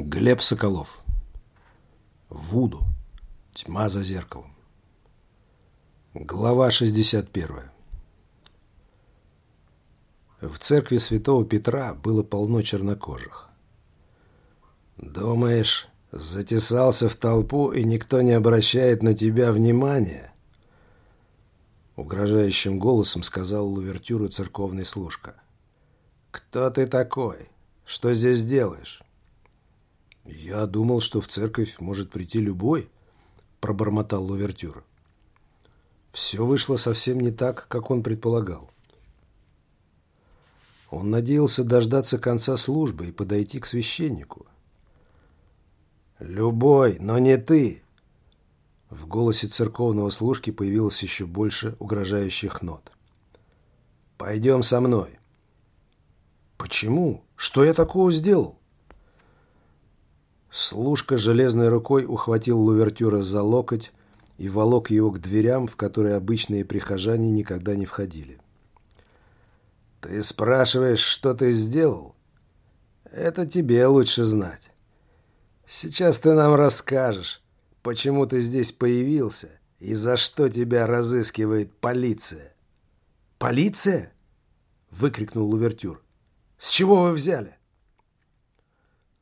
Глеб Соколов. Вуду. Тьма за зеркалом. Глава 61. В церкви святого Петра было полно чернокожих. «Думаешь, затесался в толпу, и никто не обращает на тебя внимания?» Угрожающим голосом сказал Лувертюру церковный служка. «Кто ты такой? Что здесь делаешь?» «Я думал, что в церковь может прийти любой», – пробормотал Лувертюр. Все вышло совсем не так, как он предполагал. Он надеялся дождаться конца службы и подойти к священнику. «Любой, но не ты!» В голосе церковного служки появилось еще больше угрожающих нот. «Пойдем со мной». «Почему? Что я такого сделал?» Служка железной рукой ухватил Лувертюра за локоть и волок его к дверям, в которые обычные прихожане никогда не входили. «Ты спрашиваешь, что ты сделал? Это тебе лучше знать. Сейчас ты нам расскажешь, почему ты здесь появился и за что тебя разыскивает полиция». «Полиция?» — выкрикнул Лувертюр. «С чего вы взяли?»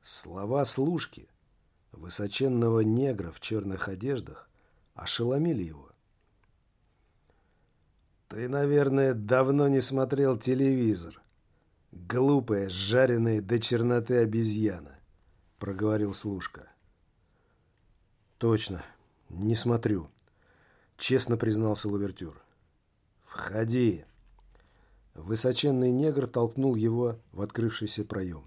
Слова служки, высоченного негра в черных одеждах, ошеломили его. «Ты, наверное, давно не смотрел телевизор. Глупая, жареная до черноты обезьяна», — проговорил служка. «Точно, не смотрю», — честно признался Лавертюр. «Входи». Высоченный негр толкнул его в открывшийся проем.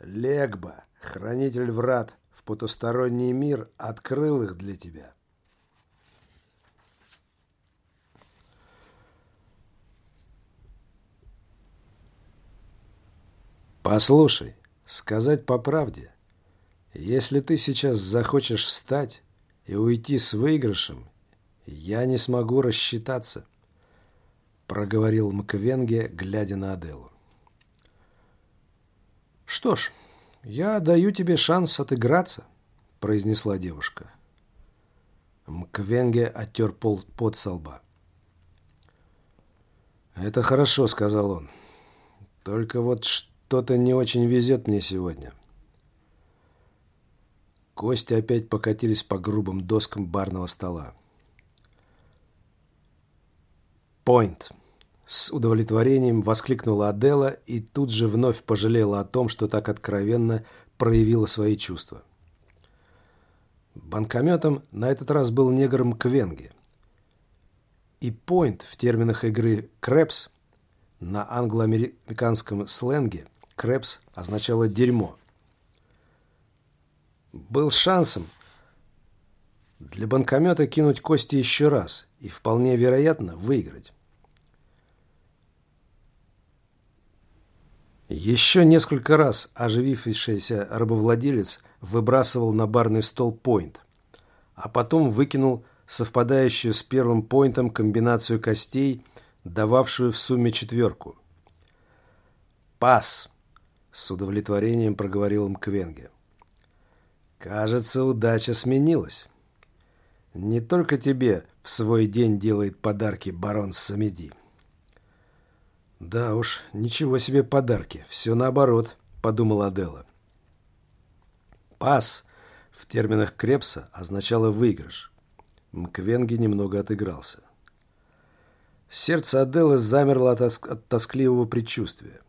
Легба, хранитель врат в потусторонний мир, открыл их для тебя. Послушай, сказать по правде, если ты сейчас захочешь встать и уйти с выигрышем, я не смогу рассчитаться, проговорил Мквенге, глядя на Аделу. «Что ж, я даю тебе шанс отыграться», – произнесла девушка. Мквенге оттер пол под со лба. «Это хорошо», – сказал он. «Только вот что-то не очень везет мне сегодня». Кости опять покатились по грубым доскам барного стола. «Пойнт», с удовлетворением воскликнула Адела и тут же вновь пожалела о том, что так откровенно проявила свои чувства. Банкометом на этот раз был негром Квенге. И «point» в терминах игры «крэпс» на англо-американском сленге «крэпс» означало «дерьмо». Был шансом для банкомета кинуть кости еще раз и вполне вероятно выиграть. Еще несколько раз оживившийся рабовладелец выбрасывал на барный стол поинт, а потом выкинул совпадающую с первым поинтом комбинацию костей, дававшую в сумме четверку. «Пас!» – с удовлетворением проговорил Мквенге. «Кажется, удача сменилась. Не только тебе в свой день делает подарки барон Самеди». «Да уж, ничего себе подарки. Все наоборот», — подумала Адела. «Пас» в терминах Крепса означало «выигрыш». Мквенги немного отыгрался. Сердце Аделы замерло от, от тоскливого предчувствия.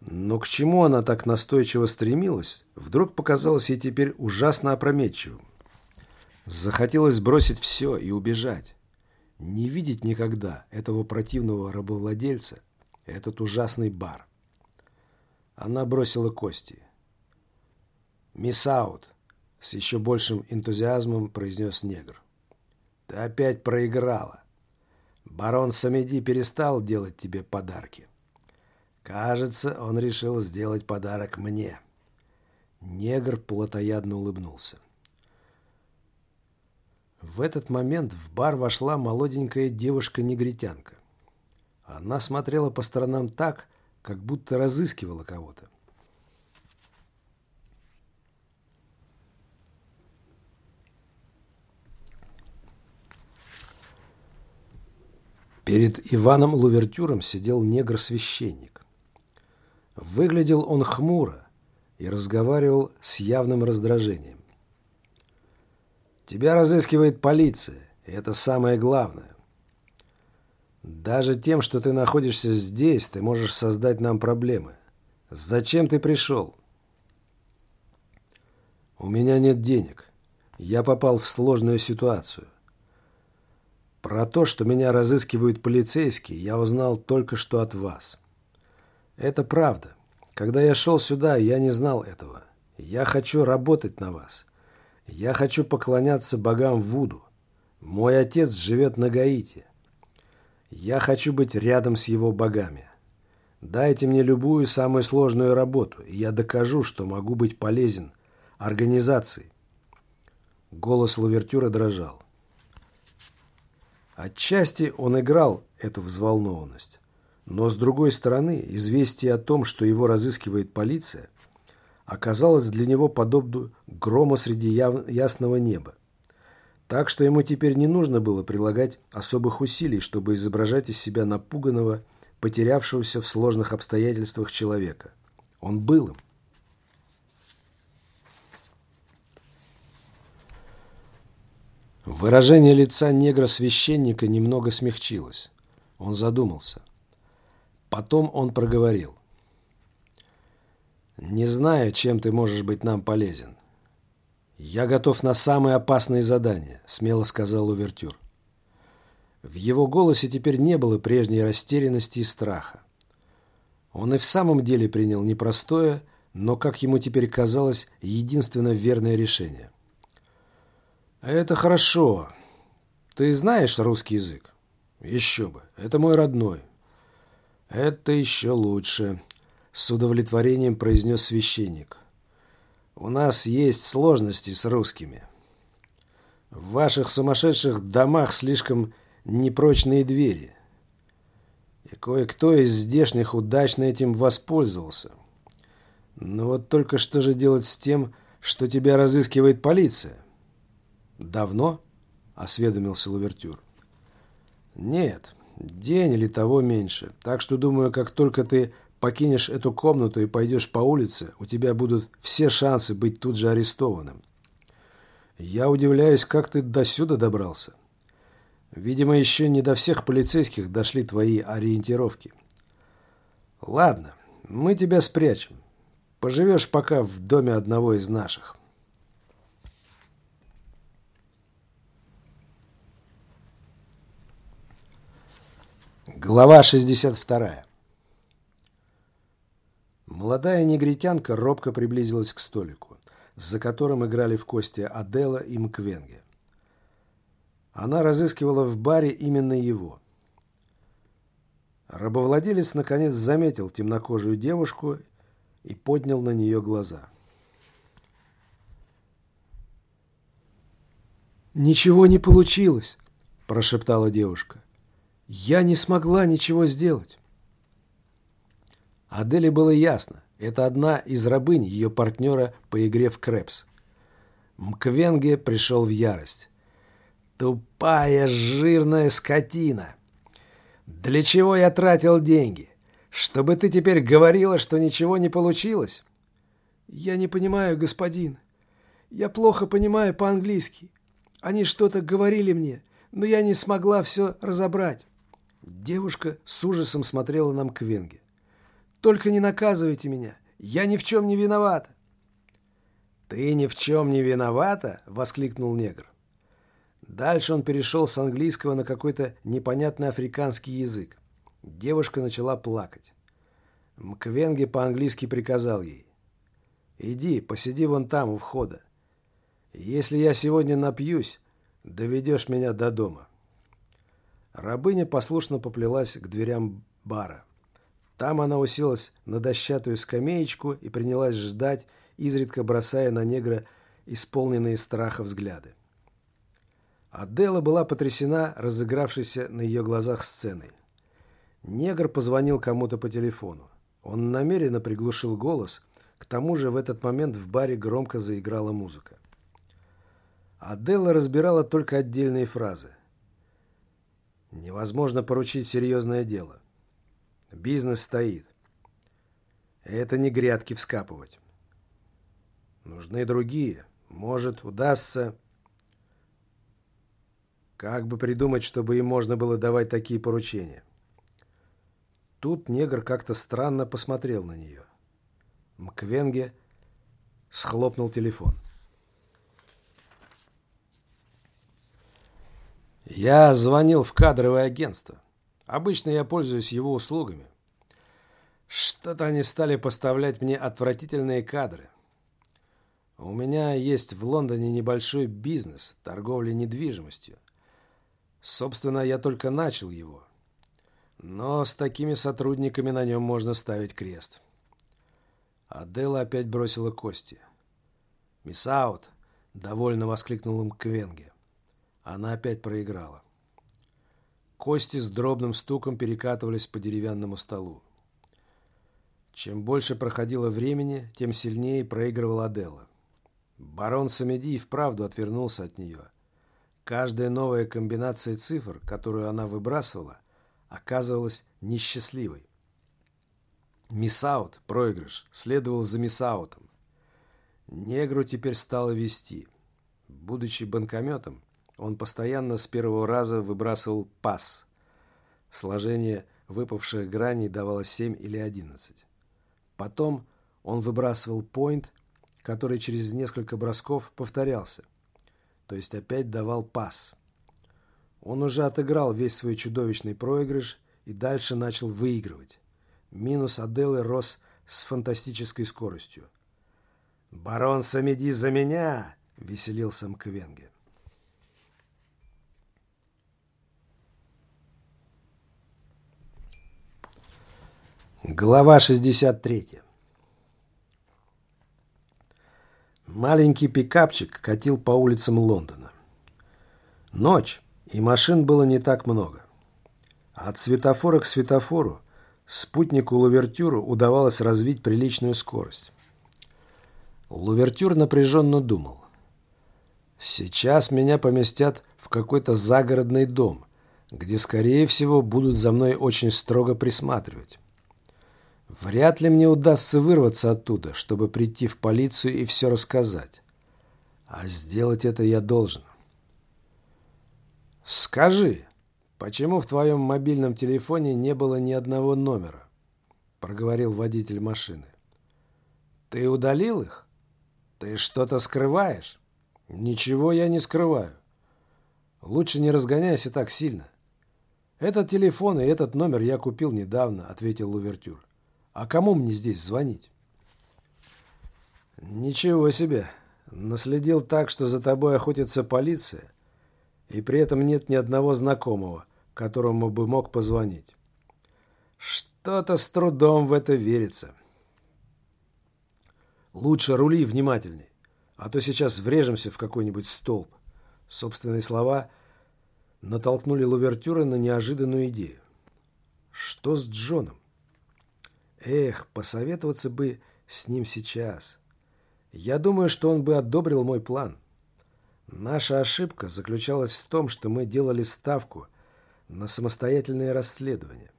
Но к чему она так настойчиво стремилась, вдруг показалось ей теперь ужасно опрометчивым. Захотелось бросить все и убежать не видеть никогда этого противного рабовладельца, этот ужасный бар. Она бросила кости. «Мисс Аут!» — с еще большим энтузиазмом произнес негр. «Ты опять проиграла. Барон Самеди перестал делать тебе подарки. Кажется, он решил сделать подарок мне». Негр плотоядно улыбнулся. В этот момент в бар вошла молоденькая девушка-негритянка. Она смотрела по сторонам так, как будто разыскивала кого-то. Перед Иваном Лувертюром сидел негр-священник. Выглядел он хмуро и разговаривал с явным раздражением. «Тебя разыскивает полиция, и это самое главное. Даже тем, что ты находишься здесь, ты можешь создать нам проблемы. Зачем ты пришел?» «У меня нет денег. Я попал в сложную ситуацию. Про то, что меня разыскивают полицейские, я узнал только что от вас. Это правда. Когда я шел сюда, я не знал этого. Я хочу работать на вас. Я хочу поклоняться богам Вуду. Мой отец живет на Гаити. Я хочу быть рядом с его богами. Дайте мне любую самую сложную работу, и я докажу, что могу быть полезен организации. Голос Лувертюра дрожал. Отчасти он играл эту взволнованность. Но, с другой стороны, известие о том, что его разыскивает полиция, оказалось для него подобно грому среди ясного неба. Так что ему теперь не нужно было прилагать особых усилий, чтобы изображать из себя напуганного, потерявшегося в сложных обстоятельствах человека. Он был им. Выражение лица негра-священника немного смягчилось. Он задумался. Потом он проговорил. «Не знаю, чем ты можешь быть нам полезен. Я готов на самые опасные задания», — смело сказал Увертюр. В его голосе теперь не было прежней растерянности и страха. Он и в самом деле принял непростое, но, как ему теперь казалось, единственно верное решение. «Это хорошо. Ты знаешь русский язык?» «Еще бы. Это мой родной». «Это еще лучше», — с удовлетворением произнес священник. «У нас есть сложности с русскими. В ваших сумасшедших домах слишком непрочные двери. И кое-кто из здешних удачно этим воспользовался. Но вот только что же делать с тем, что тебя разыскивает полиция?» «Давно?» – осведомился Лувертюр. «Нет, день или того меньше. Так что, думаю, как только ты покинешь эту комнату и пойдешь по улице, у тебя будут все шансы быть тут же арестованным. Я удивляюсь, как ты до сюда добрался. Видимо, еще не до всех полицейских дошли твои ориентировки. Ладно, мы тебя спрячем. Поживешь пока в доме одного из наших». Глава 62. Молодая негритянка робко приблизилась к столику, за которым играли в кости Адела и Мквенге. Она разыскивала в баре именно его. Рабовладелец наконец заметил темнокожую девушку и поднял на нее глаза. «Ничего не получилось», – прошептала девушка. Я не смогла ничего сделать. Аделе было ясно. Это одна из рабынь ее партнера по игре в Крэпс. Мквенге пришел в ярость. «Тупая жирная скотина! Для чего я тратил деньги? Чтобы ты теперь говорила, что ничего не получилось?» «Я не понимаю, господин. Я плохо понимаю по-английски. Они что-то говорили мне, но я не смогла все разобрать». Девушка с ужасом смотрела нам к Венге. «Только не наказывайте меня! Я ни в чем не виновата!» «Ты ни в чем не виновата?» — воскликнул негр. Дальше он перешел с английского на какой-то непонятный африканский язык. Девушка начала плакать. Мквенге по-английски приказал ей. «Иди, посиди вон там, у входа. Если я сегодня напьюсь, доведешь меня до дома». Рабыня послушно поплелась к дверям бара. Там она уселась на дощатую скамеечку и принялась ждать, изредка бросая на негра исполненные страха взгляды. Адела была потрясена разыгравшейся на ее глазах сценой. Негр позвонил кому-то по телефону. Он намеренно приглушил голос, к тому же в этот момент в баре громко заиграла музыка. Адела разбирала только отдельные фразы – Невозможно поручить серьезное дело. Бизнес стоит. Это не грядки вскапывать. Нужны другие. Может, удастся... Как бы придумать, чтобы им можно было давать такие поручения? Тут негр как-то странно посмотрел на нее. Мквенге схлопнул телефон. Я звонил в кадровое агентство. Обычно я пользуюсь его услугами. Что-то они стали поставлять мне отвратительные кадры. У меня есть в Лондоне небольшой бизнес торговли недвижимостью. Собственно, я только начал его. Но с такими сотрудниками на нем можно ставить крест. Адела опять бросила кости. «Мисс Аут!» — довольно воскликнул им Квенге. Она опять проиграла. Кости с дробным стуком перекатывались по деревянному столу. Чем больше проходило времени, тем сильнее проигрывала Адела. Барон Самеди вправду отвернулся от нее. Каждая новая комбинация цифр, которую она выбрасывала, оказывалась несчастливой. Миссаут, проигрыш, следовал за миссаутом. Негру теперь стало вести. Будучи банкометом, он постоянно с первого раза выбрасывал пас. Сложение выпавших граней давало 7 или 11. Потом он выбрасывал point, который через несколько бросков повторялся, то есть опять давал пас. Он уже отыграл весь свой чудовищный проигрыш и дальше начал выигрывать. Минус Аделы рос с фантастической скоростью. «Барон Самеди за меня!» — веселился Мквенге. Глава 63 Маленький пикапчик катил по улицам Лондона. Ночь, и машин было не так много. От светофора к светофору спутнику Лувертюру удавалось развить приличную скорость. Лувертюр напряженно думал. «Сейчас меня поместят в какой-то загородный дом, где, скорее всего, будут за мной очень строго присматривать. Вряд ли мне удастся вырваться оттуда, чтобы прийти в полицию и все рассказать. А сделать это я должен. «Скажи, почему в твоем мобильном телефоне не было ни одного номера?» проговорил водитель машины. «Ты удалил их? Ты что-то скрываешь?» «Ничего я не скрываю. Лучше не разгоняйся так сильно. Этот телефон и этот номер я купил недавно», — ответил Лувертюр. А кому мне здесь звонить? Ничего себе. Наследил так, что за тобой охотится полиция, и при этом нет ни одного знакомого, которому бы мог позвонить. Что-то с трудом в это верится. Лучше рули внимательней, а то сейчас врежемся в какой-нибудь столб. Собственные слова натолкнули Лувертюра на неожиданную идею. Что с Джоном? Эх, посоветоваться бы с ним сейчас. Я думаю, что он бы одобрил мой план. Наша ошибка заключалась в том, что мы делали ставку на самостоятельное расследование.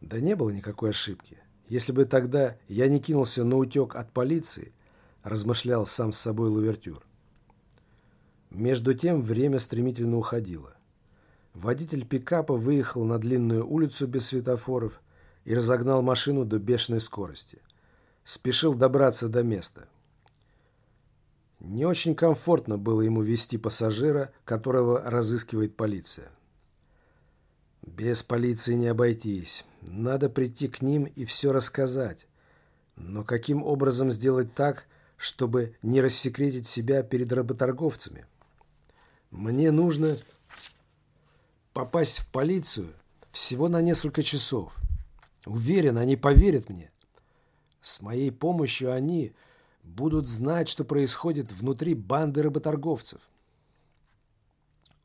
Да не было никакой ошибки. Если бы тогда я не кинулся на утек от полиции, размышлял сам с собой Лувертюр. Между тем время стремительно уходило. Водитель пикапа выехал на длинную улицу без светофоров и разогнал машину до бешеной скорости. Спешил добраться до места. Не очень комфортно было ему вести пассажира, которого разыскивает полиция. Без полиции не обойтись. Надо прийти к ним и все рассказать. Но каким образом сделать так, чтобы не рассекретить себя перед работорговцами? Мне нужно попасть в полицию всего на несколько часов. Уверен, они поверят мне. С моей помощью они будут знать, что происходит внутри банды работорговцев.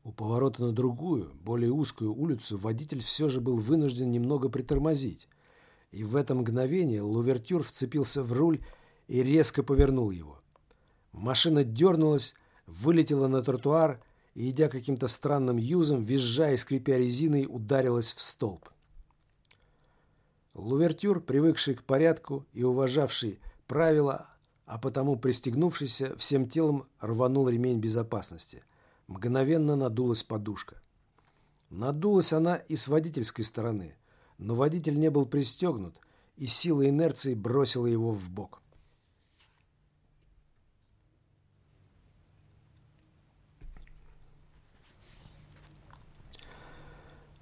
У поворота на другую, более узкую улицу водитель все же был вынужден немного притормозить. И в это мгновение Лувертюр вцепился в руль и резко повернул его. Машина дернулась, вылетела на тротуар и, идя каким-то странным юзом, визжая и скрипя резиной, ударилась в столб. Лувертюр, привыкший к порядку и уважавший правила, а потому пристегнувшийся, всем телом рванул ремень безопасности. Мгновенно надулась подушка. Надулась она и с водительской стороны, но водитель не был пристегнут, и сила инерции бросила его в бок.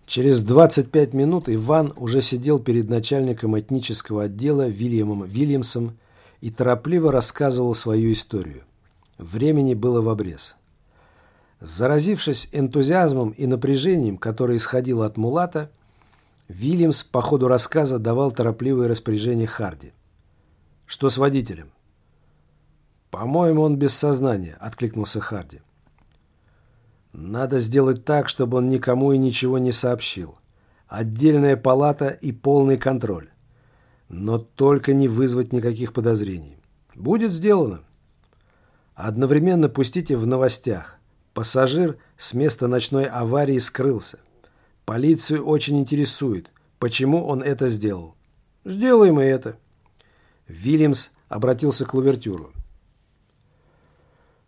Через 25 минут Иван уже сидел перед начальником этнического отдела Вильямом Вильямсом и торопливо рассказывал свою историю. Времени было в обрез. Заразившись энтузиазмом и напряжением, которое исходило от Мулата, Вильямс по ходу рассказа давал торопливые распоряжения Харди. «Что с водителем?» «По-моему, он без сознания», — откликнулся Харди. Надо сделать так, чтобы он никому и ничего не сообщил. Отдельная палата и полный контроль. Но только не вызвать никаких подозрений. Будет сделано. Одновременно пустите в новостях. Пассажир с места ночной аварии скрылся. Полицию очень интересует, почему он это сделал. Сделаем и это. Вильямс обратился к Лувертюру.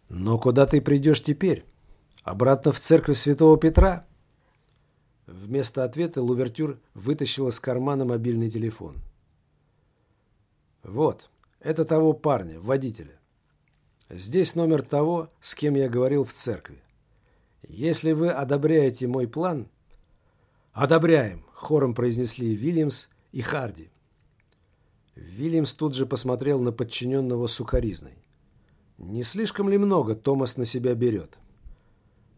«Но куда ты придешь теперь?» Обратно в церковь святого Петра? Вместо ответа Лувертюр вытащил из кармана мобильный телефон. Вот, это того парня, водителя. Здесь номер того, с кем я говорил в церкви. Если вы одобряете мой план... Одобряем, хором произнесли Вильямс и Харди. Вильямс тут же посмотрел на подчиненного сукаризной. Не слишком ли много Томас на себя берет?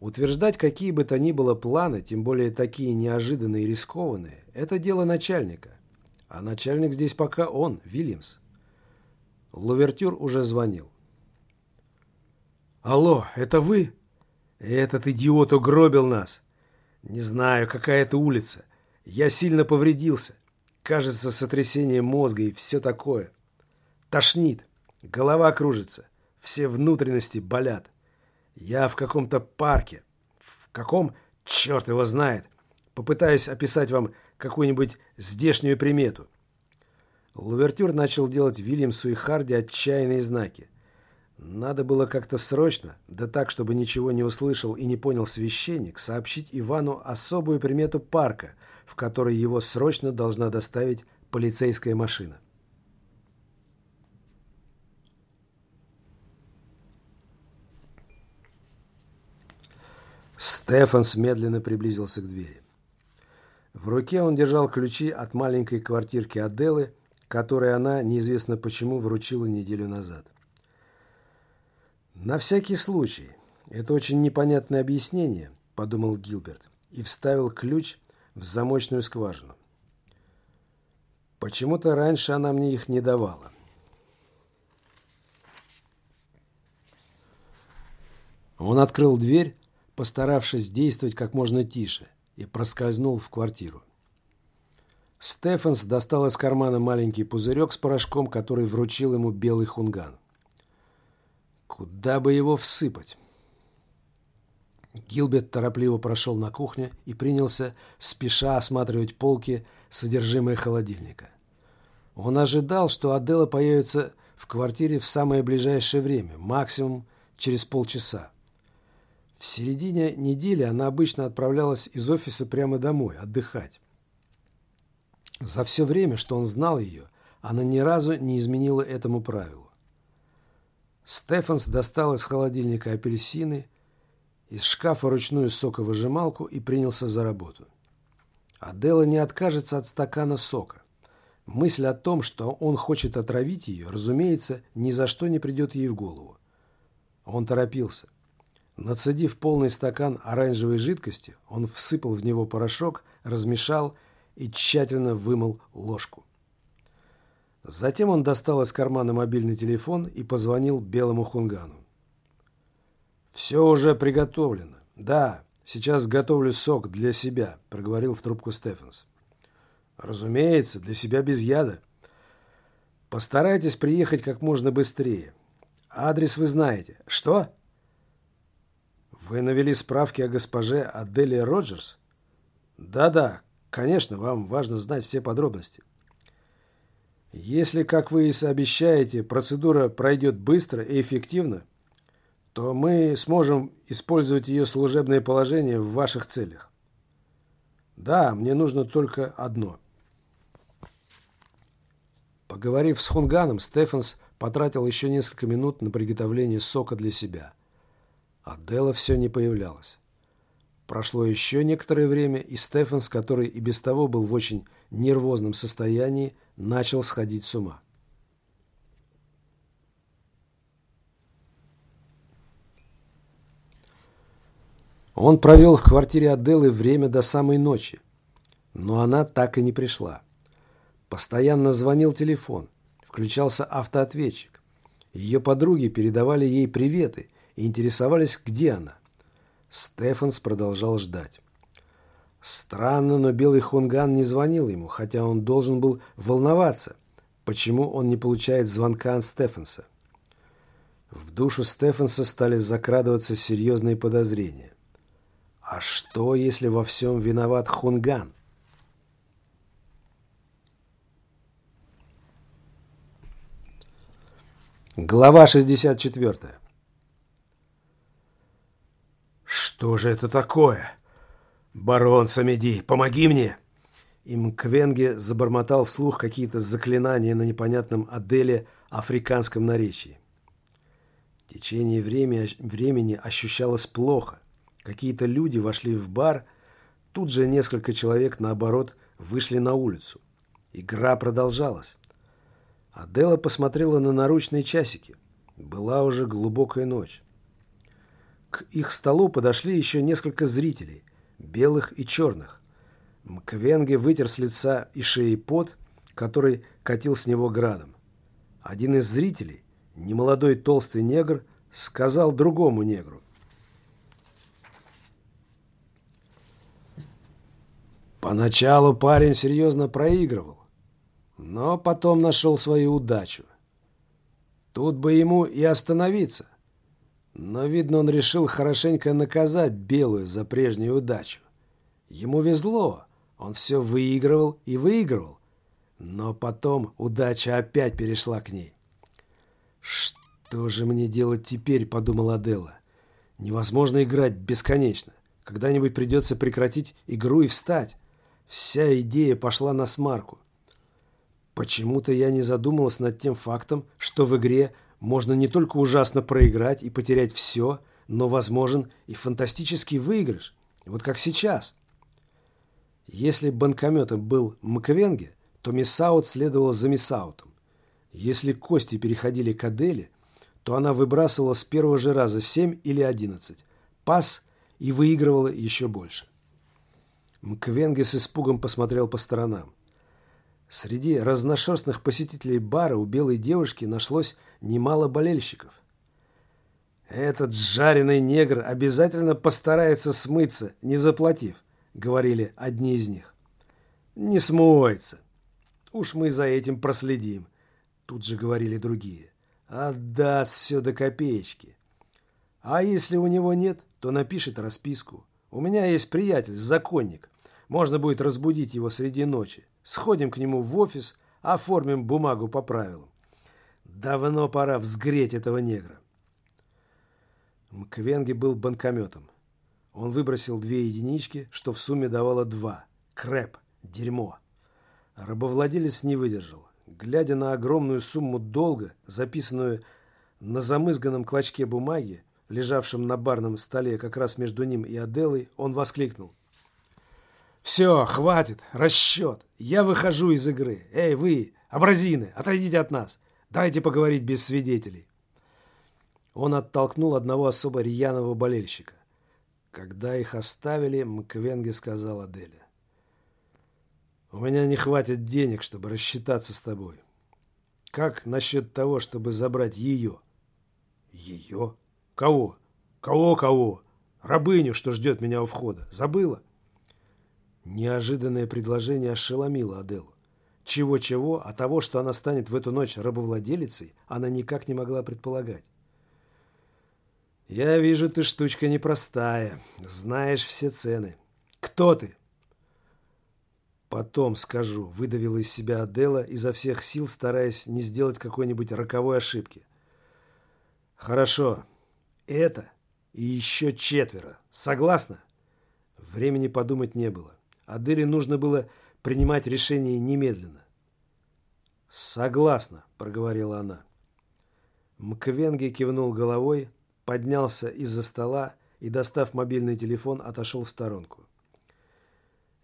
Утверждать какие бы то ни было планы, тем более такие неожиданные и рискованные, это дело начальника. А начальник здесь пока он, Вильямс. Лувертюр уже звонил. «Алло, это вы? Этот идиот угробил нас. Не знаю, какая это улица. Я сильно повредился. Кажется, сотрясение мозга и все такое. Тошнит, голова кружится, все внутренности болят. Я в каком-то парке. В каком? Черт его знает. Попытаюсь описать вам какую-нибудь здешнюю примету. Лувертюр начал делать Вильямсу и Харди отчаянные знаки. Надо было как-то срочно, да так, чтобы ничего не услышал и не понял священник, сообщить Ивану особую примету парка, в который его срочно должна доставить полицейская машина. Стефанс медленно приблизился к двери. В руке он держал ключи от маленькой квартирки Аделы, которой она, неизвестно почему, вручила неделю назад. «На всякий случай. Это очень непонятное объяснение», – подумал Гилберт и вставил ключ в замочную скважину. Почему-то раньше она мне их не давала. Он открыл дверь, постаравшись действовать как можно тише, и проскользнул в квартиру. Стефанс достал из кармана маленький пузырек с порошком, который вручил ему белый хунган. Куда бы его всыпать? Гилберт торопливо прошел на кухню и принялся спеша осматривать полки, содержимое холодильника. Он ожидал, что Адела появится в квартире в самое ближайшее время, максимум через полчаса. В середине недели она обычно отправлялась из офиса прямо домой, отдыхать. За все время, что он знал ее, она ни разу не изменила этому правилу. Стефанс достал из холодильника апельсины, из шкафа ручную соковыжималку и принялся за работу. Адела не откажется от стакана сока. Мысль о том, что он хочет отравить ее, разумеется, ни за что не придет ей в голову. Он торопился. Нацедив полный стакан оранжевой жидкости, он всыпал в него порошок, размешал и тщательно вымыл ложку. Затем он достал из кармана мобильный телефон и позвонил белому хунгану. «Все уже приготовлено. Да, сейчас готовлю сок для себя», – проговорил в трубку Стефенс. «Разумеется, для себя без яда. Постарайтесь приехать как можно быстрее. Адрес вы знаете. Что?» Вы навели справки о госпоже Аделе Роджерс? Да-да, конечно, вам важно знать все подробности. Если, как вы и сообещаете, процедура пройдет быстро и эффективно, то мы сможем использовать ее служебное положение в ваших целях. Да, мне нужно только одно. Поговорив с Хунганом, Стефанс потратил еще несколько минут на приготовление сока для себя. А Дела все не появлялась. Прошло еще некоторое время, и Стефанс, который и без того был в очень нервозном состоянии, начал сходить с ума. Он провел в квартире Аделы время до самой ночи, но она так и не пришла. Постоянно звонил телефон, включался автоответчик. Ее подруги передавали ей приветы и интересовались, где она. Стефанс продолжал ждать. Странно, но Белый Хунган не звонил ему, хотя он должен был волноваться, почему он не получает звонка от Стефанса. В душу Стефанса стали закрадываться серьезные подозрения. А что, если во всем виноват Хунган? Глава 64. «Что же это такое? Барон Самеди, помоги мне!» И Мквенге забормотал вслух какие-то заклинания на непонятном Аделе африканском наречии. Течение времени, ощущалось плохо. Какие-то люди вошли в бар, тут же несколько человек, наоборот, вышли на улицу. Игра продолжалась. Адела посмотрела на наручные часики. Была уже глубокая ночь. К их столу подошли еще несколько зрителей, белых и черных. Мквенге вытер с лица и шеи пот, который катил с него градом. Один из зрителей, немолодой толстый негр, сказал другому негру. Поначалу парень серьезно проигрывал, но потом нашел свою удачу. Тут бы ему и остановиться. Но, видно, он решил хорошенько наказать Белую за прежнюю удачу. Ему везло, он все выигрывал и выигрывал. Но потом удача опять перешла к ней. «Что же мне делать теперь?» – подумала Адела. «Невозможно играть бесконечно. Когда-нибудь придется прекратить игру и встать. Вся идея пошла на смарку. Почему-то я не задумалась над тем фактом, что в игре можно не только ужасно проиграть и потерять все, но возможен и фантастический выигрыш, вот как сейчас. Если банкометом был Маквенге, то Миссаут следовал за Миссаутом. Если кости переходили к Аделе, то она выбрасывала с первого же раза 7 или 11, пас и выигрывала еще больше. Мквенге с испугом посмотрел по сторонам. Среди разношерстных посетителей бара у белой девушки нашлось немало болельщиков. «Этот жареный негр обязательно постарается смыться, не заплатив», — говорили одни из них. «Не смоется. Уж мы за этим проследим», — тут же говорили другие. «Отдаст все до копеечки. А если у него нет, то напишет расписку. У меня есть приятель, законник. Можно будет разбудить его среди ночи. Сходим к нему в офис, оформим бумагу по правилам. Давно пора взгреть этого негра. Мквенги был банкометом. Он выбросил две единички, что в сумме давало два. Крэп. Дерьмо. Рабовладелец не выдержал. Глядя на огромную сумму долга, записанную на замызганном клочке бумаги, лежавшем на барном столе как раз между ним и Аделой, он воскликнул. «Все, хватит, расчет. Я выхожу из игры. Эй, вы, абразины, отойдите от нас. Дайте поговорить без свидетелей». Он оттолкнул одного особо рьяного болельщика. Когда их оставили, Мквенге сказал Аделе. «У меня не хватит денег, чтобы рассчитаться с тобой. Как насчет того, чтобы забрать ее?» «Ее? Кого? Кого-кого? Рабыню, что ждет меня у входа. Забыла?» Неожиданное предложение ошеломило Аделу. Чего-чего, а того, что она станет в эту ночь рабовладелицей, она никак не могла предполагать. Я вижу, ты штучка непростая. Знаешь все цены. Кто ты? Потом скажу, выдавила из себя Адела, изо всех сил стараясь не сделать какой-нибудь роковой ошибки. Хорошо. Это и еще четверо. Согласна? Времени подумать не было. Аделе нужно было принимать решение немедленно. «Согласна», — проговорила она. Мквенге кивнул головой, поднялся из-за стола и, достав мобильный телефон, отошел в сторонку.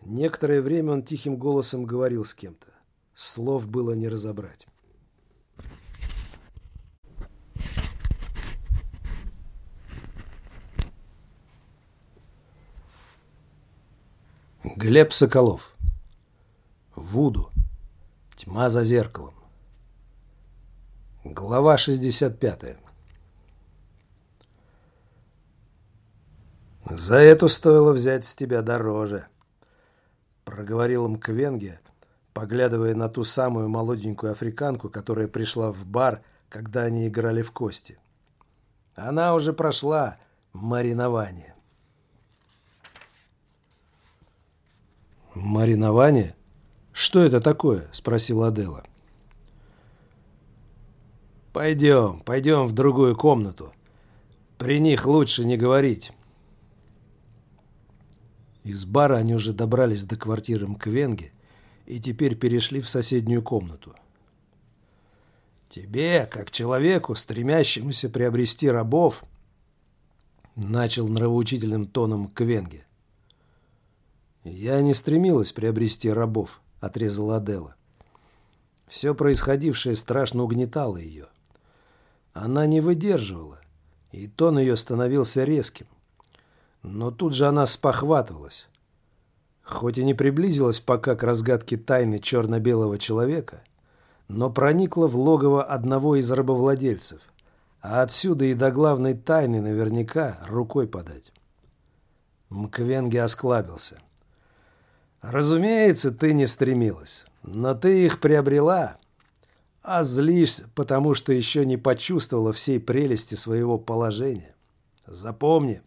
Некоторое время он тихим голосом говорил с кем-то. Слов было не разобрать. Глеб Соколов. Вуду. Тьма за зеркалом. Глава 65. «За эту стоило взять с тебя дороже», — проговорил Мквенге, поглядывая на ту самую молоденькую африканку, которая пришла в бар, когда они играли в кости. Она уже прошла маринование. «Маринование? Что это такое?» – спросила Адела. «Пойдем, пойдем в другую комнату. При них лучше не говорить». Из бара они уже добрались до квартиры Мквенги и теперь перешли в соседнюю комнату. «Тебе, как человеку, стремящемуся приобрести рабов», начал нравоучительным тоном Квенге. «Я не стремилась приобрести рабов», — отрезала Адела. Все происходившее страшно угнетало ее. Она не выдерживала, и тон ее становился резким. Но тут же она спохватывалась. Хоть и не приблизилась пока к разгадке тайны черно-белого человека, но проникла в логово одного из рабовладельцев, а отсюда и до главной тайны наверняка рукой подать. Мквенги осклабился. Разумеется, ты не стремилась, но ты их приобрела, а злишься, потому что еще не почувствовала всей прелести своего положения. Запомни,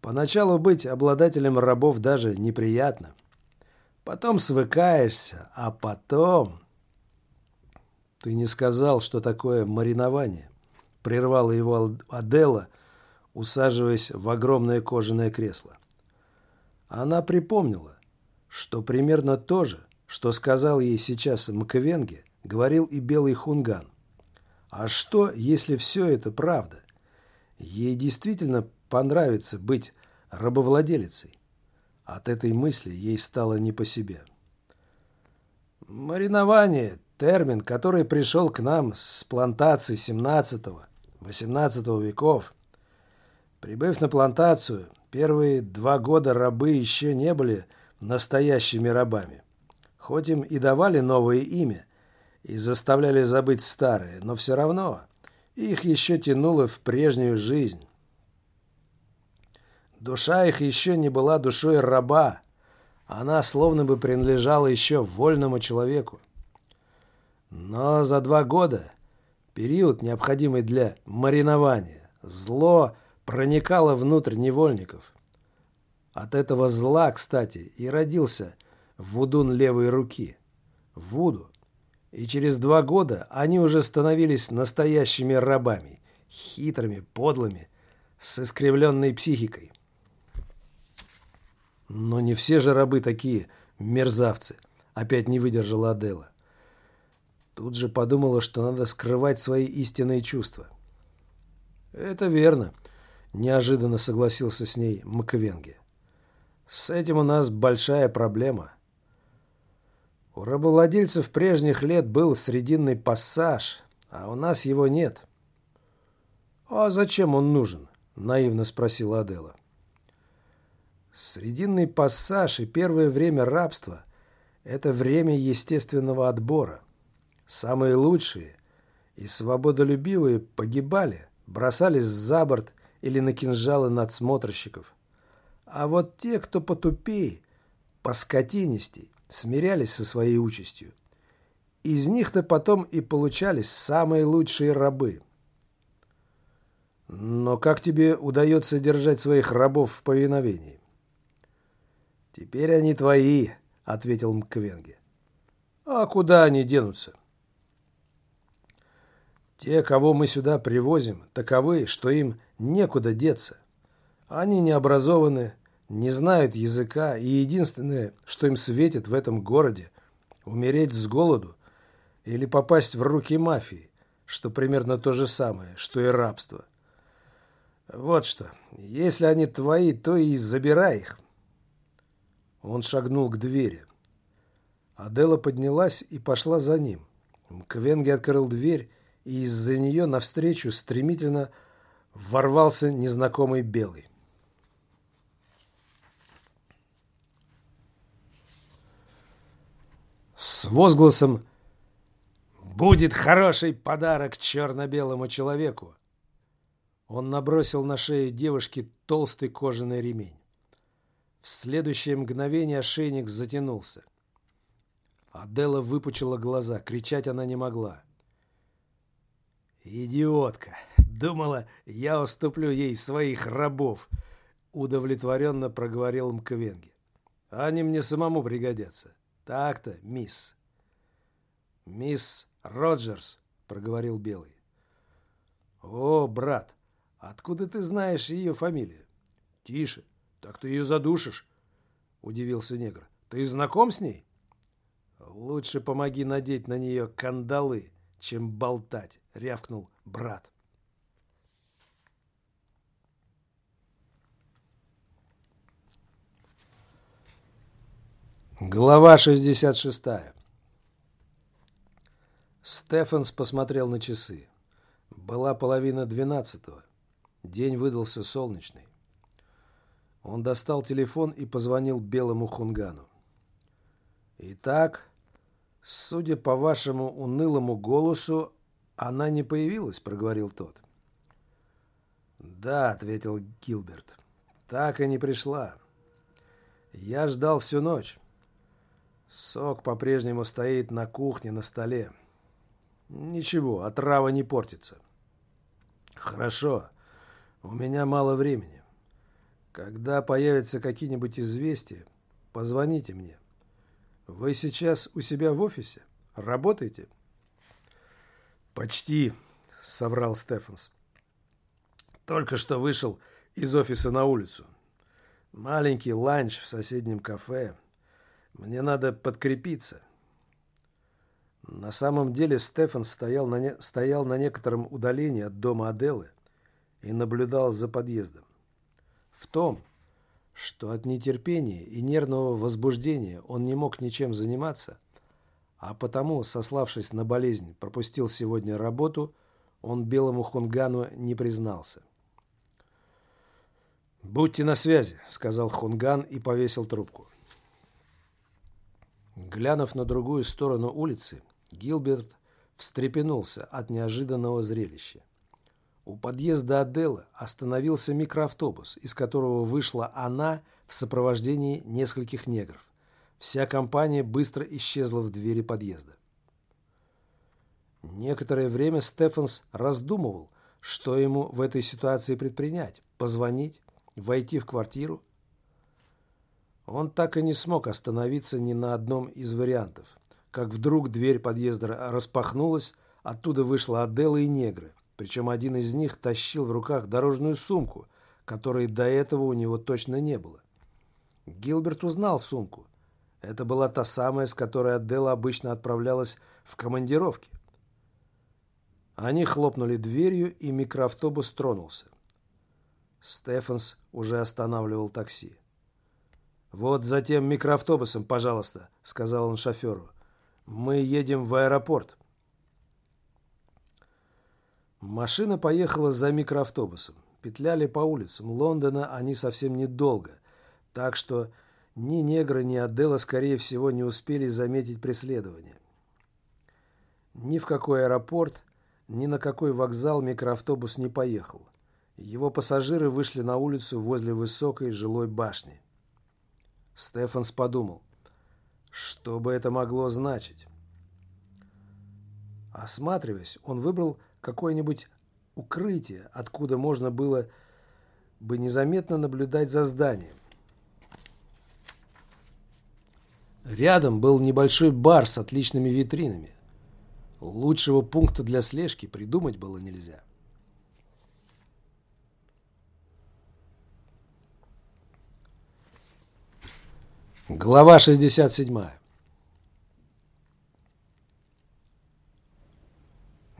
поначалу быть обладателем рабов даже неприятно. Потом свыкаешься, а потом... Ты не сказал, что такое маринование. Прервала его Адела, усаживаясь в огромное кожаное кресло. Она припомнила, что примерно то же, что сказал ей сейчас Мковенге, говорил и Белый Хунган. А что, если все это правда? Ей действительно понравится быть рабовладелицей. От этой мысли ей стало не по себе. Маринование – термин, который пришел к нам с плантаций 17-18 веков. Прибыв на плантацию, первые два года рабы еще не были – настоящими рабами. Хоть им и давали новое имя и заставляли забыть старое, но все равно их еще тянуло в прежнюю жизнь. Душа их еще не была душой раба, она словно бы принадлежала еще вольному человеку. Но за два года, период, необходимый для маринования, зло проникало внутрь невольников. От этого зла, кстати, и родился Вудун левой руки. Вуду. И через два года они уже становились настоящими рабами, хитрыми, подлыми, с искривленной психикой. Но не все же рабы такие мерзавцы, опять не выдержала Адела. Тут же подумала, что надо скрывать свои истинные чувства. «Это верно», – неожиданно согласился с ней Маквенге. С этим у нас большая проблема. У рабовладельцев прежних лет был срединный пассаж, а у нас его нет. «А зачем он нужен?» – наивно спросила Адела. Срединный пассаж и первое время рабства – это время естественного отбора. Самые лучшие и свободолюбивые погибали, бросались за борт или на кинжалы надсмотрщиков – а вот те, кто потупее, поскотинистей, смирялись со своей участью. Из них-то потом и получались самые лучшие рабы. Но как тебе удается держать своих рабов в повиновении? «Теперь они твои», — ответил Мквенге. «А куда они денутся?» «Те, кого мы сюда привозим, таковы, что им некуда деться. Они не образованы, не знают языка, и единственное, что им светит в этом городе, умереть с голоду или попасть в руки мафии, что примерно то же самое, что и рабство. Вот что, если они твои, то и забирай их. Он шагнул к двери. Адела поднялась и пошла за ним. Квенги открыл дверь, и из-за нее навстречу стремительно ворвался незнакомый белый. С возгласом «Будет хороший подарок черно-белому человеку!» Он набросил на шею девушки толстый кожаный ремень. В следующее мгновение ошейник затянулся. Адела выпучила глаза, кричать она не могла. «Идиотка! Думала, я уступлю ей своих рабов!» Удовлетворенно проговорил Мквенги. «Они мне самому пригодятся. Так-то, мисс». «Мисс Роджерс», — проговорил Белый. «О, брат, откуда ты знаешь ее фамилию?» «Тише, «Так ты ее задушишь?» — удивился негр. «Ты знаком с ней?» «Лучше помоги надеть на нее кандалы, чем болтать», — рявкнул брат. Глава 66 Стефанс посмотрел на часы. Была половина двенадцатого. День выдался солнечный. Он достал телефон и позвонил белому хунгану. «Итак, судя по вашему унылому голосу, она не появилась», — проговорил тот. «Да», — ответил Гилберт, — «так и не пришла. Я ждал всю ночь. Сок по-прежнему стоит на кухне на столе. Ничего, отрава не портится». «Хорошо, у меня мало времени. Когда появятся какие-нибудь известия, позвоните мне. Вы сейчас у себя в офисе? Работаете? Почти, соврал Стефанс. Только что вышел из офиса на улицу. Маленький ланч в соседнем кафе. Мне надо подкрепиться. На самом деле Стефан стоял на, не... стоял на некотором удалении от дома Аделы и наблюдал за подъездом в том, что от нетерпения и нервного возбуждения он не мог ничем заниматься, а потому, сославшись на болезнь, пропустил сегодня работу, он белому хунгану не признался. «Будьте на связи», — сказал хунган и повесил трубку. Глянув на другую сторону улицы, Гилберт встрепенулся от неожиданного зрелища. У подъезда Аделы остановился микроавтобус, из которого вышла она в сопровождении нескольких негров. Вся компания быстро исчезла в двери подъезда. Некоторое время Стефанс раздумывал, что ему в этой ситуации предпринять. Позвонить, войти в квартиру. Он так и не смог остановиться ни на одном из вариантов. Как вдруг дверь подъезда распахнулась, оттуда вышла Адела и негры. Причем один из них тащил в руках дорожную сумку, которой до этого у него точно не было. Гилберт узнал сумку. Это была та самая, с которой Адела обычно отправлялась в командировки. Они хлопнули дверью, и микроавтобус тронулся. Стефанс уже останавливал такси. «Вот за тем микроавтобусом, пожалуйста», — сказал он шоферу. «Мы едем в аэропорт». Машина поехала за микроавтобусом. Петляли по улицам Лондона они совсем недолго, так что ни негры, ни Адела, скорее всего, не успели заметить преследование. Ни в какой аэропорт, ни на какой вокзал микроавтобус не поехал. Его пассажиры вышли на улицу возле высокой жилой башни. Стефанс подумал, что бы это могло значить. Осматриваясь, он выбрал какое-нибудь укрытие, откуда можно было бы незаметно наблюдать за зданием. Рядом был небольшой бар с отличными витринами. Лучшего пункта для слежки придумать было нельзя. Глава 67.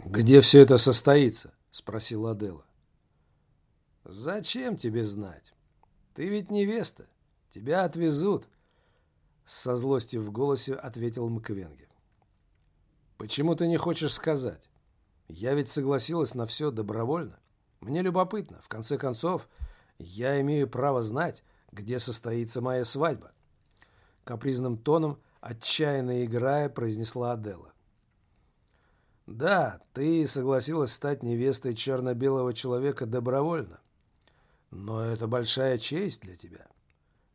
«Где все это состоится?» — спросила Адела. «Зачем тебе знать? Ты ведь невеста. Тебя отвезут», — со злостью в голосе ответил Маквенге. «Почему ты не хочешь сказать? Я ведь согласилась на все добровольно. Мне любопытно. В конце концов, я имею право знать, где состоится моя свадьба» капризным тоном, отчаянно играя, произнесла Адела. «Да, ты согласилась стать невестой черно-белого человека добровольно. Но это большая честь для тебя.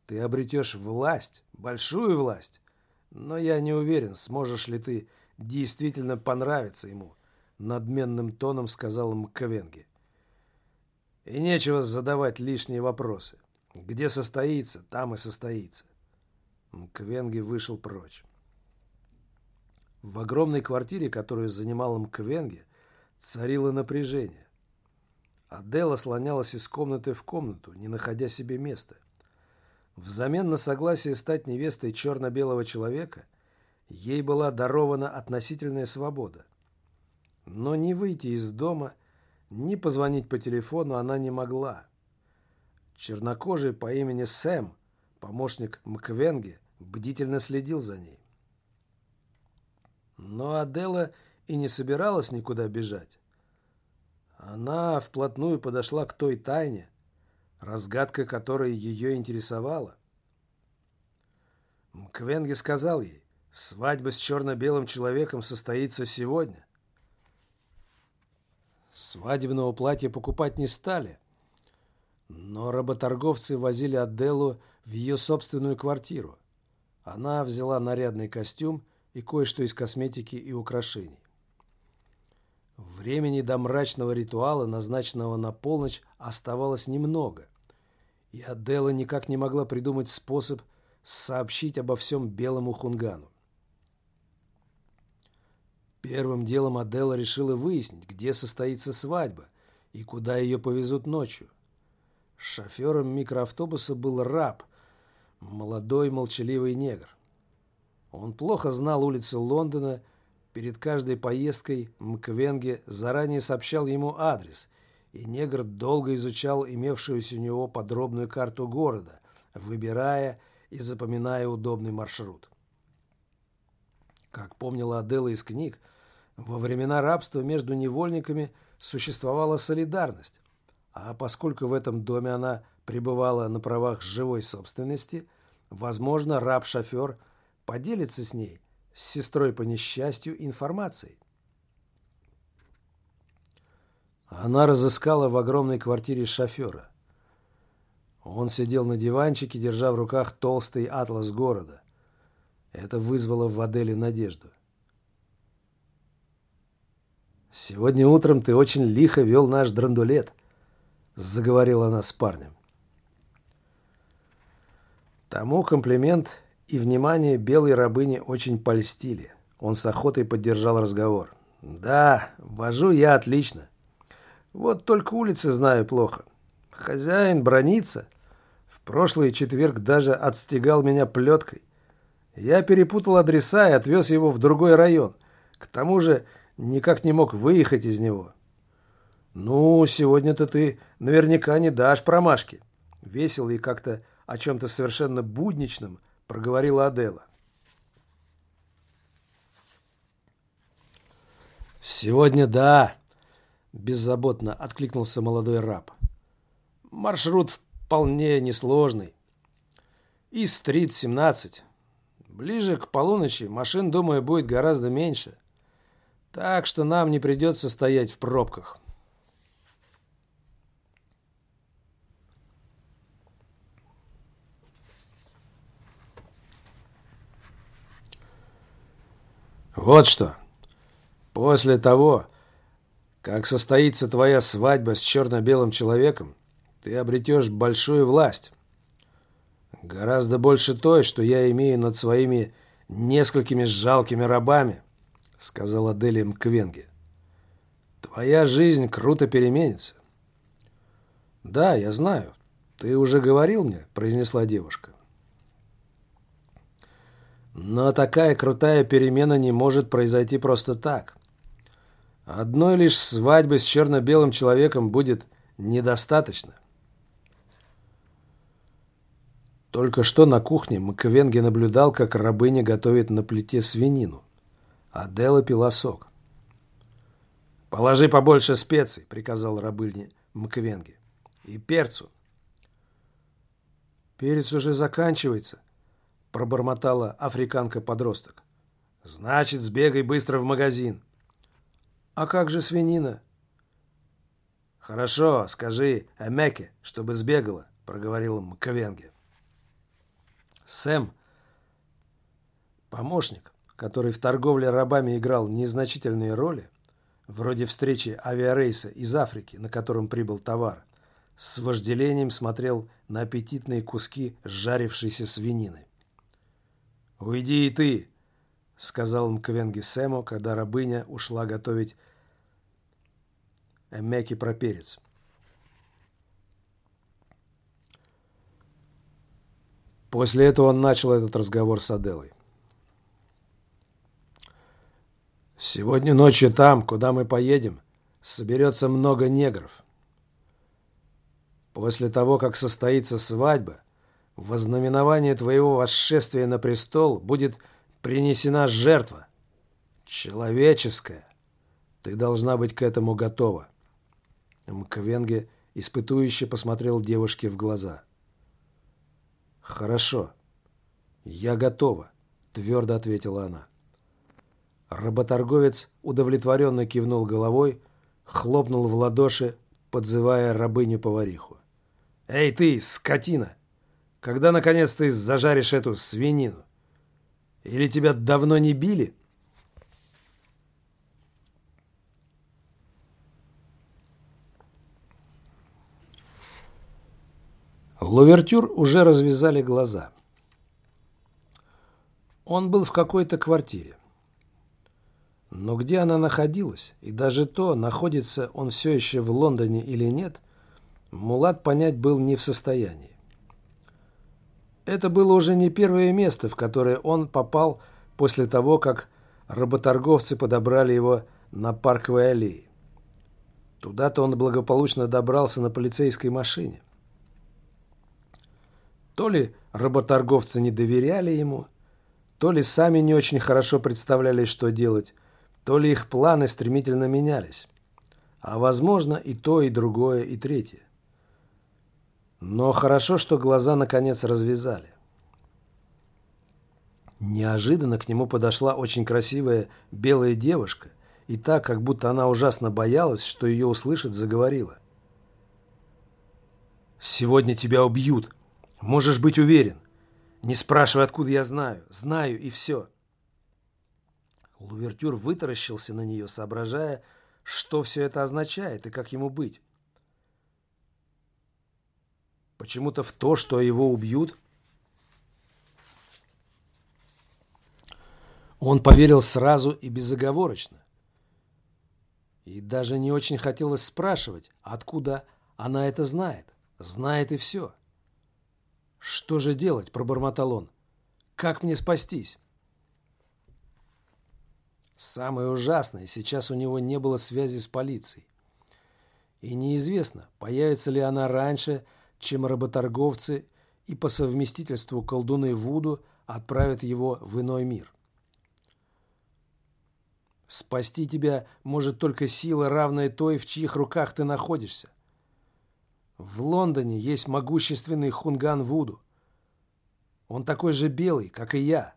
Ты обретешь власть, большую власть. Но я не уверен, сможешь ли ты действительно понравиться ему», надменным тоном сказал Мковенги. «И нечего задавать лишние вопросы. Где состоится, там и состоится. Мквенги вышел прочь. В огромной квартире, которую занимал Мквенги, царило напряжение. Адела слонялась из комнаты в комнату, не находя себе места. Взамен на согласие стать невестой черно-белого человека ей была дарована относительная свобода. Но ни выйти из дома, ни позвонить по телефону она не могла. Чернокожий по имени Сэм Помощник Мквенге бдительно следил за ней. Но Адела и не собиралась никуда бежать. Она вплотную подошла к той тайне, разгадка которой ее интересовала. Мквенге сказал ей, свадьба с черно-белым человеком состоится сегодня. Свадебного платья покупать не стали – но работорговцы возили Аделу в ее собственную квартиру. Она взяла нарядный костюм и кое-что из косметики и украшений. Времени до мрачного ритуала, назначенного на полночь, оставалось немного, и Адела никак не могла придумать способ сообщить обо всем белому хунгану. Первым делом Адела решила выяснить, где состоится свадьба и куда ее повезут ночью. Шофером микроавтобуса был раб, молодой молчаливый негр. Он плохо знал улицы Лондона, перед каждой поездкой Мквенге заранее сообщал ему адрес, и негр долго изучал имевшуюся у него подробную карту города, выбирая и запоминая удобный маршрут. Как помнила Адела из книг, во времена рабства между невольниками существовала солидарность. А поскольку в этом доме она пребывала на правах живой собственности, возможно, раб-шофер поделится с ней, с сестрой по несчастью, информацией. Она разыскала в огромной квартире шофера. Он сидел на диванчике, держа в руках толстый атлас города. Это вызвало в Аделе надежду. «Сегодня утром ты очень лихо вел наш драндулет», заговорила она с парнем. Тому комплимент и внимание белой рабыни очень польстили. Он с охотой поддержал разговор. «Да, вожу я отлично. Вот только улицы знаю плохо. Хозяин бронится. В прошлый четверг даже отстегал меня плеткой. Я перепутал адреса и отвез его в другой район. К тому же никак не мог выехать из него. «Ну, сегодня-то ты наверняка не дашь промашки», — весело и как-то о чем-то совершенно будничном проговорила Адела. «Сегодня да», — беззаботно откликнулся молодой раб. «Маршрут вполне несложный. И-стрит 17. Ближе к полуночи машин, думаю, будет гораздо меньше. Так что нам не придется стоять в пробках». Вот что. После того, Как состоится твоя свадьба с черно-белым человеком, ты обретешь большую власть. Гораздо больше той, что я имею над своими несколькими жалкими рабами, сказала Делия Мквенге. Твоя жизнь круто переменится. Да, я знаю. Ты уже говорил мне, произнесла девушка. Но такая крутая перемена не может произойти просто так. Одной лишь свадьбы с черно-белым человеком будет недостаточно. Только что на кухне Маквенге наблюдал, как рабыня готовит на плите свинину, а Дела пила сок. «Положи побольше специй», — приказал рабыне Маквенге, — «и перцу». «Перец уже заканчивается», — пробормотала африканка-подросток. «Значит, сбегай быстро в магазин». «А как же свинина?» «Хорошо, скажи Эмеке, чтобы сбегала», — проговорил Маквенге. Сэм, помощник, который в торговле рабами играл незначительные роли, вроде встречи авиарейса из Африки, на котором прибыл товар, с вожделением смотрел на аппетитные куски жарившейся свинины. «Уйди и ты!» — сказал Мквенги Сэму, когда рабыня ушла готовить эмеки про перец. После этого он начал этот разговор с Аделой. «Сегодня ночью там, куда мы поедем, соберется много негров. После того, как состоится свадьба, в ознаменование твоего восшествия на престол будет принесена жертва. Человеческая. Ты должна быть к этому готова». Мквенге испытующе посмотрел девушке в глаза. «Хорошо. Я готова», — твердо ответила она. Работорговец удовлетворенно кивнул головой, хлопнул в ладоши, подзывая рабыню-повариху. «Эй ты, скотина! Когда, наконец, ты зажаришь эту свинину? Или тебя давно не били?» Лувертюр уже развязали глаза. Он был в какой-то квартире. Но где она находилась, и даже то, находится он все еще в Лондоне или нет, Мулат понять был не в состоянии. Это было уже не первое место, в которое он попал после того, как работорговцы подобрали его на парковой аллее. Туда-то он благополучно добрался на полицейской машине. То ли работорговцы не доверяли ему, то ли сами не очень хорошо представляли, что делать, то ли их планы стремительно менялись. А возможно и то, и другое, и третье. Но хорошо, что глаза наконец развязали. Неожиданно к нему подошла очень красивая белая девушка, и так, как будто она ужасно боялась, что ее услышат, заговорила. «Сегодня тебя убьют!» Можешь быть уверен. Не спрашивай, откуда я знаю. Знаю, и все. Лувертюр вытаращился на нее, соображая, что все это означает и как ему быть. Почему-то в то, что его убьют, он поверил сразу и безоговорочно. И даже не очень хотелось спрашивать, откуда она это знает. Знает и все. «Что же делать?» – пробормотал он. «Как мне спастись?» Самое ужасное, сейчас у него не было связи с полицией. И неизвестно, появится ли она раньше, чем работорговцы и по совместительству колдуны Вуду отправят его в иной мир. Спасти тебя может только сила, равная той, в чьих руках ты находишься. В Лондоне есть могущественный Хунган Вуду. Он такой же белый, как и я.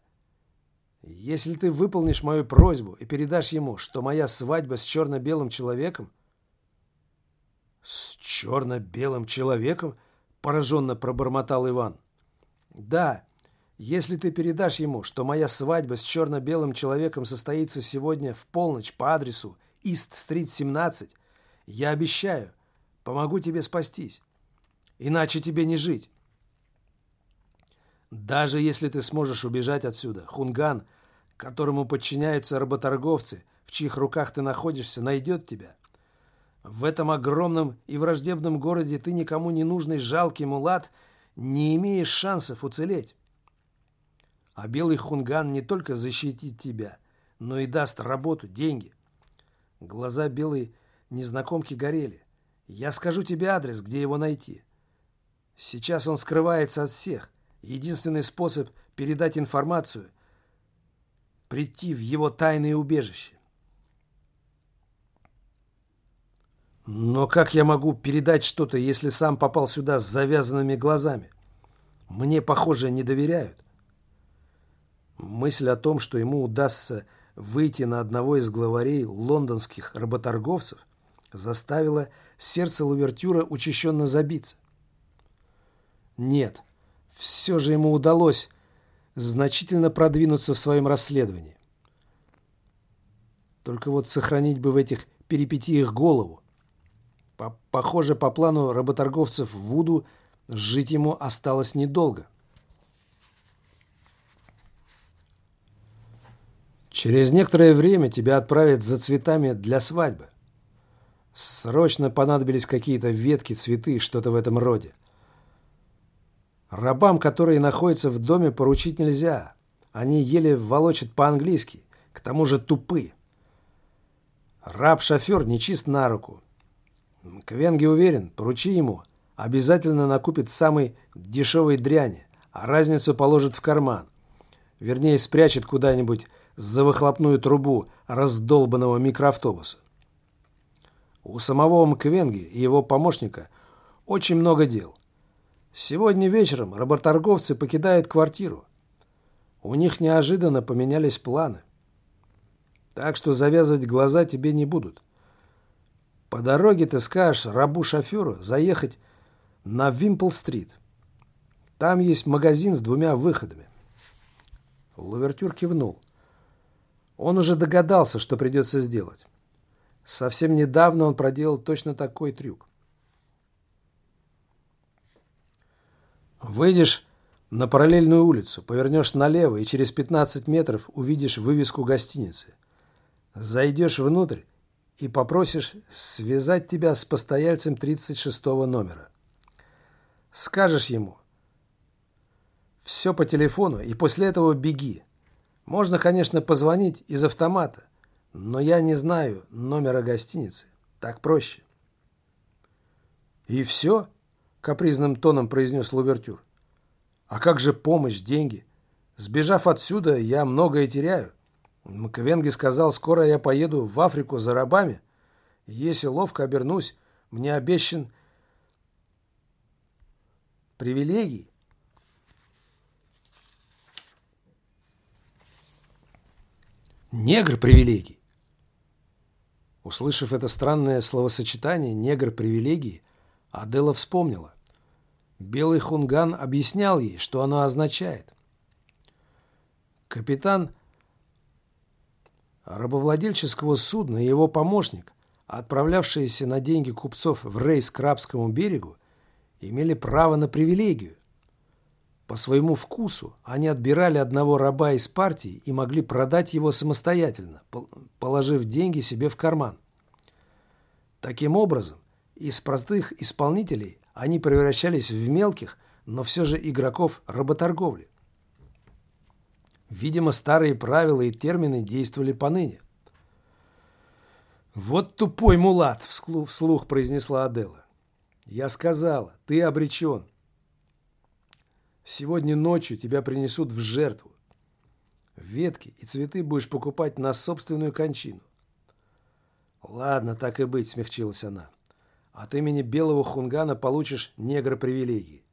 Если ты выполнишь мою просьбу и передашь ему, что моя свадьба с черно-белым человеком... С черно-белым человеком? Пораженно пробормотал Иван. Да, если ты передашь ему, что моя свадьба с черно-белым человеком состоится сегодня в полночь по адресу Ист-стрит 17, Я обещаю, помогу тебе спастись. Иначе тебе не жить. Даже если ты сможешь убежать отсюда, Хунган, которому подчиняются работорговцы, в чьих руках ты находишься, найдет тебя. В этом огромном и враждебном городе ты никому не нужный жалкий мулат не имеешь шансов уцелеть. А белый хунган не только защитит тебя, но и даст работу, деньги. Глаза белой незнакомки горели. Я скажу тебе адрес, где его найти. Сейчас он скрывается от всех. Единственный способ передать информацию — прийти в его тайное убежище. Но как я могу передать что-то, если сам попал сюда с завязанными глазами? Мне, похоже, не доверяют. Мысль о том, что ему удастся выйти на одного из главарей лондонских работорговцев, заставила сердце Лувертюра учащенно забиться. Нет, все же ему удалось значительно продвинуться в своем расследовании. Только вот сохранить бы в этих перипетиях голову. По похоже, по плану работорговцев Вуду жить ему осталось недолго. Через некоторое время тебя отправят за цветами для свадьбы. Срочно понадобились какие-то ветки, цветы, что-то в этом роде. Рабам, которые находятся в доме, поручить нельзя. Они еле волочат по-английски, к тому же тупы. Раб-шофер нечист на руку. Квенги уверен, поручи ему, обязательно накупит самый дешевой дряни, а разницу положит в карман. Вернее, спрячет куда-нибудь за выхлопную трубу раздолбанного микроавтобуса. У самого Мквенги и его помощника очень много дел. Сегодня вечером работорговцы покидают квартиру. У них неожиданно поменялись планы. Так что завязывать глаза тебе не будут. По дороге ты скажешь рабу-шоферу заехать на Вимпл-стрит. Там есть магазин с двумя выходами. Лувертюр кивнул. Он уже догадался, что придется сделать. Совсем недавно он проделал точно такой трюк. Выйдешь на параллельную улицу, повернешь налево и через 15 метров увидишь вывеску гостиницы. Зайдешь внутрь и попросишь связать тебя с постояльцем 36 номера. Скажешь ему все по телефону и после этого беги. Можно, конечно, позвонить из автомата, но я не знаю номера гостиницы. Так проще. И все? Капризным тоном произнес Лувертюр. А как же помощь, деньги? Сбежав отсюда, я многое теряю. Маквенги сказал, скоро я поеду в Африку за рабами. Если ловко обернусь, мне обещан привилегий. Негр привилегий. Услышав это странное словосочетание «негр привилегии», Адела вспомнила. Белый хунган объяснял ей, что оно означает. Капитан рабовладельческого судна и его помощник, отправлявшиеся на деньги купцов в рейс к Рабскому берегу, имели право на привилегию. По своему вкусу они отбирали одного раба из партии и могли продать его самостоятельно, положив деньги себе в карман. Таким образом, из простых исполнителей они превращались в мелких, но все же игроков работорговли. Видимо, старые правила и термины действовали поныне. «Вот тупой мулат!» – вслух произнесла Адела. «Я сказала, ты обречен. Сегодня ночью тебя принесут в жертву. Ветки и цветы будешь покупать на собственную кончину. Ладно, так и быть, смягчилась она. От имени белого хунгана получишь негра привилегии.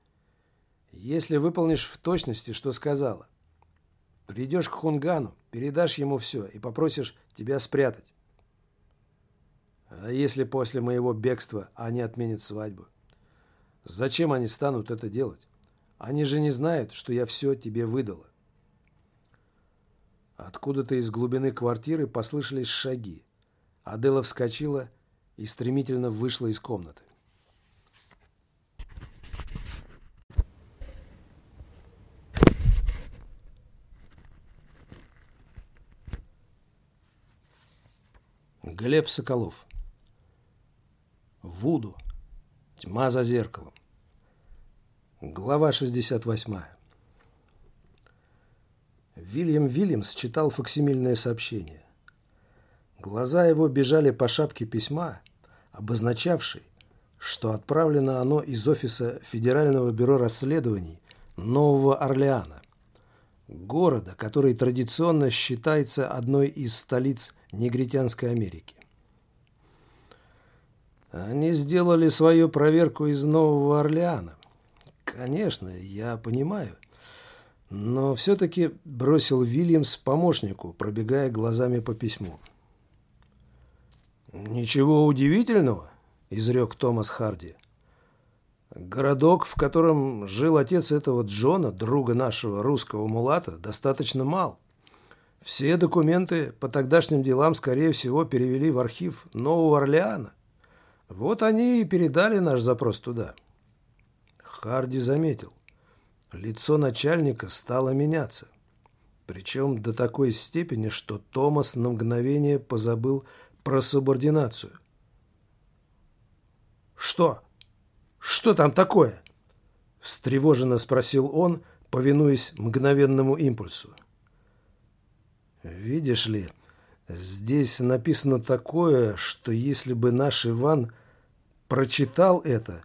Если выполнишь в точности, что сказала. Придешь к Хунгану, передашь ему все и попросишь тебя спрятать. А если после моего бегства они отменят свадьбу? Зачем они станут это делать? Они же не знают, что я все тебе выдала. Откуда-то из глубины квартиры послышались шаги. Адела вскочила и стремительно вышла из комнаты. Глеб Соколов. Вуду. Тьма за зеркалом. Глава 68. Вильям Вильямс читал факсимильное сообщение. Глаза его бежали по шапке письма, обозначавшей, что отправлено оно из офиса Федерального бюро расследований Нового Орлеана, города, который традиционно считается одной из столиц негритянской Америки. Они сделали свою проверку из Нового Орлеана. Конечно, я понимаю. Но все-таки бросил Вильямс помощнику, пробегая глазами по письму. «Ничего удивительного», — изрек Томас Харди. «Городок, в котором жил отец этого Джона, друга нашего русского мулата, достаточно мал. Все документы по тогдашним делам, скорее всего, перевели в архив Нового Орлеана. Вот они и передали наш запрос туда». Харди заметил. Лицо начальника стало меняться. Причем до такой степени, что Томас на мгновение позабыл про субординацию. «Что? Что там такое?» Встревоженно спросил он, повинуясь мгновенному импульсу. «Видишь ли, здесь написано такое, что если бы наш Иван прочитал это,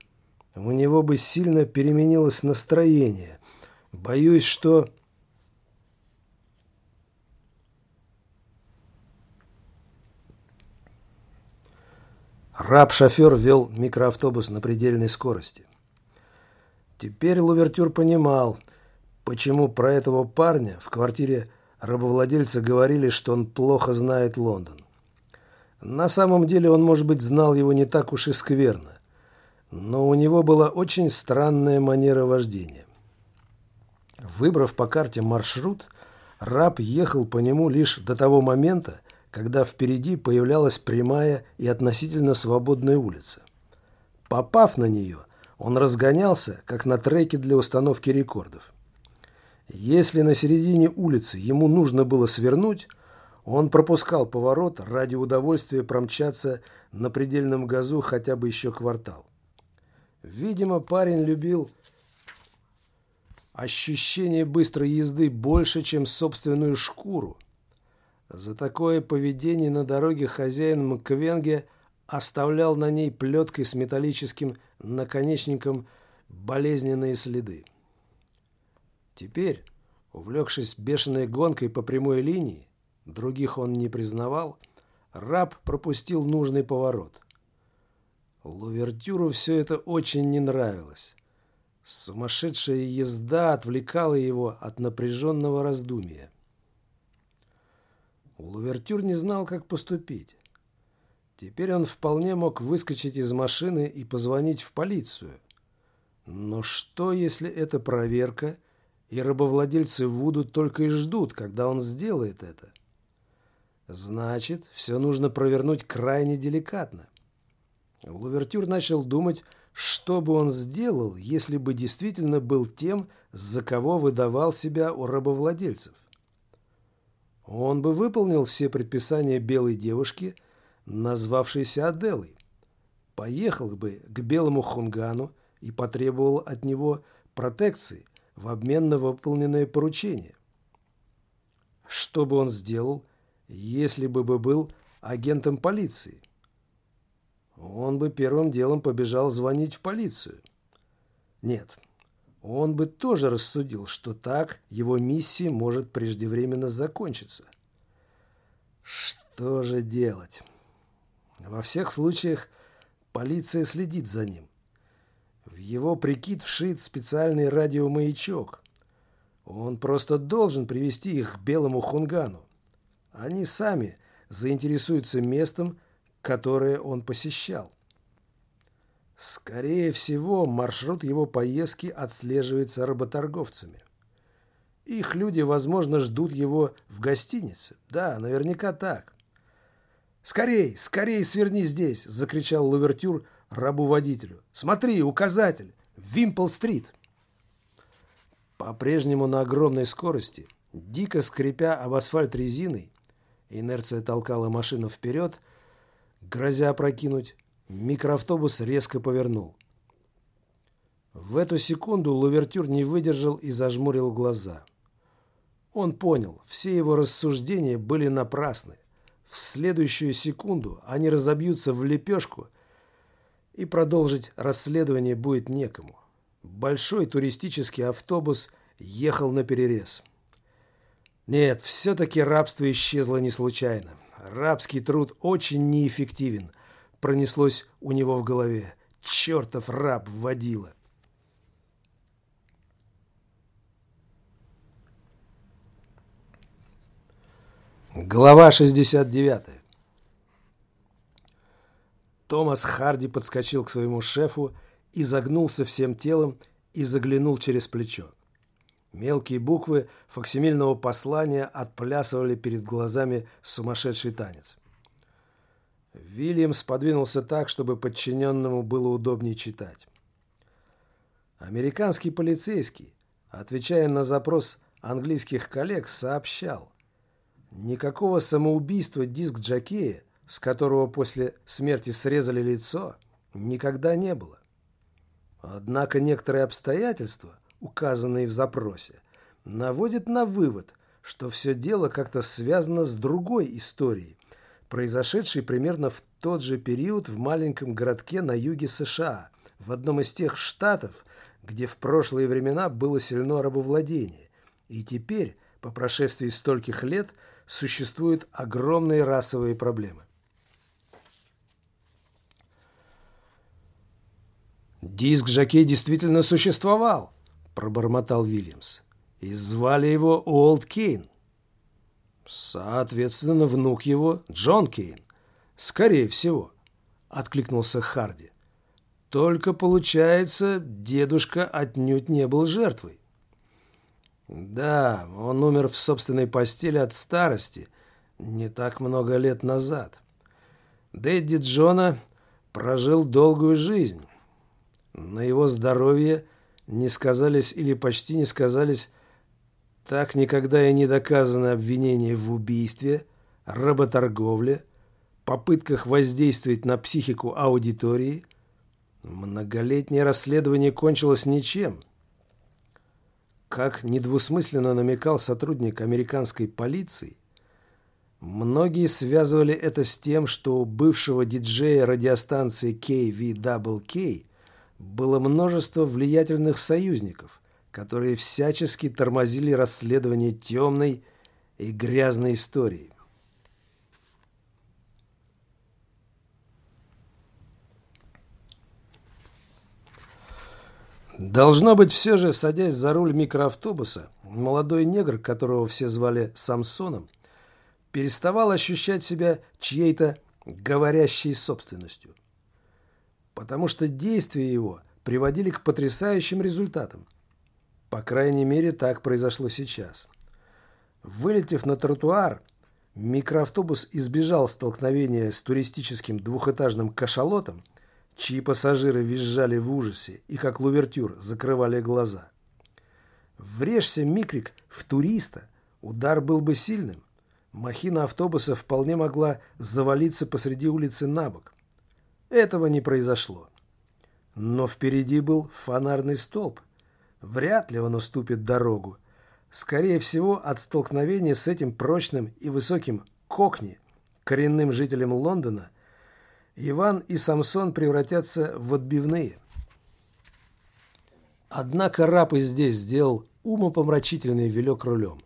у него бы сильно переменилось настроение. Боюсь, что...» Раб-шофер вел микроавтобус на предельной скорости. Теперь Лувертюр понимал, почему про этого парня в квартире рабовладельца говорили, что он плохо знает Лондон. На самом деле он, может быть, знал его не так уж и скверно, но у него была очень странная манера вождения. Выбрав по карте маршрут, раб ехал по нему лишь до того момента, когда впереди появлялась прямая и относительно свободная улица. Попав на нее, он разгонялся, как на треке для установки рекордов. Если на середине улицы ему нужно было свернуть, он пропускал поворот ради удовольствия промчаться на предельном газу хотя бы еще квартал. Видимо, парень любил ощущение быстрой езды больше, чем собственную шкуру, за такое поведение на дороге хозяин Мквенге оставлял на ней плеткой с металлическим наконечником болезненные следы. Теперь, увлекшись бешеной гонкой по прямой линии, других он не признавал, раб пропустил нужный поворот. Лувертюру все это очень не нравилось. Сумасшедшая езда отвлекала его от напряженного раздумия. Лувертюр не знал, как поступить. Теперь он вполне мог выскочить из машины и позвонить в полицию. Но что, если это проверка, и рабовладельцы Вуду только и ждут, когда он сделает это? Значит, все нужно провернуть крайне деликатно. Лувертюр начал думать, что бы он сделал, если бы действительно был тем, за кого выдавал себя у рабовладельцев. Он бы выполнил все предписания белой девушки, назвавшейся Аделой. Поехал бы к белому хунгану и потребовал от него протекции в обмен на выполненное поручение. Что бы он сделал, если бы был агентом полиции? Он бы первым делом побежал звонить в полицию. Нет, он бы тоже рассудил, что так его миссия может преждевременно закончиться. Что же делать? Во всех случаях полиция следит за ним. В его прикид вшит специальный радиомаячок. Он просто должен привести их к белому хунгану. Они сами заинтересуются местом, которое он посещал. Скорее всего, маршрут его поездки отслеживается работорговцами. Их люди, возможно, ждут его в гостинице. Да, наверняка так. «Скорей, скорей сверни здесь!» – закричал Лувертюр рабу-водителю. «Смотри, указатель! Вимпл-стрит!» По-прежнему на огромной скорости, дико скрипя об асфальт резиной, инерция толкала машину вперед, грозя опрокинуть, микроавтобус резко повернул. В эту секунду Лувертюр не выдержал и зажмурил глаза. Он понял, все его рассуждения были напрасны. В следующую секунду они разобьются в лепешку, и продолжить расследование будет некому. Большой туристический автобус ехал на перерез. Нет, все-таки рабство исчезло не случайно. Рабский труд очень неэффективен, пронеслось у него в голове. Чертов раб водила. Глава 69. Томас Харди подскочил к своему шефу, изогнулся всем телом и заглянул через плечо. Мелкие буквы факсимильного послания отплясывали перед глазами сумасшедший танец. Вильямс подвинулся так, чтобы подчиненному было удобнее читать. Американский полицейский, отвечая на запрос английских коллег, сообщал, Никакого самоубийства диск Джакея, с которого после смерти срезали лицо, никогда не было. Однако некоторые обстоятельства, указанные в запросе, наводят на вывод, что все дело как-то связано с другой историей, произошедшей примерно в тот же период в маленьком городке на юге США, в одном из тех штатов, где в прошлые времена было сильно рабовладение. И теперь, по прошествии стольких лет, существуют огромные расовые проблемы. «Диск Жакей действительно существовал», – пробормотал Вильямс. «И звали его Уолт Кейн. Соответственно, внук его – Джон Кейн. Скорее всего», – откликнулся Харди. «Только, получается, дедушка отнюдь не был жертвой. Да, он умер в собственной постели от старости не так много лет назад. Дэдди Джона прожил долгую жизнь. На его здоровье не сказались или почти не сказались так никогда и не доказаны обвинения в убийстве, работорговле, попытках воздействовать на психику аудитории. Многолетнее расследование кончилось ничем – как недвусмысленно намекал сотрудник американской полиции, многие связывали это с тем, что у бывшего диджея радиостанции KVWK было множество влиятельных союзников, которые всячески тормозили расследование темной и грязной истории. Должно быть, все же, садясь за руль микроавтобуса, молодой негр, которого все звали Самсоном, переставал ощущать себя чьей-то говорящей собственностью. Потому что действия его приводили к потрясающим результатам. По крайней мере, так произошло сейчас. Вылетев на тротуар, микроавтобус избежал столкновения с туристическим двухэтажным кашалотом чьи пассажиры визжали в ужасе и, как лувертюр, закрывали глаза. Врежься, Микрик, в туриста, удар был бы сильным. Махина автобуса вполне могла завалиться посреди улицы на бок. Этого не произошло. Но впереди был фонарный столб. Вряд ли он уступит дорогу. Скорее всего, от столкновения с этим прочным и высоким кокни, коренным жителем Лондона – Иван и Самсон превратятся в отбивные. Однако раб и здесь сделал умопомрачительный вилек рулем.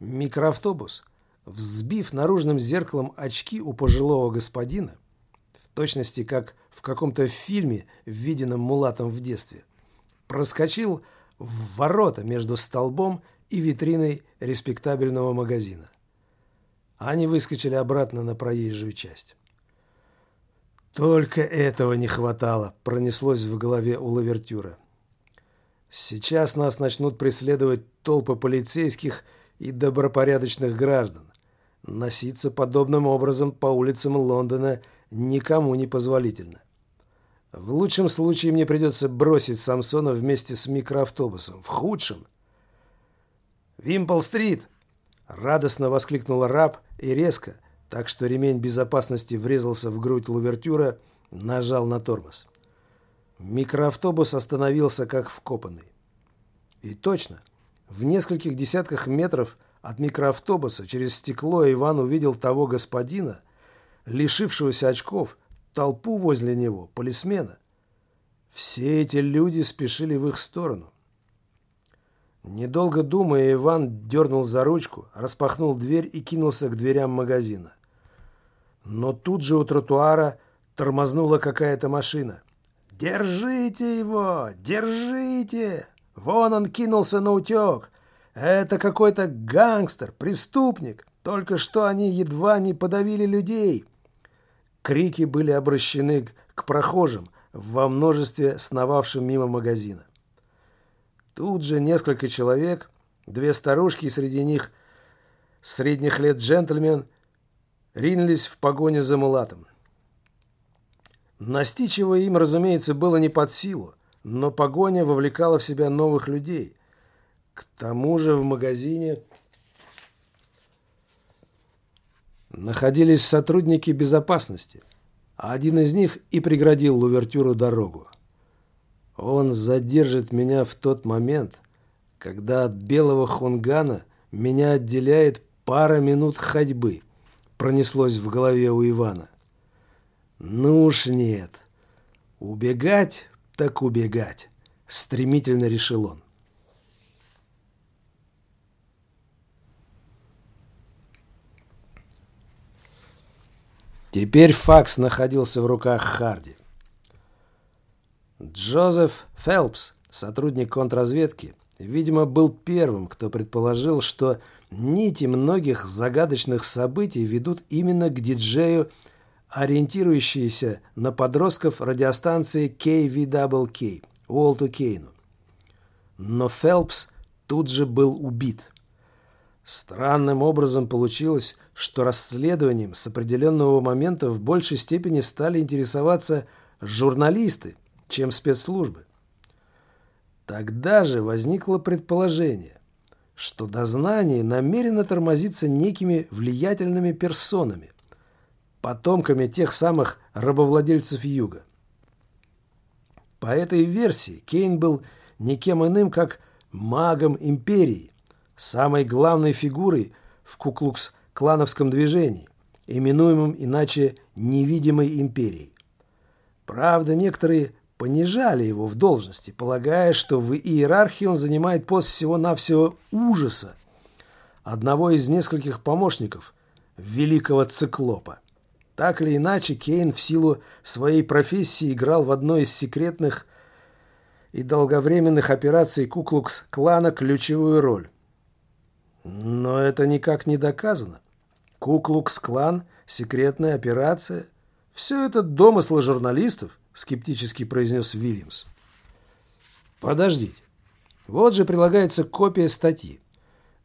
Микроавтобус, взбив наружным зеркалом очки у пожилого господина, точности как в каком-то фильме, виденном мулатом в детстве, проскочил в ворота между столбом и витриной респектабельного магазина. Они выскочили обратно на проезжую часть. Только этого не хватало, пронеслось в голове у Лавертюра. Сейчас нас начнут преследовать толпы полицейских и добропорядочных граждан. носиться подобным образом по улицам Лондона никому не позволительно. В лучшем случае мне придется бросить Самсона вместе с микроавтобусом. В худшем... «Вимпл-стрит!» — радостно воскликнула раб и резко, так что ремень безопасности врезался в грудь Лувертюра, нажал на тормоз. Микроавтобус остановился как вкопанный. И точно, в нескольких десятках метров от микроавтобуса через стекло Иван увидел того господина, лишившегося очков, толпу возле него, полисмена. Все эти люди спешили в их сторону. Недолго думая, Иван дернул за ручку, распахнул дверь и кинулся к дверям магазина. Но тут же у тротуара тормознула какая-то машина. «Держите его! Держите!» Вон он кинулся на утек. Это какой-то гангстер, преступник. Только что они едва не подавили людей. Крики были обращены к прохожим во множестве сновавшим мимо магазина. Тут же несколько человек, две старушки и среди них средних лет джентльмен, ринулись в погоню за мулатом. Настичь его им, разумеется, было не под силу но погоня вовлекала в себя новых людей. К тому же в магазине находились сотрудники безопасности, а один из них и преградил Лувертюру дорогу. Он задержит меня в тот момент, когда от белого хунгана меня отделяет пара минут ходьбы, пронеслось в голове у Ивана. Ну уж нет. Убегать так убегать, стремительно решил он. Теперь факс находился в руках Харди. Джозеф Фелпс, сотрудник контрразведки, видимо, был первым, кто предположил, что нити многих загадочных событий ведут именно к диджею ориентирующиеся на подростков радиостанции KVWK, Уолту Кейну. Но Фелпс тут же был убит. Странным образом получилось, что расследованием с определенного момента в большей степени стали интересоваться журналисты, чем спецслужбы. Тогда же возникло предположение, что дознание намеренно тормозится некими влиятельными персонами – потомками тех самых рабовладельцев Юга. По этой версии Кейн был никем иным, как магом империи, самой главной фигурой в Куклукс-клановском движении, именуемом иначе «невидимой империей». Правда, некоторые понижали его в должности, полагая, что в иерархии он занимает пост всего-навсего ужаса, одного из нескольких помощников великого циклопа. Так или иначе, Кейн в силу своей профессии играл в одной из секретных и долговременных операций Куклукс-клана ключевую роль. Но это никак не доказано. Куклукс-клан, секретная операция – все это домыслы журналистов, скептически произнес Вильямс. Подождите. Вот же прилагается копия статьи.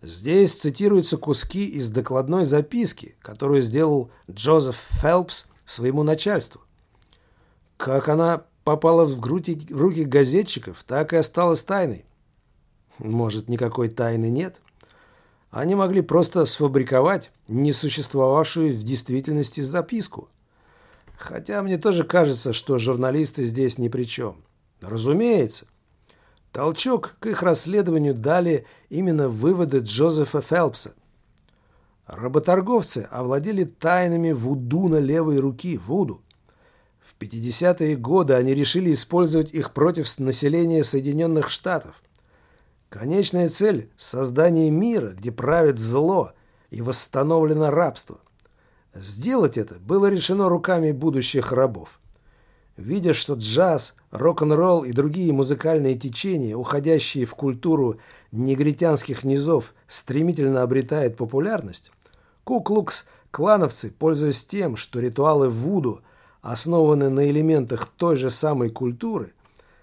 Здесь цитируются куски из докладной записки, которую сделал Джозеф Фелпс своему начальству. Как она попала в, груди, в руки газетчиков, так и осталась тайной. Может, никакой тайны нет? Они могли просто сфабриковать несуществовавшую в действительности записку. Хотя мне тоже кажется, что журналисты здесь ни при чем. Разумеется, Толчок к их расследованию дали именно выводы Джозефа Фелпса. Работорговцы овладели тайнами вуду на левой руки, вуду. В 50-е годы они решили использовать их против населения Соединенных Штатов. Конечная цель – создание мира, где правит зло и восстановлено рабство. Сделать это было решено руками будущих рабов. Видя, что джаз, рок-н-ролл и другие музыкальные течения, уходящие в культуру негритянских низов, стремительно обретают популярность, Куклукс клановцы, пользуясь тем, что ритуалы Вуду основаны на элементах той же самой культуры,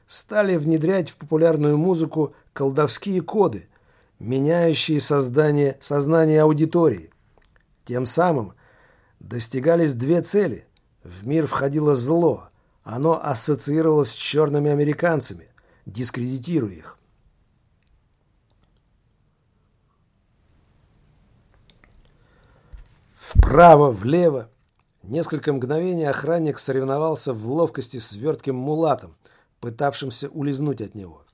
стали внедрять в популярную музыку колдовские коды, меняющие создание, сознание аудитории. Тем самым достигались две цели. В мир входило зло. Оно ассоциировалось с черными американцами, дискредитируя их. Вправо, влево. Несколько мгновений охранник соревновался в ловкости с вертким мулатом, пытавшимся улизнуть от него.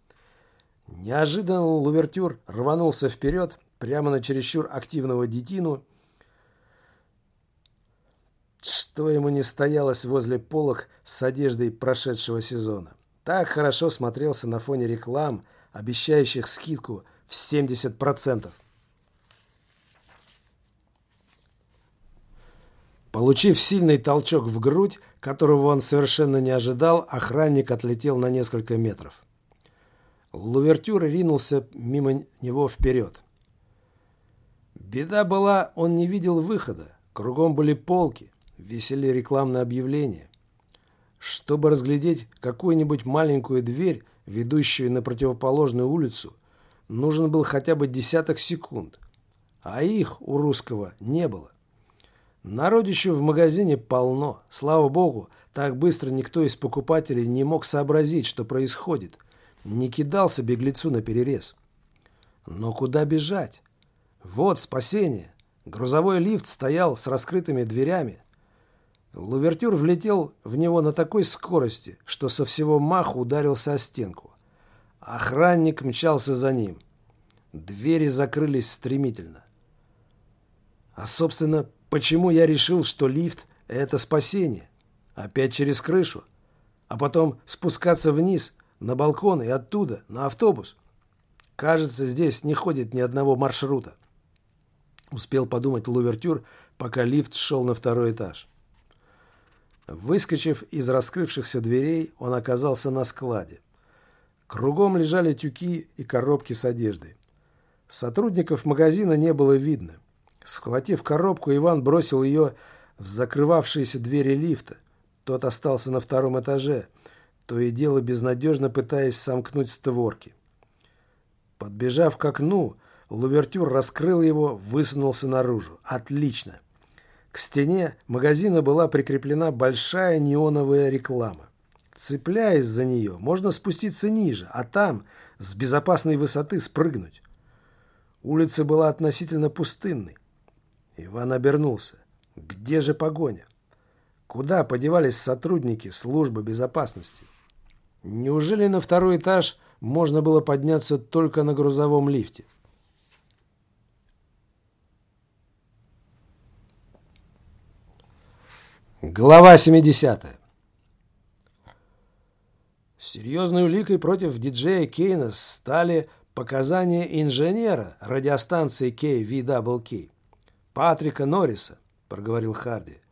Неожиданно Лувертюр рванулся вперед, прямо на чересчур активного детину, что ему не стоялось возле полок с одеждой прошедшего сезона. Так хорошо смотрелся на фоне реклам, обещающих скидку в 70%. Получив сильный толчок в грудь, которого он совершенно не ожидал, охранник отлетел на несколько метров. Лувертюр ринулся мимо него вперед. Беда была, он не видел выхода. Кругом были полки, висели рекламные объявления. Чтобы разглядеть какую-нибудь маленькую дверь, ведущую на противоположную улицу, нужен был хотя бы десяток секунд. А их у русского не было. Народищу в магазине полно. Слава богу, так быстро никто из покупателей не мог сообразить, что происходит. Не кидался беглецу на перерез. Но куда бежать? Вот спасение. Грузовой лифт стоял с раскрытыми дверями. Лувертюр влетел в него на такой скорости, что со всего маху ударился о стенку. Охранник мчался за ним. Двери закрылись стремительно. А, собственно, Почему я решил, что лифт – это спасение? Опять через крышу? А потом спускаться вниз, на балкон и оттуда, на автобус? Кажется, здесь не ходит ни одного маршрута. Успел подумать Лувертюр, пока лифт шел на второй этаж. Выскочив из раскрывшихся дверей, он оказался на складе. Кругом лежали тюки и коробки с одеждой. Сотрудников магазина не было видно – Схватив коробку, Иван бросил ее в закрывавшиеся двери лифта. Тот остался на втором этаже, то и дело безнадежно пытаясь сомкнуть створки. Подбежав к окну, Лувертюр раскрыл его, высунулся наружу. Отлично! К стене магазина была прикреплена большая неоновая реклама. Цепляясь за нее, можно спуститься ниже, а там с безопасной высоты спрыгнуть. Улица была относительно пустынной. Иван обернулся. Где же погоня? Куда подевались сотрудники службы безопасности? Неужели на второй этаж можно было подняться только на грузовом лифте? Глава 70. Серьезной уликой против диджея Кейна стали показания инженера радиостанции KVWK. Патрика Норриса», — проговорил Харди.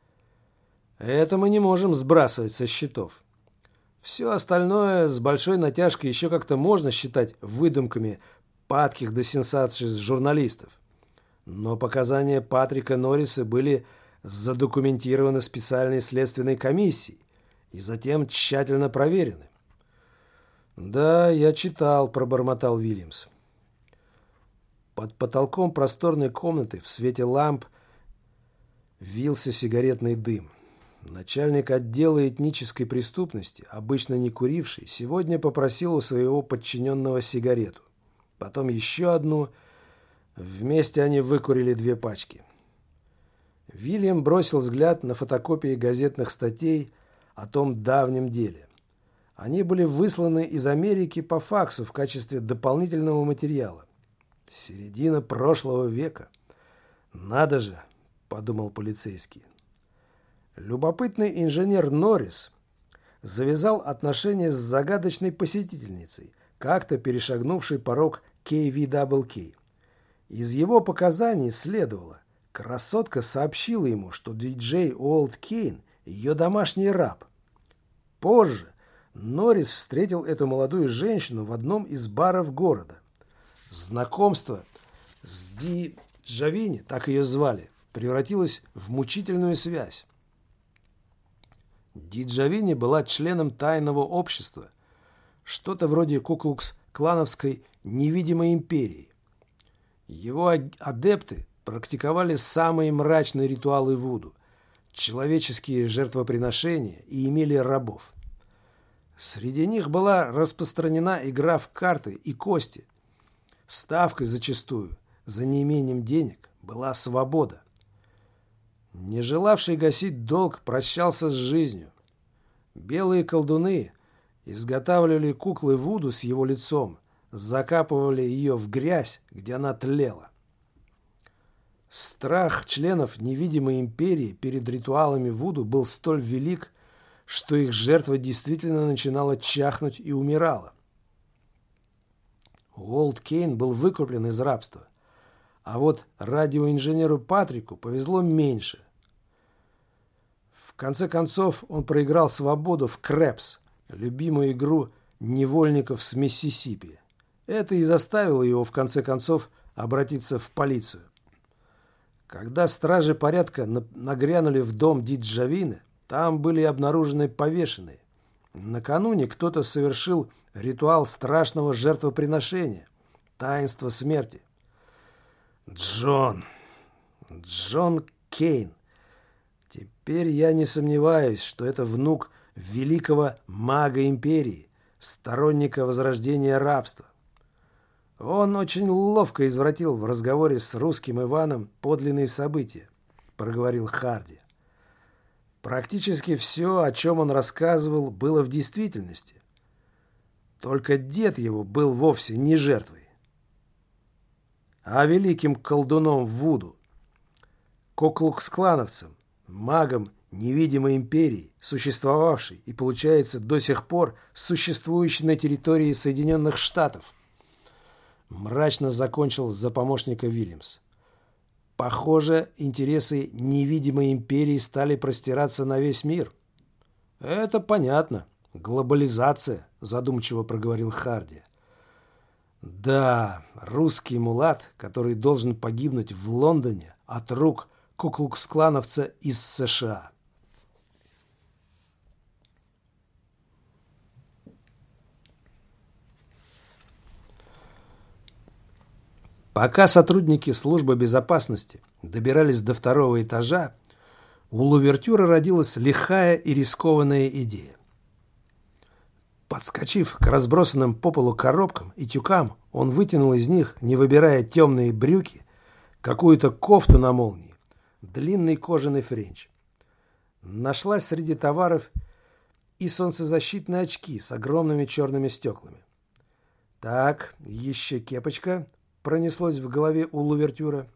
«Это мы не можем сбрасывать со счетов. Все остальное с большой натяжкой еще как-то можно считать выдумками падких до сенсаций журналистов. Но показания Патрика Норриса были задокументированы специальной следственной комиссией и затем тщательно проверены. «Да, я читал», — пробормотал Вильямс. Под потолком просторной комнаты в свете ламп вился сигаретный дым. Начальник отдела этнической преступности, обычно не куривший, сегодня попросил у своего подчиненного сигарету. Потом еще одну. Вместе они выкурили две пачки. Вильям бросил взгляд на фотокопии газетных статей о том давнем деле. Они были высланы из Америки по факсу в качестве дополнительного материала. Середина прошлого века. Надо же, подумал полицейский. Любопытный инженер Норрис завязал отношения с загадочной посетительницей, как-то перешагнувшей порог KVWK. Из его показаний следовало, красотка сообщила ему, что диджей Уолт Кейн – ее домашний раб. Позже Норрис встретил эту молодую женщину в одном из баров города. Знакомство с Ди Джавини, так ее звали, превратилось в мучительную связь. Ди Джавини была членом тайного общества, что-то вроде куклукс-клановской невидимой империи. Его адепты практиковали самые мрачные ритуалы Вуду, человеческие жертвоприношения и имели рабов. Среди них была распространена игра в карты и кости. Ставкой зачастую, за неимением денег, была свобода. Не желавший гасить долг прощался с жизнью. Белые колдуны изготавливали куклы Вуду с его лицом, закапывали ее в грязь, где она тлела. Страх членов невидимой империи перед ритуалами Вуду был столь велик, что их жертва действительно начинала чахнуть и умирала. Уолт Кейн был выкуплен из рабства, а вот радиоинженеру Патрику повезло меньше. Конце концов он проиграл свободу в Крэпс, любимую игру невольников с Миссисипи. Это и заставило его, в конце концов, обратиться в полицию. Когда стражи порядка нагрянули в дом Диджавины, там были обнаружены повешенные. Накануне кто-то совершил ритуал страшного жертвоприношения, таинство смерти. Джон, Джон Кейн. Теперь я не сомневаюсь, что это внук великого мага империи, сторонника возрождения рабства. Он очень ловко извратил в разговоре с русским Иваном подлинные события, проговорил Харди. Практически все, о чем он рассказывал, было в действительности. Только дед его был вовсе не жертвой, а великим колдуном Вуду, коклуксклановцем, магом невидимой империи, существовавшей и, получается, до сих пор существующей на территории Соединенных Штатов. Мрачно закончил за помощника Вильямс. Похоже, интересы невидимой империи стали простираться на весь мир. Это понятно. Глобализация, задумчиво проговорил Харди. Да, русский мулат, который должен погибнуть в Лондоне от рук куклукс-клановца из США. Пока сотрудники службы безопасности добирались до второго этажа, у Лувертюра родилась лихая и рискованная идея. Подскочив к разбросанным по полу коробкам и тюкам, он вытянул из них, не выбирая темные брюки, какую-то кофту на молнии, длинный кожаный френч. Нашлась среди товаров и солнцезащитные очки с огромными черными стеклами. Так, еще кепочка, пронеслось в голове у Лувертюра.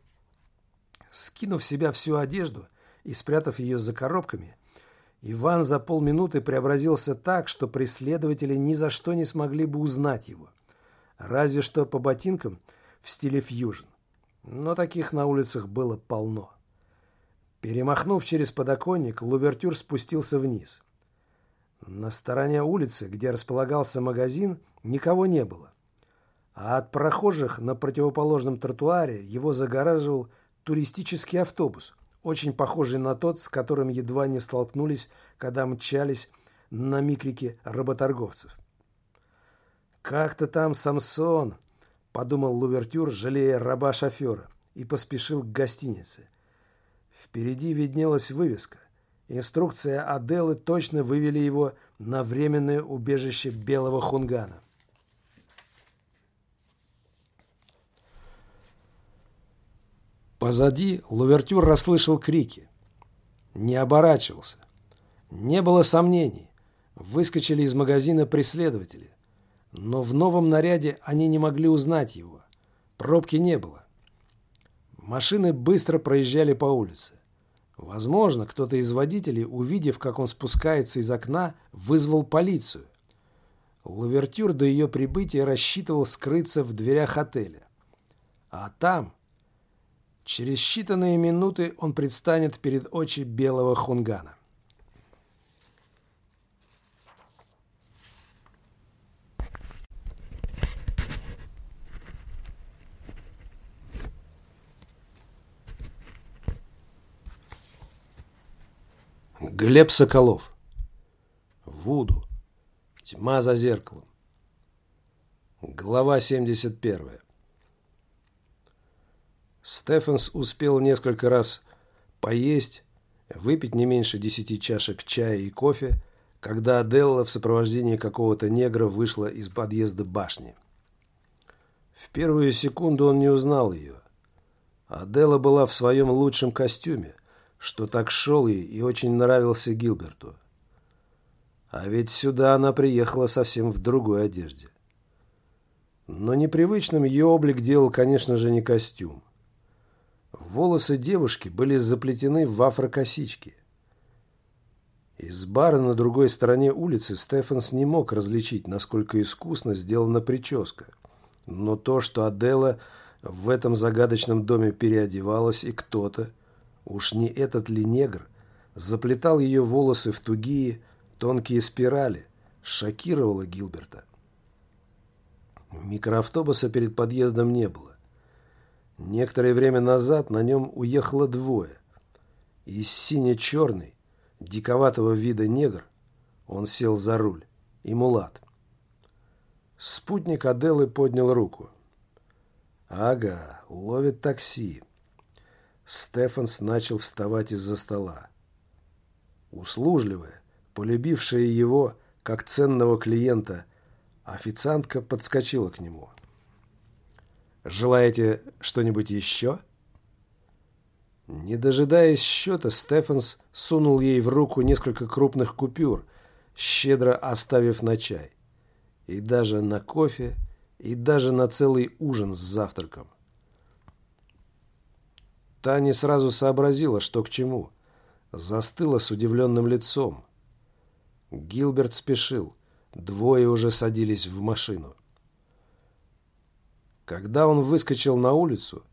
Скинув себя всю одежду и спрятав ее за коробками, Иван за полминуты преобразился так, что преследователи ни за что не смогли бы узнать его. Разве что по ботинкам в стиле фьюжн. Но таких на улицах было полно. Перемахнув через подоконник, Лувертюр спустился вниз. На стороне улицы, где располагался магазин, никого не было а от прохожих на противоположном тротуаре его загораживал туристический автобус, очень похожий на тот, с которым едва не столкнулись, когда мчались на микрике работорговцев. «Как-то там Самсон», — подумал Лувертюр, жалея раба-шофера, и поспешил к гостинице. Впереди виднелась вывеска. Инструкция Аделы точно вывели его на временное убежище Белого Хунгана. Позади Лувертюр расслышал крики. Не оборачивался. Не было сомнений. Выскочили из магазина преследователи. Но в новом наряде они не могли узнать его. Пробки не было. Машины быстро проезжали по улице. Возможно, кто-то из водителей, увидев, как он спускается из окна, вызвал полицию. Лувертюр до ее прибытия рассчитывал скрыться в дверях отеля. А там, Через считанные минуты он предстанет перед очи белого хунгана. Глеб Соколов. Вуду. Тьма за зеркалом. Глава 71. Стефанс успел несколько раз поесть, выпить не меньше десяти чашек чая и кофе, когда Аделла в сопровождении какого-то негра вышла из подъезда башни. В первую секунду он не узнал ее. Аделла была в своем лучшем костюме, что так шел ей и очень нравился Гилберту. А ведь сюда она приехала совсем в другой одежде. Но непривычным ее облик делал, конечно же, не костюм. Волосы девушки были заплетены в афрокосички. Из бара на другой стороне улицы Стефанс не мог различить, насколько искусно сделана прическа. Но то, что Адела в этом загадочном доме переодевалась и кто-то, уж не этот ли негр, заплетал ее волосы в тугие, тонкие спирали, шокировало Гилберта. Микроавтобуса перед подъездом не было. Некоторое время назад на нем уехало двое. Из сине-черный, диковатого вида негр, он сел за руль, и мулат. Спутник Аделы поднял руку. «Ага, ловит такси». Стефанс начал вставать из-за стола. Услужливая, полюбившая его, как ценного клиента, официантка подскочила к нему. Желаете что-нибудь еще?» Не дожидаясь счета, Стефанс сунул ей в руку несколько крупных купюр, щедро оставив на чай. И даже на кофе, и даже на целый ужин с завтраком. Таня сразу сообразила, что к чему. Застыла с удивленным лицом. Гилберт спешил. Двое уже садились в машину. Когда он выскочил на улицу,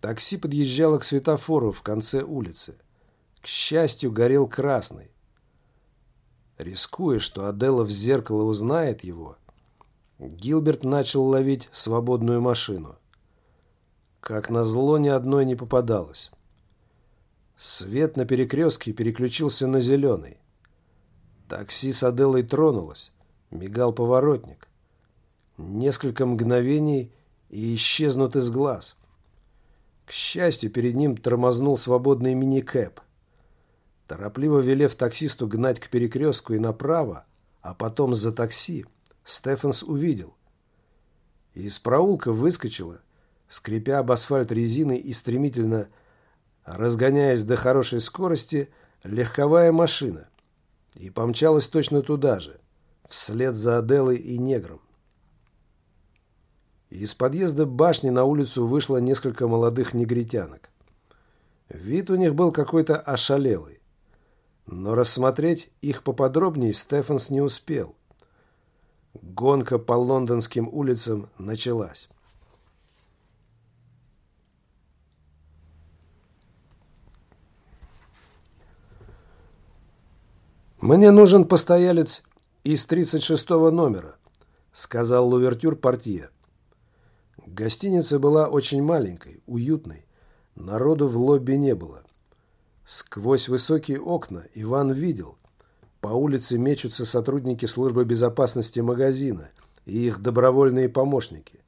такси подъезжало к светофору в конце улицы. К счастью, горел красный. Рискуя, что Адела в зеркало узнает его, Гилберт начал ловить свободную машину. Как назло, ни одной не попадалось. Свет на перекрестке переключился на зеленый. Такси с Аделой тронулось. Мигал поворотник. Несколько мгновений и исчезнут из глаз. К счастью, перед ним тормознул свободный мини-кэп. Торопливо велев таксисту гнать к перекрестку и направо, а потом за такси, Стефанс увидел. Из проулка выскочила, скрипя об асфальт резиной и стремительно разгоняясь до хорошей скорости, легковая машина. И помчалась точно туда же, вслед за Аделой и негром. Из подъезда башни на улицу вышло несколько молодых негритянок. Вид у них был какой-то ошалелый. Но рассмотреть их поподробнее Стефанс не успел. Гонка по лондонским улицам началась. «Мне нужен постоялец из 36 номера», — сказал Лувертюр портье. Гостиница была очень маленькой, уютной. Народу в лобби не было. Сквозь высокие окна Иван видел. По улице мечутся сотрудники службы безопасности магазина и их добровольные помощники.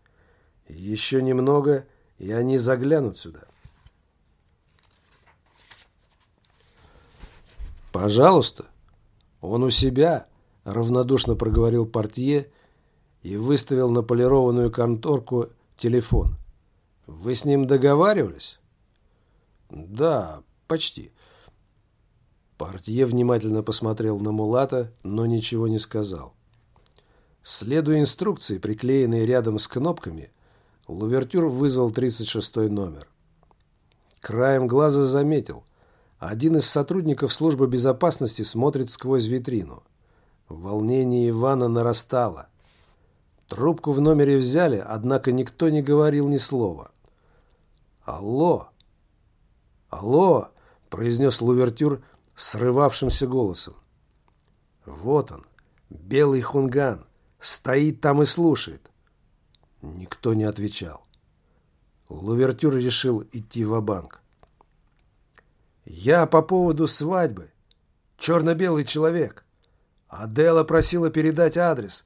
Еще немного, и они заглянут сюда. «Пожалуйста, он у себя», — равнодушно проговорил портье и выставил на полированную конторку телефон. Вы с ним договаривались? Да, почти. Портье внимательно посмотрел на Мулата, но ничего не сказал. Следуя инструкции, приклеенной рядом с кнопками, Лувертюр вызвал 36 номер. Краем глаза заметил. Один из сотрудников службы безопасности смотрит сквозь витрину. Волнение Ивана нарастало. Трубку в номере взяли, однако никто не говорил ни слова. «Алло! Алло!» – произнес Лувертюр срывавшимся голосом. «Вот он, белый хунган, стоит там и слушает». Никто не отвечал. Лувертюр решил идти в банк «Я по поводу свадьбы. Черно-белый человек. Адела просила передать адрес.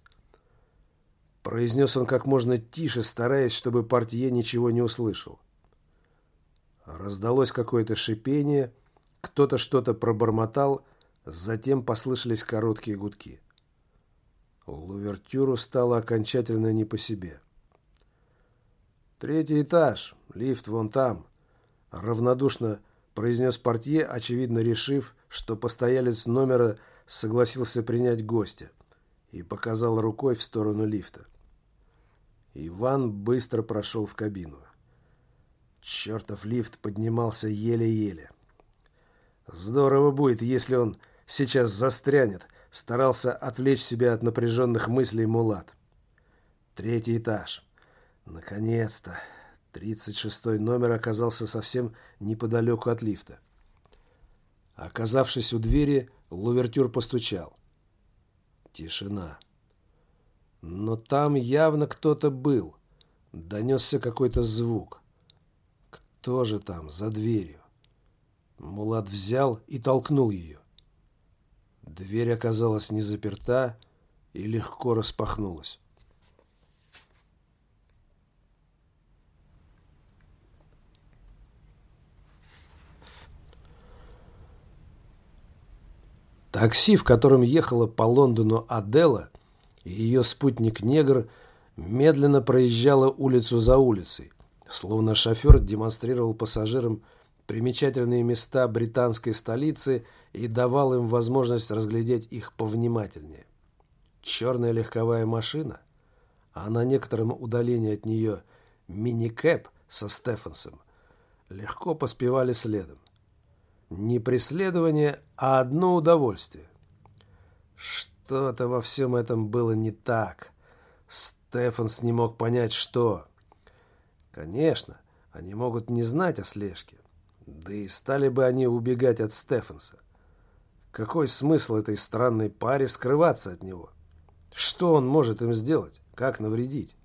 Произнес он как можно тише, стараясь, чтобы портье ничего не услышал. Раздалось какое-то шипение, кто-то что-то пробормотал, затем послышались короткие гудки. Лувертюру стало окончательно не по себе. «Третий этаж, лифт вон там», — равнодушно произнес портье, очевидно решив, что постоялец номера согласился принять гостя, и показал рукой в сторону лифта. Иван быстро прошел в кабину. Чертов лифт поднимался еле-еле. Здорово будет, если он сейчас застрянет, старался отвлечь себя от напряженных мыслей Мулат. Третий этаж. Наконец-то. Тридцать шестой номер оказался совсем неподалеку от лифта. Оказавшись у двери, Лувертюр постучал. Тишина. Но там явно кто-то был. Донесся какой-то звук. Кто же там, за дверью? Мулат взял и толкнул ее. Дверь оказалась не заперта и легко распахнулась. Такси, в котором ехала по Лондону Адела, и ее спутник-негр медленно проезжала улицу за улицей, словно шофер демонстрировал пассажирам примечательные места британской столицы и давал им возможность разглядеть их повнимательнее. Черная легковая машина, а на некотором удалении от нее мини-кэп со Стефансом, легко поспевали следом. Не преследование, а одно удовольствие. Что-то во всем этом было не так. Стефанс не мог понять, что. Конечно, они могут не знать о слежке. Да и стали бы они убегать от Стефанса. Какой смысл этой странной паре скрываться от него? Что он может им сделать? Как навредить?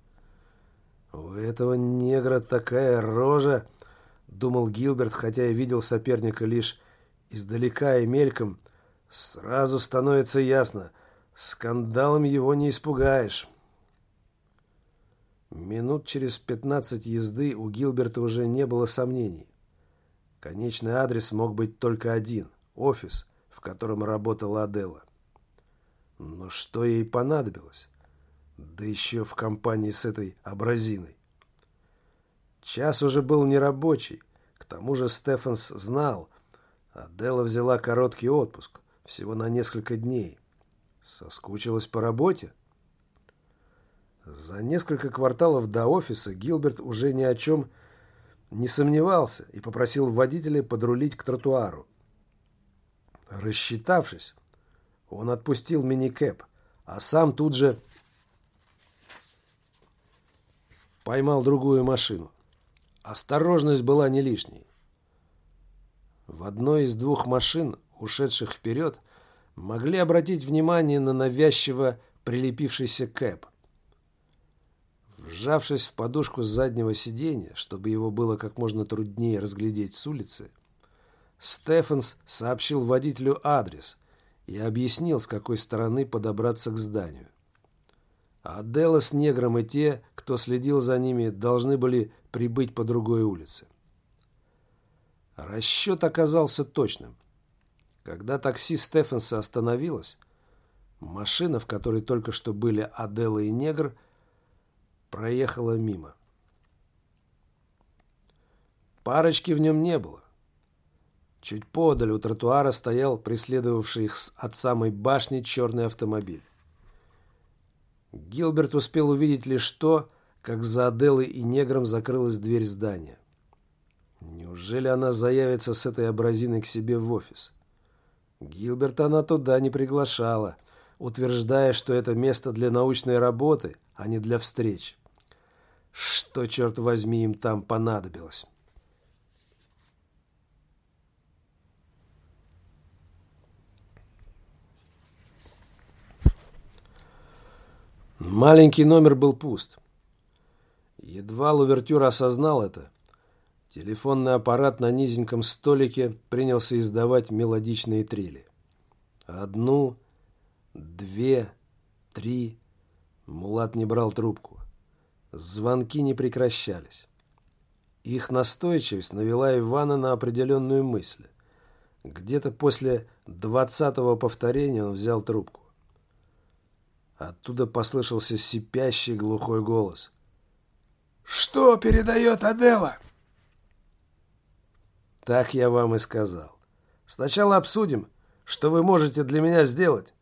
У этого негра такая рожа, думал Гилберт, хотя и видел соперника лишь издалека и мельком, сразу становится ясно, скандалом его не испугаешь. Минут через пятнадцать езды у Гилберта уже не было сомнений. Конечный адрес мог быть только один – офис, в котором работала Адела. Но что ей понадобилось? Да еще в компании с этой абразиной. Час уже был нерабочий. К тому же Стефанс знал, Адела взяла короткий отпуск, всего на несколько дней. Соскучилась по работе? За несколько кварталов до офиса Гилберт уже ни о чем не сомневался и попросил водителя подрулить к тротуару. Рассчитавшись, он отпустил мини-кэп, а сам тут же поймал другую машину. Осторожность была не лишней. В одной из двух машин, ушедших вперед, могли обратить внимание на навязчиво прилепившийся кэп. Вжавшись в подушку заднего сиденья, чтобы его было как можно труднее разглядеть с улицы, Стефанс сообщил водителю адрес и объяснил, с какой стороны подобраться к зданию. Адела с негром и те, кто следил за ними, должны были прибыть по другой улице. Расчет оказался точным. Когда такси Стефенса остановилось, машина, в которой только что были Адела и Негр, проехала мимо. Парочки в нем не было. Чуть подаль у тротуара стоял преследовавший их от самой башни черный автомобиль. Гилберт успел увидеть лишь то, как за Аделой и негром закрылась дверь здания. Неужели она заявится с этой абразиной к себе в офис? Гилберта она туда не приглашала, утверждая, что это место для научной работы, а не для встреч. Что, черт возьми, им там понадобилось? Маленький номер был пуст. Едва Лувертюр осознал это, Телефонный аппарат на низеньком столике принялся издавать мелодичные трели. Одну, две, три. Мулат не брал трубку. Звонки не прекращались. Их настойчивость навела Ивана на определенную мысль. Где-то после двадцатого повторения он взял трубку. Оттуда послышался сипящий глухой голос. «Что передает Адела?» «Так я вам и сказал. Сначала обсудим, что вы можете для меня сделать».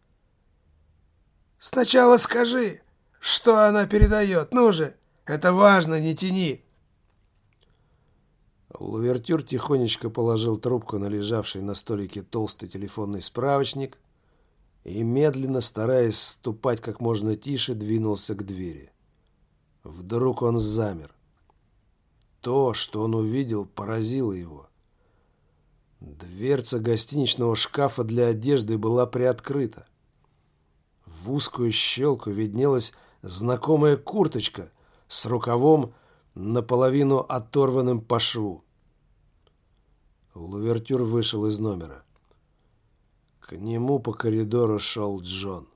«Сначала скажи, что она передает. Ну же, это важно, не тяни». Лувертюр тихонечко положил трубку на лежавший на столике толстый телефонный справочник и, медленно, стараясь ступать как можно тише, двинулся к двери. Вдруг он замер. То, что он увидел, поразило его. Дверца гостиничного шкафа для одежды была приоткрыта. В узкую щелку виднелась знакомая курточка с рукавом, наполовину оторванным по шву. Лувертюр вышел из номера. Нему по коридору шел Джон.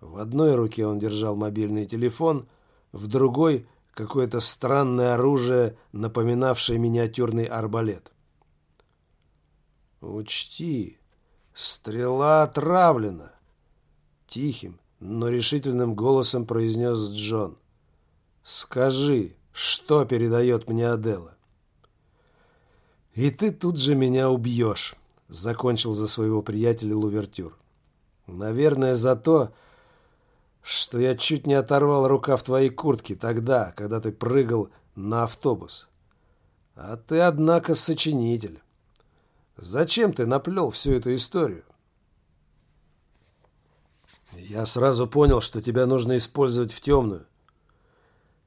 В одной руке он держал мобильный телефон, в другой — какое-то странное оружие, напоминавшее миниатюрный арбалет. «Учти, стрела отравлена!» Тихим, но решительным голосом произнес Джон. «Скажи, что передает мне Адела?» «И ты тут же меня убьешь», — закончил за своего приятеля Лувертюр. «Наверное, за то, что я чуть не оторвал рука в твоей куртке тогда, когда ты прыгал на автобус. А ты, однако, сочинитель. Зачем ты наплел всю эту историю?» «Я сразу понял, что тебя нужно использовать в темную.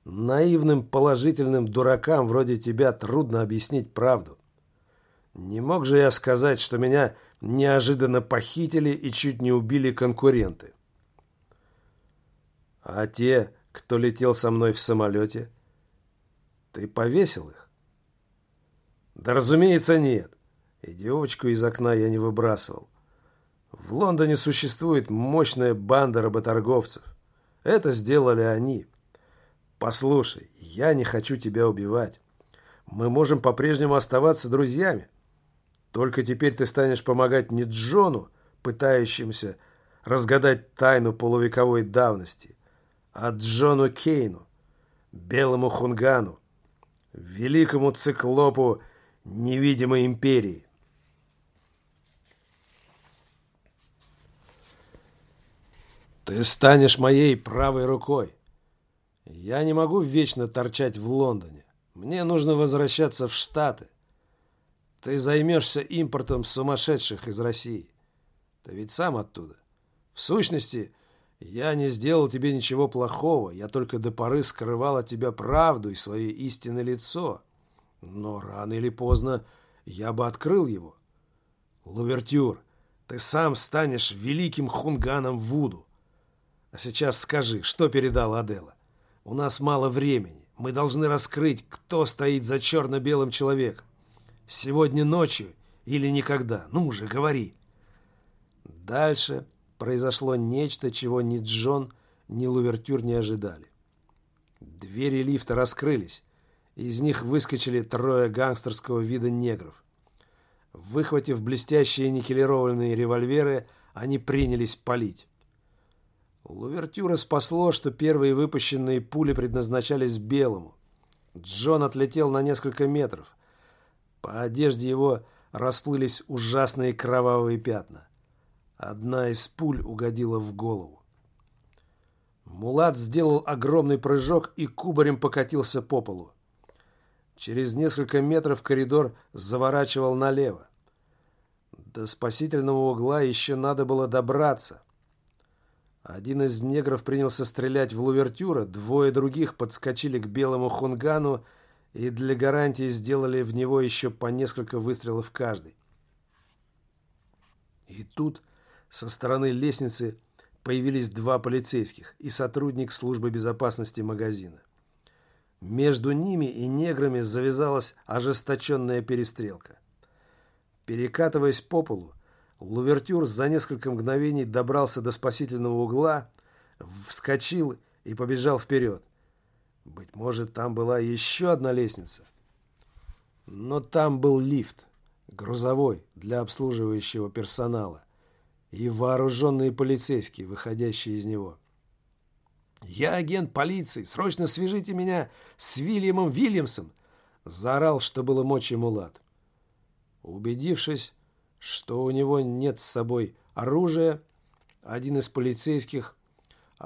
Наивным положительным дуракам вроде тебя трудно объяснить правду. Не мог же я сказать, что меня неожиданно похитили и чуть не убили конкуренты. А те, кто летел со мной в самолете, ты повесил их? Да разумеется, нет. И девочку из окна я не выбрасывал. В Лондоне существует мощная банда работорговцев. Это сделали они. Послушай, я не хочу тебя убивать. Мы можем по-прежнему оставаться друзьями. Только теперь ты станешь помогать не Джону, пытающимся разгадать тайну полувековой давности, а Джону Кейну, белому хунгану, великому циклопу невидимой империи. Ты станешь моей правой рукой. Я не могу вечно торчать в Лондоне. Мне нужно возвращаться в Штаты. Ты займешься импортом сумасшедших из России. Ты ведь сам оттуда. В сущности, я не сделал тебе ничего плохого, я только до поры скрывал от тебя правду и свое истинное лицо. Но рано или поздно я бы открыл его. Лувертюр, ты сам станешь великим хунганом Вуду. А сейчас скажи, что передал Адела? У нас мало времени. Мы должны раскрыть, кто стоит за черно-белым человеком. Сегодня ночью или никогда? Ну уже, говори. Дальше произошло нечто, чего ни Джон, ни Лувертюр не ожидали. Двери лифта раскрылись. Из них выскочили трое гангстерского вида негров. Выхватив блестящие никелированные револьверы, они принялись палить. Лувертюра спасло, что первые выпущенные пули предназначались белому. Джон отлетел на несколько метров. По одежде его расплылись ужасные кровавые пятна. Одна из пуль угодила в голову. Мулат сделал огромный прыжок и кубарем покатился по полу. Через несколько метров коридор заворачивал налево. До спасительного угла еще надо было добраться. Один из негров принялся стрелять в лувертюра, двое других подскочили к белому хунгану и для гарантии сделали в него еще по несколько выстрелов каждый. И тут со стороны лестницы появились два полицейских и сотрудник службы безопасности магазина. Между ними и неграми завязалась ожесточенная перестрелка. Перекатываясь по полу, Лувертюр за несколько мгновений добрался до спасительного угла, вскочил и побежал вперед. Быть может, там была еще одна лестница. Но там был лифт, грузовой, для обслуживающего персонала, и вооруженные полицейские, выходящие из него. «Я агент полиции! Срочно свяжите меня с Вильямом Вильямсом!» Заорал, что было мочи Мулат. Убедившись, что у него нет с собой оружия, один из полицейских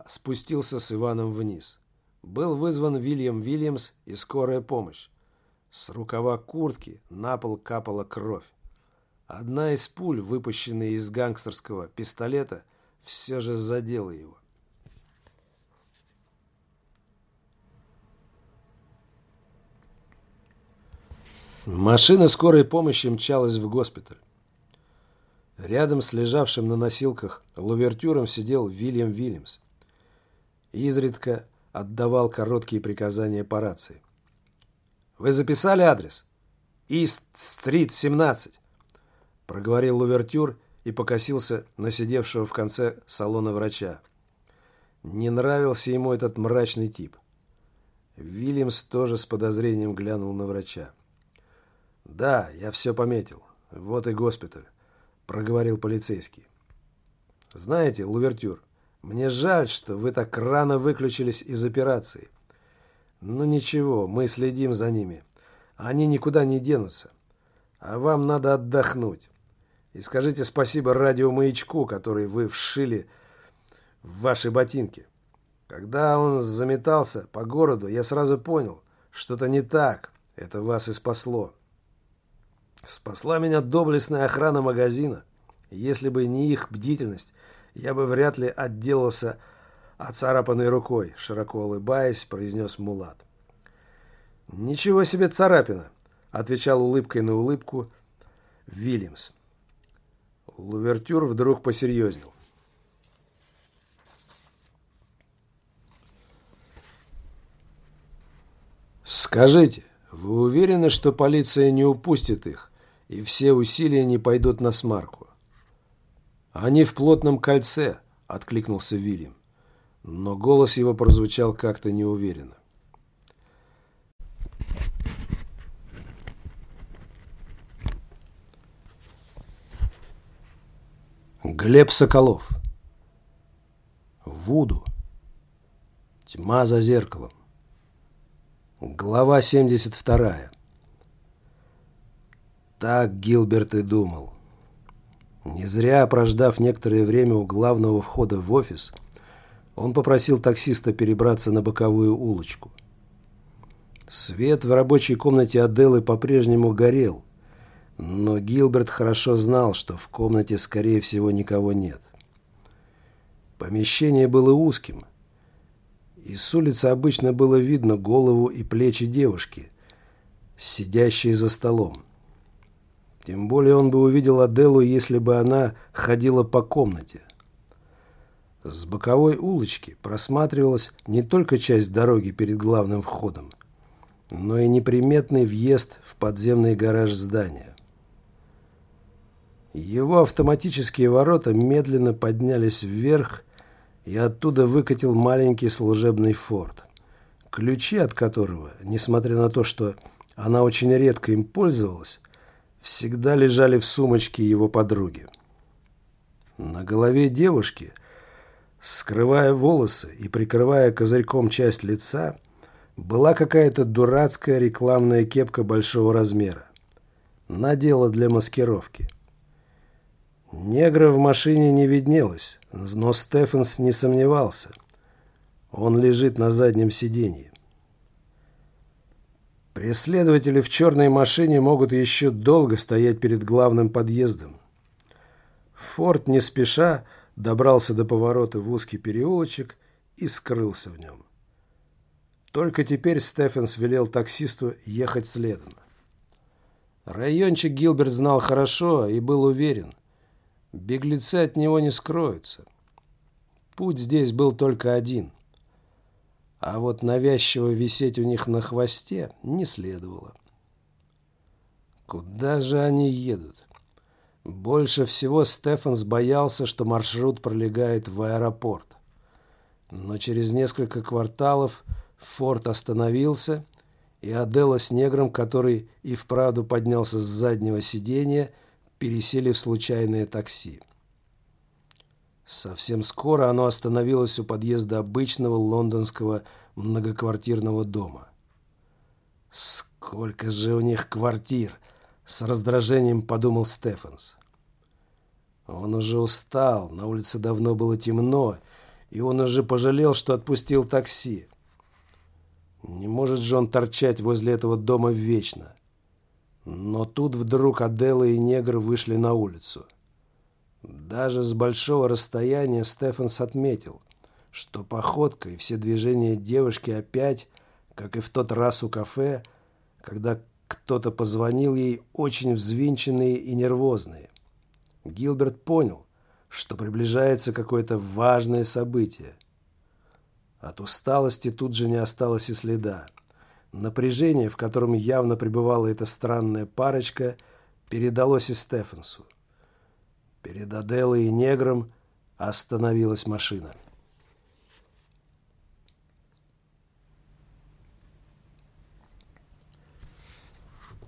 спустился с Иваном вниз. Был вызван Вильям Вильямс и скорая помощь. С рукава куртки на пол капала кровь. Одна из пуль, выпущенная из гангстерского пистолета, все же задела его. Машина скорой помощи мчалась в госпиталь. Рядом с лежавшим на носилках лувертюром сидел Вильям Вильямс. Изредка отдавал короткие приказания по рации. «Вы записали адрес?» «Ист-стрит, 17», — проговорил Лувертюр и покосился на сидевшего в конце салона врача. Не нравился ему этот мрачный тип. Вильямс тоже с подозрением глянул на врача. «Да, я все пометил. Вот и госпиталь», — проговорил полицейский. «Знаете, Лувертюр, мне жаль, что вы так рано выключились из операции. Ну ничего, мы следим за ними. Они никуда не денутся. А вам надо отдохнуть. И скажите спасибо радиомаячку, который вы вшили в ваши ботинки. Когда он заметался по городу, я сразу понял, что-то не так. Это вас и спасло. Спасла меня доблестная охрана магазина. Если бы не их бдительность, я бы вряд ли отделался оцарапанной рукой, широко улыбаясь, произнес Мулат. «Ничего себе царапина!» — отвечал улыбкой на улыбку Вильямс. Лувертюр вдруг посерьезнел. «Скажите, вы уверены, что полиция не упустит их, и все усилия не пойдут на смарку?» «Они в плотном кольце», — откликнулся Вильям. Но голос его прозвучал как-то неуверенно. Глеб Соколов. Вуду. Тьма за зеркалом. Глава 72. Так Гилберт и думал. Не зря, прождав некоторое время у главного входа в офис, он попросил таксиста перебраться на боковую улочку. Свет в рабочей комнате Аделы по-прежнему горел, но Гилберт хорошо знал, что в комнате, скорее всего, никого нет. Помещение было узким, и с улицы обычно было видно голову и плечи девушки, сидящей за столом. Тем более он бы увидел Аделу, если бы она ходила по комнате. С боковой улочки просматривалась не только часть дороги перед главным входом, но и неприметный въезд в подземный гараж здания. Его автоматические ворота медленно поднялись вверх, и оттуда выкатил маленький служебный форт, ключи от которого, несмотря на то, что она очень редко им пользовалась, всегда лежали в сумочке его подруги. На голове девушки, скрывая волосы и прикрывая козырьком часть лица, была какая-то дурацкая рекламная кепка большого размера. Надела для маскировки. Негра в машине не виднелось, но Стефанс не сомневался. Он лежит на заднем сиденье. Преследователи в черной машине могут еще долго стоять перед главным подъездом. Форд не спеша добрался до поворота в узкий переулочек и скрылся в нем. Только теперь Стефенс велел таксисту ехать следом. Райончик Гилберт знал хорошо и был уверен. Беглецы от него не скроются. Путь здесь был только один – а вот навязчиво висеть у них на хвосте не следовало. Куда же они едут? Больше всего Стефанс боялся, что маршрут пролегает в аэропорт. Но через несколько кварталов Форд остановился, и Адела с негром, который и вправду поднялся с заднего сиденья, пересели в случайное такси. Совсем скоро оно остановилось у подъезда обычного лондонского многоквартирного дома. «Сколько же у них квартир!» — с раздражением подумал Стефанс. Он уже устал, на улице давно было темно, и он уже пожалел, что отпустил такси. Не может же он торчать возле этого дома вечно. Но тут вдруг Адела и негр вышли на улицу. Даже с большого расстояния Стефанс отметил, что походка и все движения девушки опять, как и в тот раз у кафе, когда кто-то позвонил ей, очень взвинченные и нервозные. Гилберт понял, что приближается какое-то важное событие. От усталости тут же не осталось и следа. Напряжение, в котором явно пребывала эта странная парочка, передалось и Стефансу. Перед Аделой и негром остановилась машина.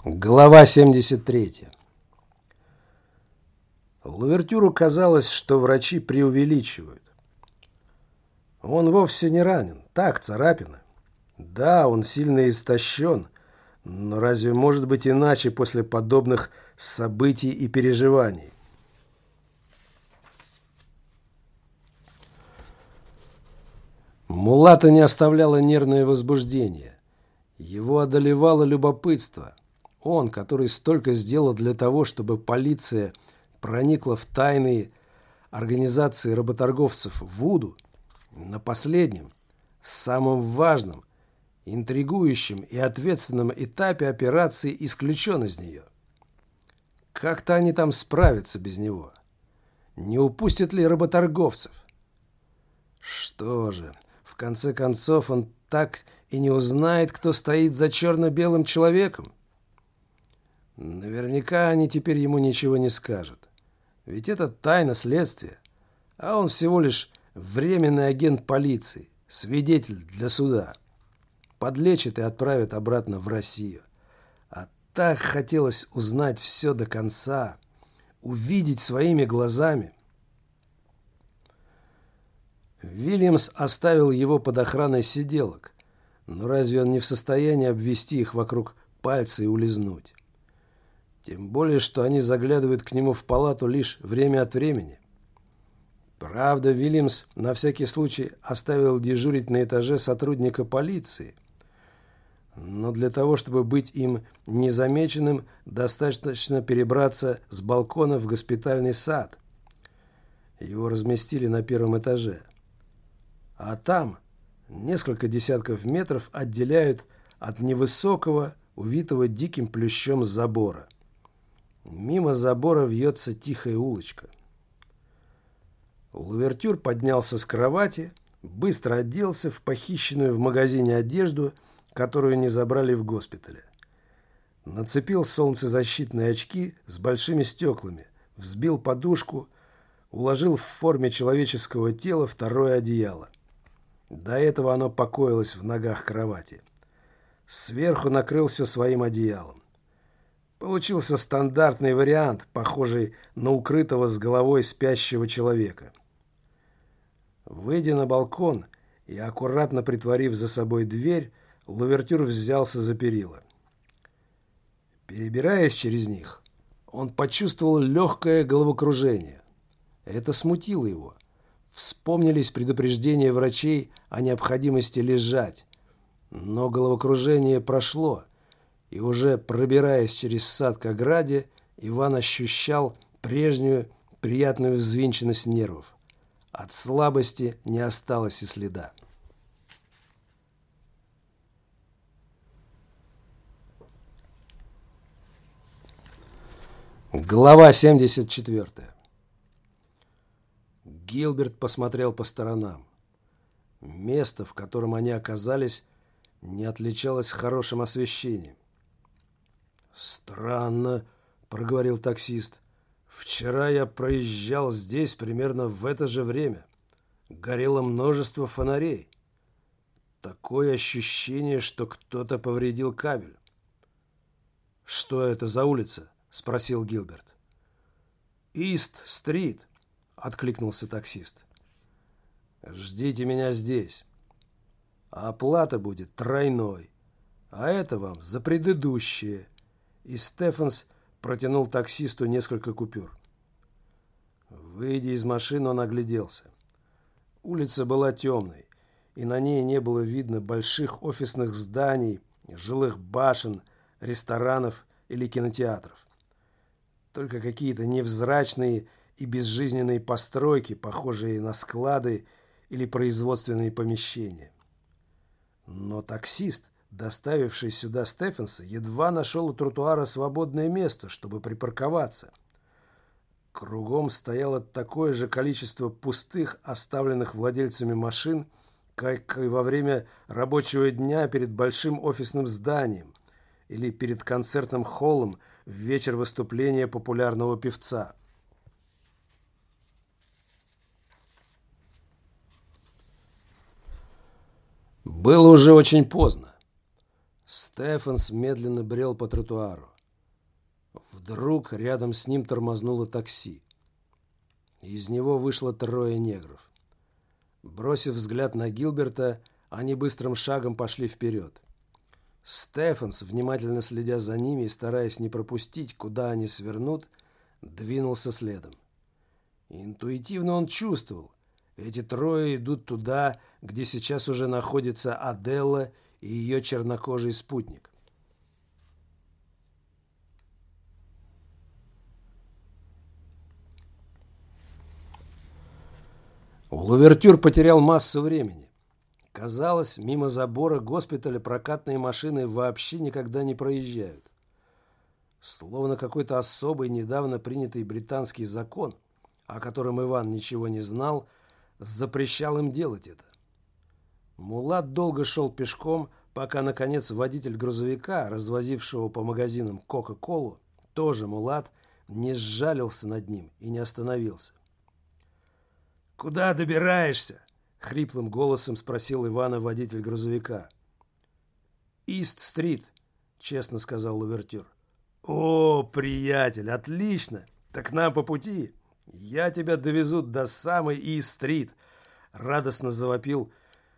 Глава 73. Лувертюру казалось, что врачи преувеличивают. Он вовсе не ранен, так, царапина. Да, он сильно истощен, но разве может быть иначе после подобных событий и переживаний? Мулата не оставляло нервное возбуждение. Его одолевало любопытство. Он, который столько сделал для того, чтобы полиция проникла в тайные организации работорговцев Вуду, на последнем, самом важном, интригующем и ответственном этапе операции исключен из нее. Как-то они там справятся без него. Не упустят ли работорговцев? Что же, в конце концов, он так и не узнает, кто стоит за черно-белым человеком. Наверняка они теперь ему ничего не скажут. Ведь это тайна следствия, а он всего лишь временный агент полиции, свидетель для суда. Подлечит и отправит обратно в Россию. А так хотелось узнать все до конца, увидеть своими глазами. Вильямс оставил его под охраной сиделок, но разве он не в состоянии обвести их вокруг пальца и улизнуть? Тем более, что они заглядывают к нему в палату лишь время от времени. Правда, Вильямс на всякий случай оставил дежурить на этаже сотрудника полиции. Но для того, чтобы быть им незамеченным, достаточно перебраться с балкона в госпитальный сад. Его разместили на первом этаже. А там несколько десятков метров отделяют от невысокого, увитого диким плющом забора. Мимо забора вьется тихая улочка. Лувертюр поднялся с кровати, быстро оделся в похищенную в магазине одежду, которую не забрали в госпитале. Нацепил солнцезащитные очки с большими стеклами, взбил подушку, уложил в форме человеческого тела второе одеяло. До этого оно покоилось в ногах кровати. Сверху накрыл все своим одеялом. Получился стандартный вариант, похожий на укрытого с головой спящего человека. Выйдя на балкон и аккуратно притворив за собой дверь, Лувертюр взялся за перила. Перебираясь через них, он почувствовал легкое головокружение. Это смутило его. Вспомнились предупреждения врачей о необходимости лежать. Но головокружение прошло, и уже пробираясь через сад к ограде, Иван ощущал прежнюю приятную взвинченность нервов. От слабости не осталось и следа. Глава 74 Гилберт посмотрел по сторонам. Место, в котором они оказались, не отличалось хорошим освещением. «Странно», — проговорил таксист. «Вчера я проезжал здесь примерно в это же время. Горело множество фонарей. Такое ощущение, что кто-то повредил кабель. «Что это за улица?» — спросил Гилберт. «Ист-стрит», — откликнулся таксист. «Ждите меня здесь. Оплата будет тройной, а это вам за предыдущее». И Стефанс протянул таксисту несколько купюр. Выйдя из машины, он огляделся. Улица была темной, и на ней не было видно больших офисных зданий, жилых башен, ресторанов или кинотеатров. Только какие-то невзрачные и безжизненные постройки, похожие на склады или производственные помещения. Но таксист, доставивший сюда Стефенса, едва нашел у тротуара свободное место, чтобы припарковаться. Кругом стояло такое же количество пустых, оставленных владельцами машин, как и во время рабочего дня перед большим офисным зданием или перед концертным холлом в вечер выступления популярного певца. Было уже очень поздно. Стефанс медленно брел по тротуару. Вдруг рядом с ним тормознуло такси. Из него вышло трое негров. Бросив взгляд на Гилберта, они быстрым шагом пошли вперед. Стефанс, внимательно следя за ними и стараясь не пропустить, куда они свернут, двинулся следом. Интуитивно он чувствовал, эти трое идут туда, где сейчас уже находится Аделла и ее чернокожий спутник. Лувертюр потерял массу времени. Казалось, мимо забора госпиталя прокатные машины вообще никогда не проезжают. Словно какой-то особый, недавно принятый британский закон, о котором Иван ничего не знал, запрещал им делать это. Мулат долго шел пешком, пока, наконец, водитель грузовика, развозившего по магазинам Кока-Колу, тоже Мулат, не сжалился над ним и не остановился. «Куда добираешься?» — хриплым голосом спросил Ивана водитель грузовика. «Ист-стрит», — честно сказал Лувертюр. «О, приятель, отлично! Так нам по пути. Я тебя довезу до самой Ист-стрит», — радостно завопил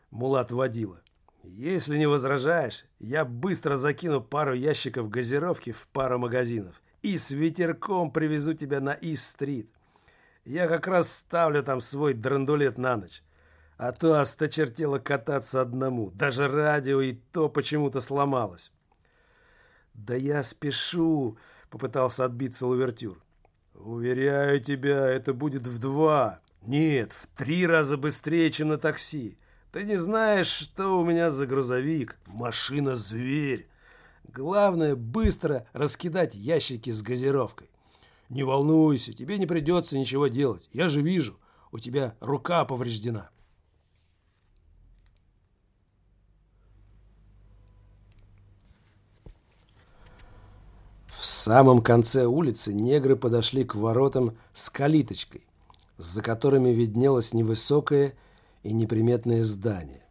Мулат водила. «Если не возражаешь, я быстро закину пару ящиков газировки в пару магазинов и с ветерком привезу тебя на Ист-стрит. Я как раз ставлю там свой драндулет на ночь. А то осточертело кататься одному. Даже радио и то почему-то сломалось. «Да я спешу», — попытался отбиться Лувертюр. «Уверяю тебя, это будет в два. Нет, в три раза быстрее, чем на такси. Ты не знаешь, что у меня за грузовик? Машина-зверь. Главное, быстро раскидать ящики с газировкой. «Не волнуйся, тебе не придется ничего делать. Я же вижу, у тебя рука повреждена». Самом конце улицы негры подошли к воротам с калиточкой, за которыми виднелось невысокое и неприметное здание.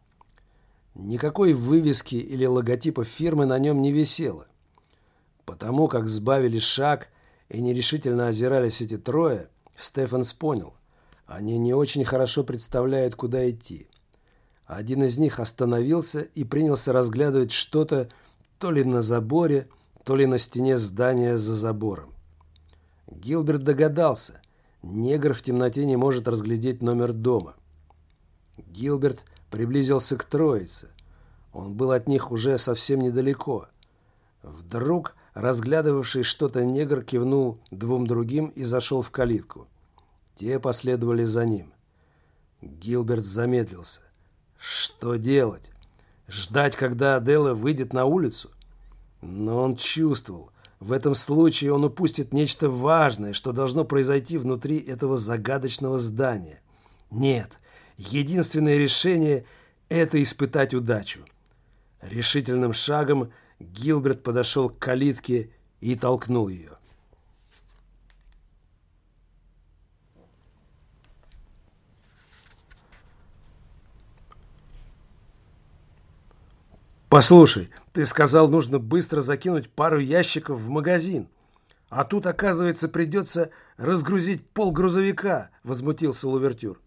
Никакой вывески или логотипа фирмы на нем не висело. Потому как сбавили шаг – и нерешительно озирались эти трое, Стефанс понял, они не очень хорошо представляют, куда идти. Один из них остановился и принялся разглядывать что-то то ли на заборе, то ли на стене здания за забором. Гилберт догадался, негр в темноте не может разглядеть номер дома. Гилберт приблизился к троице. Он был от них уже совсем недалеко. Вдруг Разглядывавший что-то негр кивнул двум другим и зашел в калитку. Те последовали за ним. Гилберт замедлился. Что делать? Ждать, когда Адела выйдет на улицу? Но он чувствовал, в этом случае он упустит нечто важное, что должно произойти внутри этого загадочного здания. Нет, единственное решение – это испытать удачу. Решительным шагом – Гилберт подошел к калитке и толкнул ее. «Послушай, ты сказал, нужно быстро закинуть пару ящиков в магазин. А тут, оказывается, придется разгрузить пол грузовика», — возмутился Лувертюр.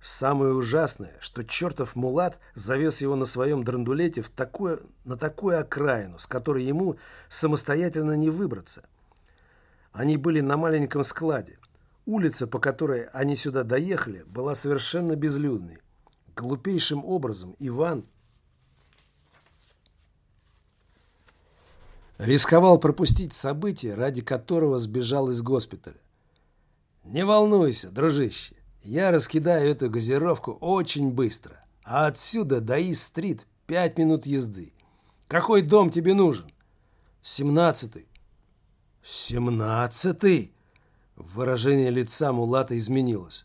Самое ужасное, что чертов мулат завез его на своем драндулете в такое, на такую окраину, с которой ему самостоятельно не выбраться. Они были на маленьком складе. Улица, по которой они сюда доехали, была совершенно безлюдной. Глупейшим образом Иван рисковал пропустить событие, ради которого сбежал из госпиталя. «Не волнуйся, дружище, я раскидаю эту газировку очень быстро, а отсюда до Ист-стрит пять минут езды. Какой дом тебе нужен?» «Семнадцатый». «Семнадцатый?» Выражение лица Мулата изменилось.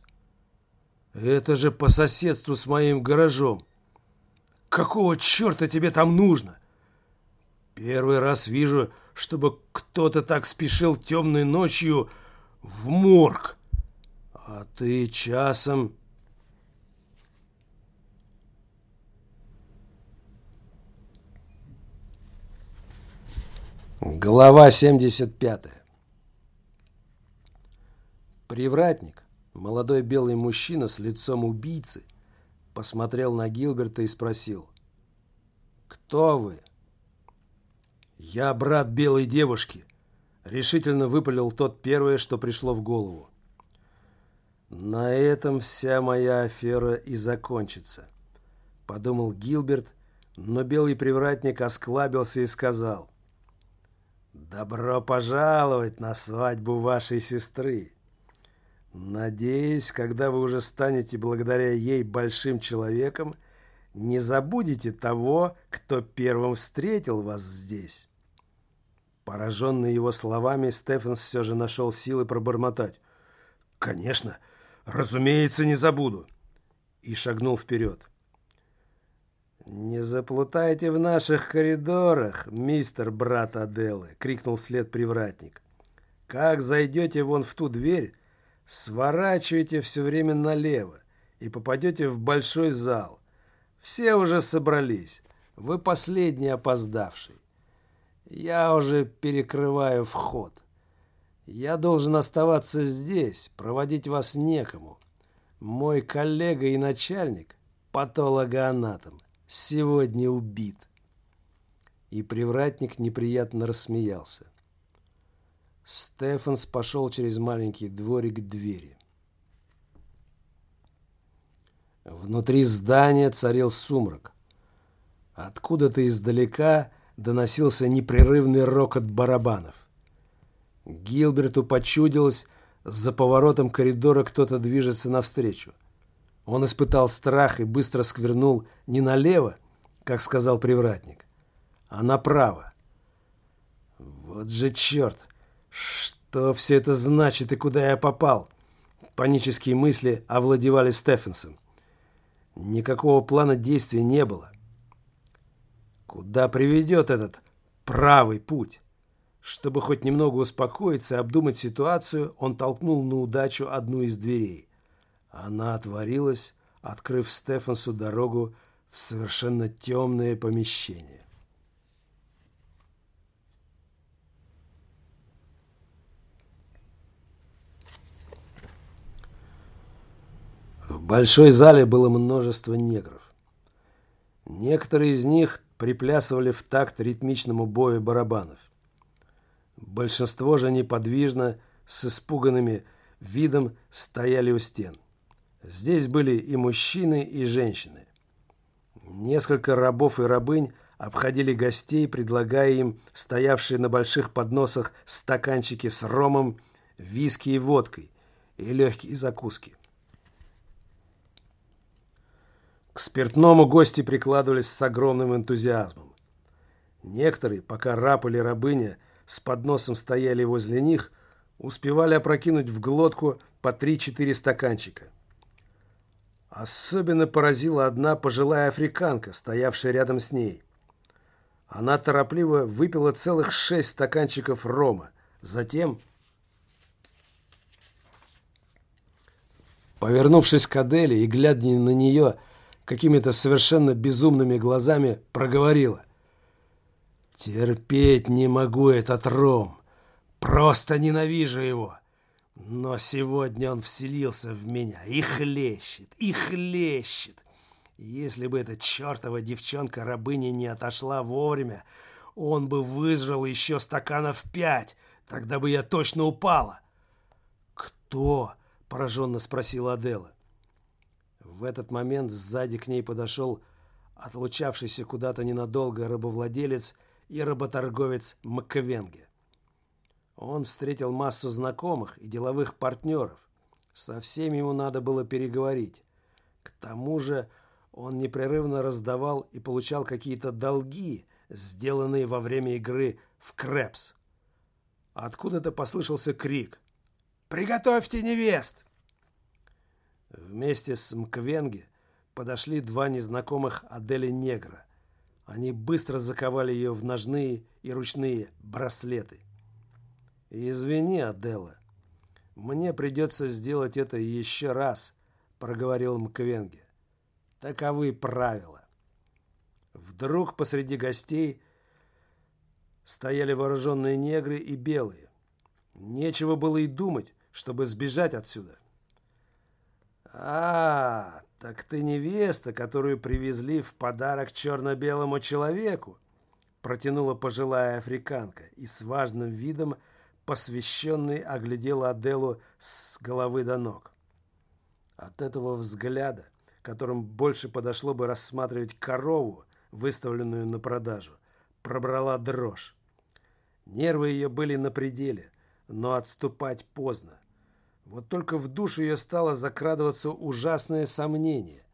«Это же по соседству с моим гаражом. Какого черта тебе там нужно?» Первый раз вижу, чтобы кто-то так спешил темной ночью в морг. А ты часом... Глава 75 Привратник, молодой белый мужчина с лицом убийцы, посмотрел на Гилберта и спросил. «Кто вы?» «Я брат белой девушки», — решительно выпалил тот первое, что пришло в голову. «На этом вся моя афера и закончится», — подумал Гилберт, но белый привратник осклабился и сказал. «Добро пожаловать на свадьбу вашей сестры. Надеюсь, когда вы уже станете благодаря ей большим человеком, не забудете того, кто первым встретил вас здесь». Пораженный его словами, Стефанс все же нашел силы пробормотать. «Конечно, разумеется, не забуду!» И шагнул вперед. «Не заплутайте в наших коридорах, мистер брат Аделы!» — крикнул вслед привратник. «Как зайдете вон в ту дверь, сворачивайте все время налево и попадете в большой зал. Все уже собрались, вы последний опоздавший. Я уже перекрываю вход. Я должен оставаться здесь, проводить вас некому. Мой коллега и начальник, патологоанатом, сегодня убит. И привратник неприятно рассмеялся. Стефанс пошел через маленький дворик к двери. Внутри здания царил сумрак. Откуда-то издалека доносился непрерывный рокот барабанов. Гилберту почудилось, за поворотом коридора кто-то движется навстречу. Он испытал страх и быстро сквернул не налево, как сказал привратник, а направо. Вот же черт! Что все это значит и куда я попал? Панические мысли овладевали Стефенсом. Никакого плана действия не было. Куда приведет этот правый путь? Чтобы хоть немного успокоиться и обдумать ситуацию, он толкнул на удачу одну из дверей. Она отворилась, открыв Стефансу дорогу в совершенно темное помещение. В большой зале было множество негров. Некоторые из них приплясывали в такт ритмичному бою барабанов. Большинство же неподвижно, с испуганными видом стояли у стен. Здесь были и мужчины, и женщины. Несколько рабов и рабынь обходили гостей, предлагая им стоявшие на больших подносах стаканчики с ромом, виски и водкой и легкие закуски. К спиртному гости прикладывались с огромным энтузиазмом. Некоторые, пока раб или рабыня с подносом стояли возле них, успевали опрокинуть в глотку по 3-4 стаканчика. Особенно поразила одна пожилая африканка, стоявшая рядом с ней. Она торопливо выпила целых шесть стаканчиков рома. Затем, повернувшись к Аделе и глядя на нее, какими-то совершенно безумными глазами проговорила. Терпеть не могу этот ром. Просто ненавижу его. Но сегодня он вселился в меня и хлещет, и хлещет. Если бы эта чертова девчонка-рабыня не отошла вовремя, он бы выжрал еще стаканов пять, тогда бы я точно упала. «Кто?» – пораженно спросила Адела. В этот момент сзади к ней подошел отлучавшийся куда-то ненадолго рабовладелец и работорговец Макквенге. Он встретил массу знакомых и деловых партнеров. Со всеми ему надо было переговорить. К тому же он непрерывно раздавал и получал какие-то долги, сделанные во время игры в Крэпс. Откуда-то послышался крик. «Приготовьте невест!» Вместе с Мквенге подошли два незнакомых Адели Негра. Они быстро заковали ее в ножные и ручные браслеты. «Извини, Адела, мне придется сделать это еще раз», — проговорил Мквенге. «Таковы правила». Вдруг посреди гостей стояли вооруженные негры и белые. Нечего было и думать, чтобы сбежать отсюда. «А, так ты невеста, которую привезли в подарок черно-белому человеку», протянула пожилая африканка и с важным видом посвященный оглядела Аделу с головы до ног. От этого взгляда, которым больше подошло бы рассматривать корову, выставленную на продажу, пробрала дрожь. Нервы ее были на пределе, но отступать поздно. Вот только в душу ее стало закрадываться ужасное сомнение.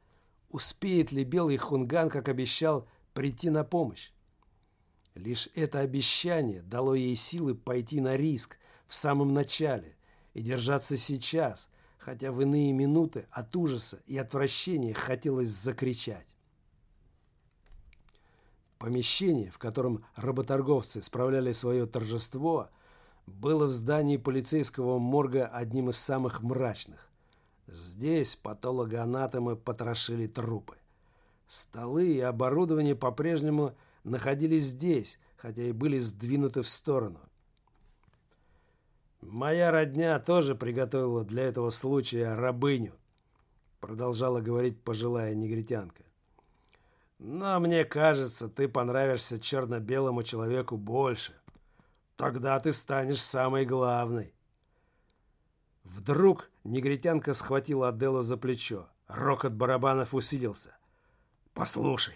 Успеет ли белый хунган, как обещал, прийти на помощь? Лишь это обещание дало ей силы пойти на риск в самом начале и держаться сейчас, хотя в иные минуты от ужаса и отвращения хотелось закричать. Помещение, в котором работорговцы справляли свое торжество – было в здании полицейского морга одним из самых мрачных. Здесь патологоанатомы потрошили трупы. Столы и оборудование по-прежнему находились здесь, хотя и были сдвинуты в сторону. «Моя родня тоже приготовила для этого случая рабыню», продолжала говорить пожилая негритянка. «Но мне кажется, ты понравишься черно-белому человеку больше. Тогда ты станешь самой главной. Вдруг негритянка схватила Аделу за плечо. Рокот барабанов усилился. «Послушай,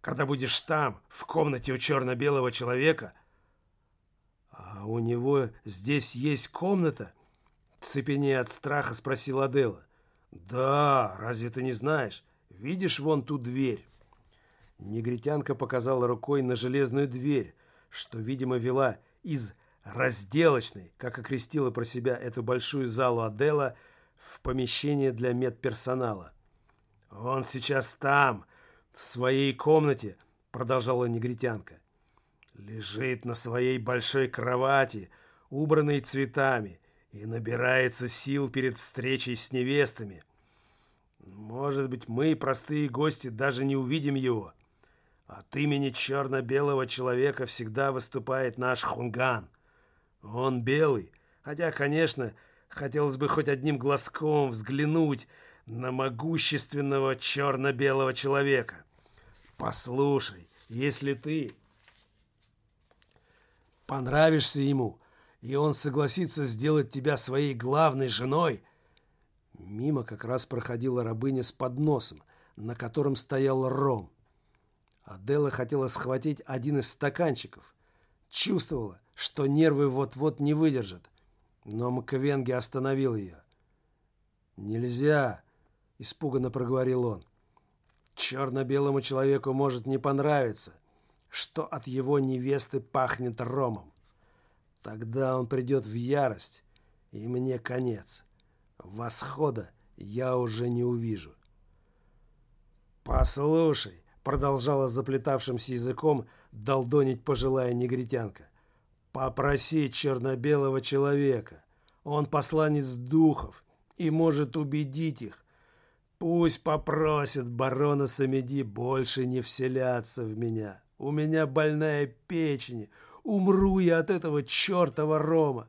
когда будешь там, в комнате у черно-белого человека...» «А у него здесь есть комната?» Цепенея от страха спросила Адела. «Да, разве ты не знаешь? Видишь вон ту дверь?» Негритянка показала рукой на железную дверь, что, видимо, вела из разделочной, как окрестила про себя эту большую залу Адела, в помещение для медперсонала. «Он сейчас там, в своей комнате», — продолжала негритянка. «Лежит на своей большой кровати, убранной цветами, и набирается сил перед встречей с невестами. Может быть, мы, простые гости, даже не увидим его. От имени черно-белого человека всегда выступает наш хунган. Он белый, хотя, конечно, хотелось бы хоть одним глазком взглянуть на могущественного черно-белого человека. Послушай, если ты понравишься ему, и он согласится сделать тебя своей главной женой, мимо как раз проходила рабыня с подносом, на котором стоял ром. Адела хотела схватить один из стаканчиков. Чувствовала, что нервы вот-вот не выдержат. Но Маквенги остановил ее. «Нельзя!» – испуганно проговорил он. «Черно-белому человеку может не понравиться, что от его невесты пахнет ромом. Тогда он придет в ярость, и мне конец. Восхода я уже не увижу». «Послушай!» Продолжала заплетавшимся языком долдонить пожилая негритянка. «Попроси черно-белого человека. Он посланец духов и может убедить их. Пусть попросит барона Самеди больше не вселяться в меня. У меня больная печень. Умру я от этого чертова рома.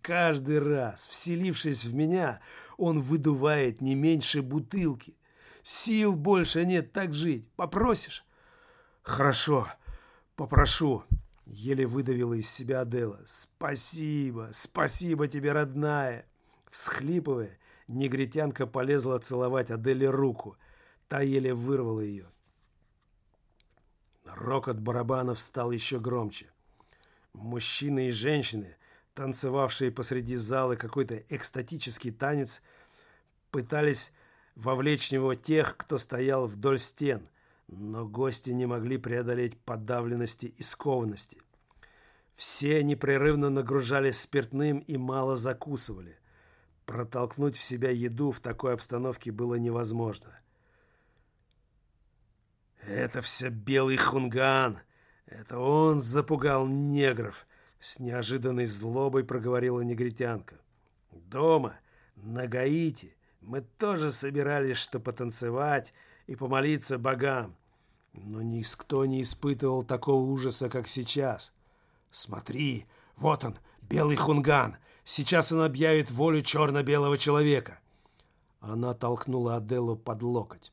Каждый раз, вселившись в меня, он выдувает не меньше бутылки. Сил больше нет так жить. Попросишь? Хорошо, попрошу. Еле выдавила из себя Адела. Спасибо, спасибо тебе, родная. Всхлипывая, негритянка полезла целовать Аделе руку. Та еле вырвала ее. Рокот барабанов стал еще громче. Мужчины и женщины, танцевавшие посреди зала какой-то экстатический танец, пытались вовлечь в него тех, кто стоял вдоль стен, но гости не могли преодолеть подавленности и скованности. Все непрерывно нагружались спиртным и мало закусывали. Протолкнуть в себя еду в такой обстановке было невозможно. «Это все белый хунган! Это он запугал негров!» С неожиданной злобой проговорила негритянка. «Дома, на Гаити, мы тоже собирались, что потанцевать и помолиться богам. Но никто не испытывал такого ужаса, как сейчас. Смотри, вот он, белый хунган. Сейчас он объявит волю черно-белого человека. Она толкнула Аделу под локоть.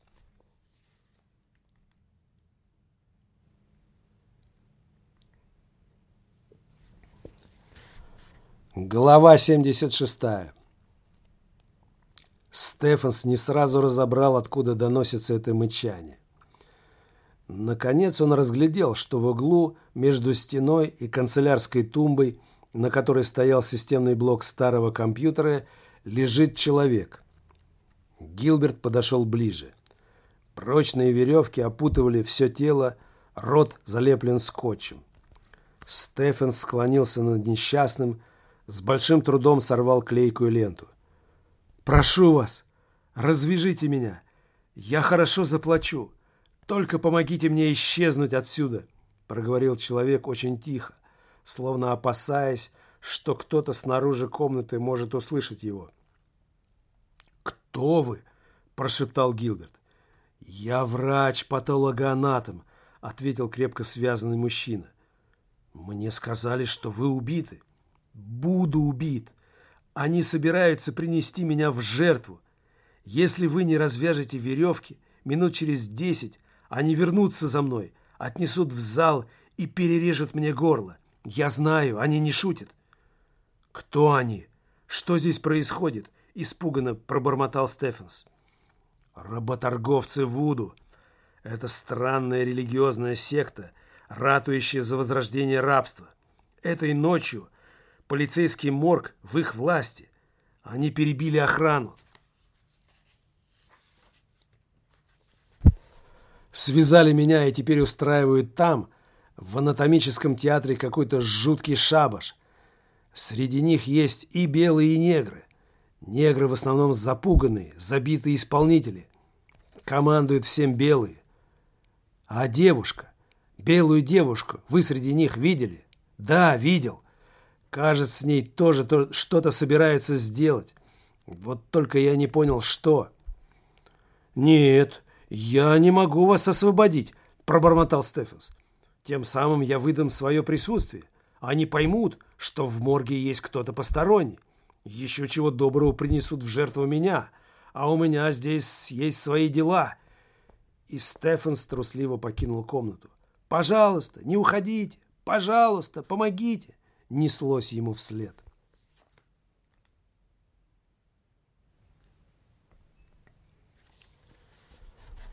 Глава 76. Стефанс не сразу разобрал, откуда доносится это мычание. Наконец он разглядел, что в углу между стеной и канцелярской тумбой, на которой стоял системный блок старого компьютера, лежит человек. Гилберт подошел ближе. Прочные веревки опутывали все тело, рот залеплен скотчем. Стефан склонился над несчастным, с большим трудом сорвал клейкую ленту. «Прошу вас, развяжите меня. Я хорошо заплачу. Только помогите мне исчезнуть отсюда», — проговорил человек очень тихо, словно опасаясь, что кто-то снаружи комнаты может услышать его. «Кто вы?» – прошептал Гилберт. «Я врач-патологоанатом», – ответил крепко связанный мужчина. «Мне сказали, что вы убиты». Буду убит. Они собираются принести меня в жертву. Если вы не развяжете веревки, минут через десять они вернутся за мной, отнесут в зал и перережут мне горло. Я знаю, они не шутят. Кто они? Что здесь происходит? Испуганно пробормотал Стефенс. Работорговцы Вуду. Это странная религиозная секта, ратующая за возрождение рабства. Этой ночью Полицейский морг в их власти. Они перебили охрану. Связали меня и теперь устраивают там, в анатомическом театре, какой-то жуткий шабаш. Среди них есть и белые, и негры. Негры в основном запуганные, забитые исполнители. Командуют всем белые. А девушка, белую девушку, вы среди них видели? Да, видел. Кажется, с ней тоже что-то собирается сделать. Вот только я не понял, что. «Нет, я не могу вас освободить», – пробормотал Стефенс. «Тем самым я выдам свое присутствие. Они поймут, что в морге есть кто-то посторонний. Еще чего доброго принесут в жертву меня, а у меня здесь есть свои дела». И Стефенс трусливо покинул комнату. «Пожалуйста, не уходите! Пожалуйста, помогите!» Неслось ему вслед.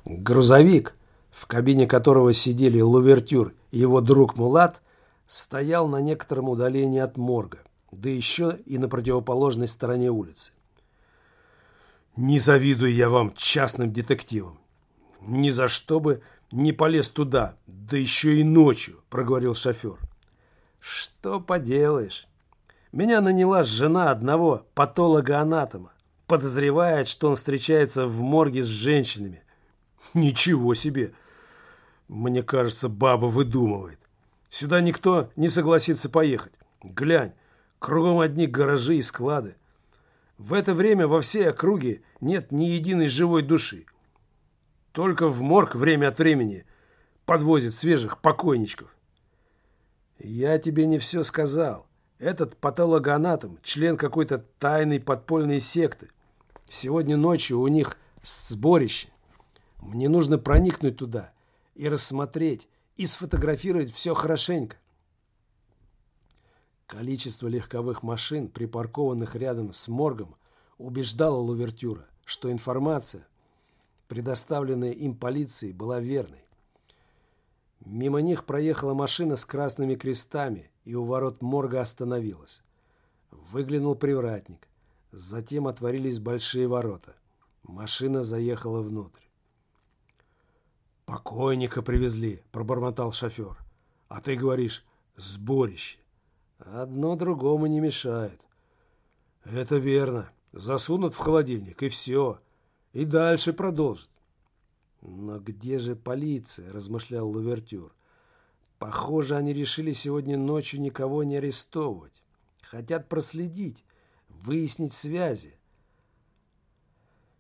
Грузовик, в кабине которого сидели Лувертюр и его друг Мулат, стоял на некотором удалении от морга, да еще и на противоположной стороне улицы. «Не завидую я вам, частным детективам. Ни за что бы не полез туда, да еще и ночью», — проговорил шофер. Что поделаешь? Меня наняла жена одного патолога-анатома. Подозревает, что он встречается в морге с женщинами. Ничего себе! Мне кажется, баба выдумывает. Сюда никто не согласится поехать. Глянь, кругом одни гаражи и склады. В это время во всей округе нет ни единой живой души. Только в морг время от времени подвозит свежих покойничков. Я тебе не все сказал. Этот патологоанатом, член какой-то тайной подпольной секты. Сегодня ночью у них сборище. Мне нужно проникнуть туда и рассмотреть, и сфотографировать все хорошенько. Количество легковых машин, припаркованных рядом с моргом, убеждало Лувертюра, что информация, предоставленная им полицией, была верной. Мимо них проехала машина с красными крестами и у ворот морга остановилась. Выглянул привратник. Затем отворились большие ворота. Машина заехала внутрь. «Покойника привезли», — пробормотал шофер. «А ты говоришь, сборище». «Одно другому не мешает». «Это верно. Засунут в холодильник, и все. И дальше продолжит». «Но где же полиция?» – размышлял Лувертюр. «Похоже, они решили сегодня ночью никого не арестовывать. Хотят проследить, выяснить связи.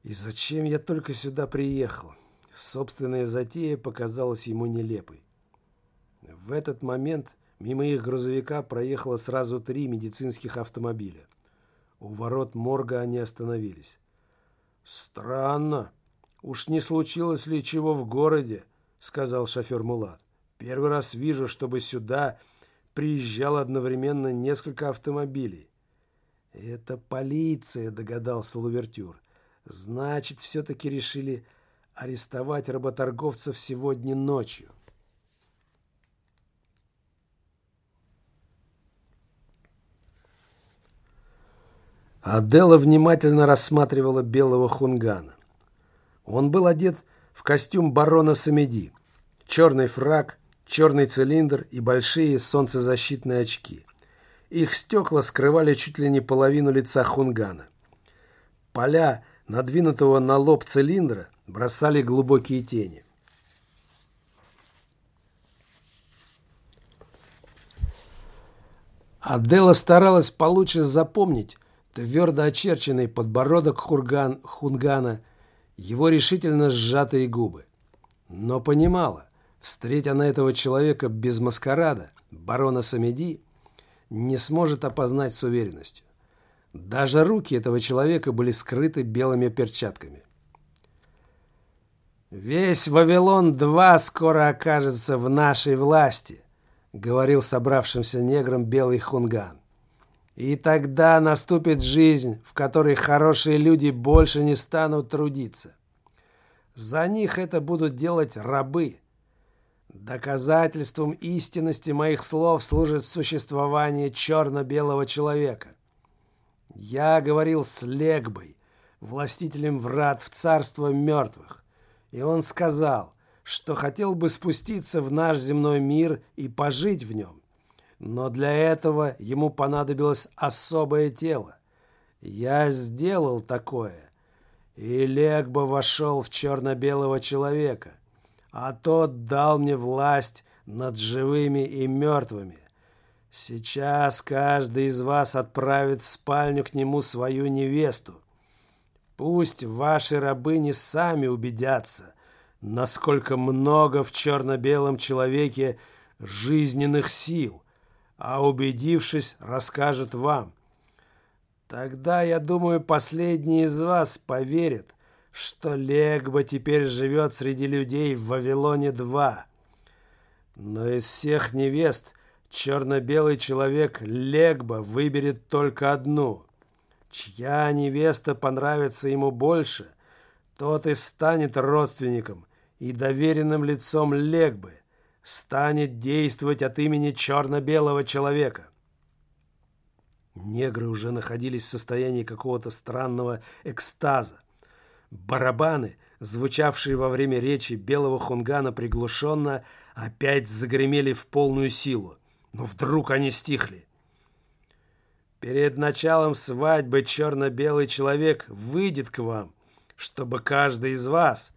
И зачем я только сюда приехал?» Собственная затея показалась ему нелепой. В этот момент мимо их грузовика проехало сразу три медицинских автомобиля. У ворот морга они остановились. «Странно. Уж не случилось ли чего в городе?» — сказал шофер Мулат. «Первый раз вижу, чтобы сюда приезжало одновременно несколько автомобилей». «Это полиция», — догадался Лувертюр. «Значит, все-таки решили арестовать работорговцев сегодня ночью. Адела внимательно рассматривала белого хунгана. Он был одет в костюм барона Самеди, черный фраг, черный цилиндр и большие солнцезащитные очки. Их стекла скрывали чуть ли не половину лица хунгана. Поля надвинутого на лоб цилиндра бросали глубокие тени. Адела старалась получше запомнить твердо очерченный подбородок хурган, Хунгана, его решительно сжатые губы. Но понимала, встретя на этого человека без маскарада, барона Самеди, не сможет опознать с уверенностью. Даже руки этого человека были скрыты белыми перчатками. «Весь Вавилон-2 скоро окажется в нашей власти», — говорил собравшимся неграм белый хунган. «И тогда наступит жизнь, в которой хорошие люди больше не станут трудиться. За них это будут делать рабы. Доказательством истинности моих слов служит существование черно-белого человека. Я говорил с Легбой, властителем врат в царство мертвых. И он сказал, что хотел бы спуститься в наш земной мир и пожить в нем. Но для этого ему понадобилось особое тело. Я сделал такое. И Легба вошел в черно-белого человека, а тот дал мне власть над живыми и мертвыми. Сейчас каждый из вас отправит в спальню к нему свою невесту. Пусть ваши рабыни сами убедятся, насколько много в черно-белом человеке жизненных сил, а убедившись, расскажут вам. Тогда, я думаю, последний из вас поверит, что Легба теперь живет среди людей в Вавилоне-2. Но из всех невест черно-белый человек Легба выберет только одну – Чья невеста понравится ему больше, тот и станет родственником и доверенным лицом Легбы, станет действовать от имени черно-белого человека. Негры уже находились в состоянии какого-то странного экстаза. Барабаны, звучавшие во время речи белого хунгана приглушенно, опять загремели в полную силу. Но вдруг они стихли. Перед началом свадьбы черно-белый человек выйдет к вам, чтобы каждый из вас,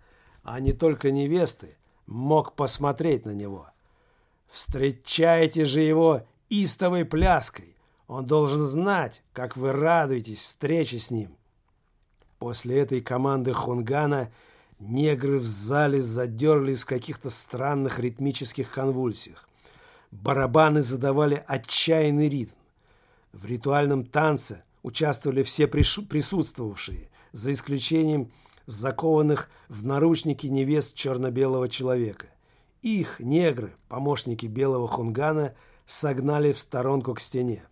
а не только невесты, мог посмотреть на него. Встречайте же его истовой пляской. Он должен знать, как вы радуетесь встрече с ним. После этой команды Хунгана Негры в зале задергались в каких-то странных ритмических конвульсиях. Барабаны задавали отчаянный ритм. В ритуальном танце участвовали все присутствовавшие, за исключением закованных в наручники невест черно-белого человека. Их, негры, помощники белого хунгана, согнали в сторонку к стене.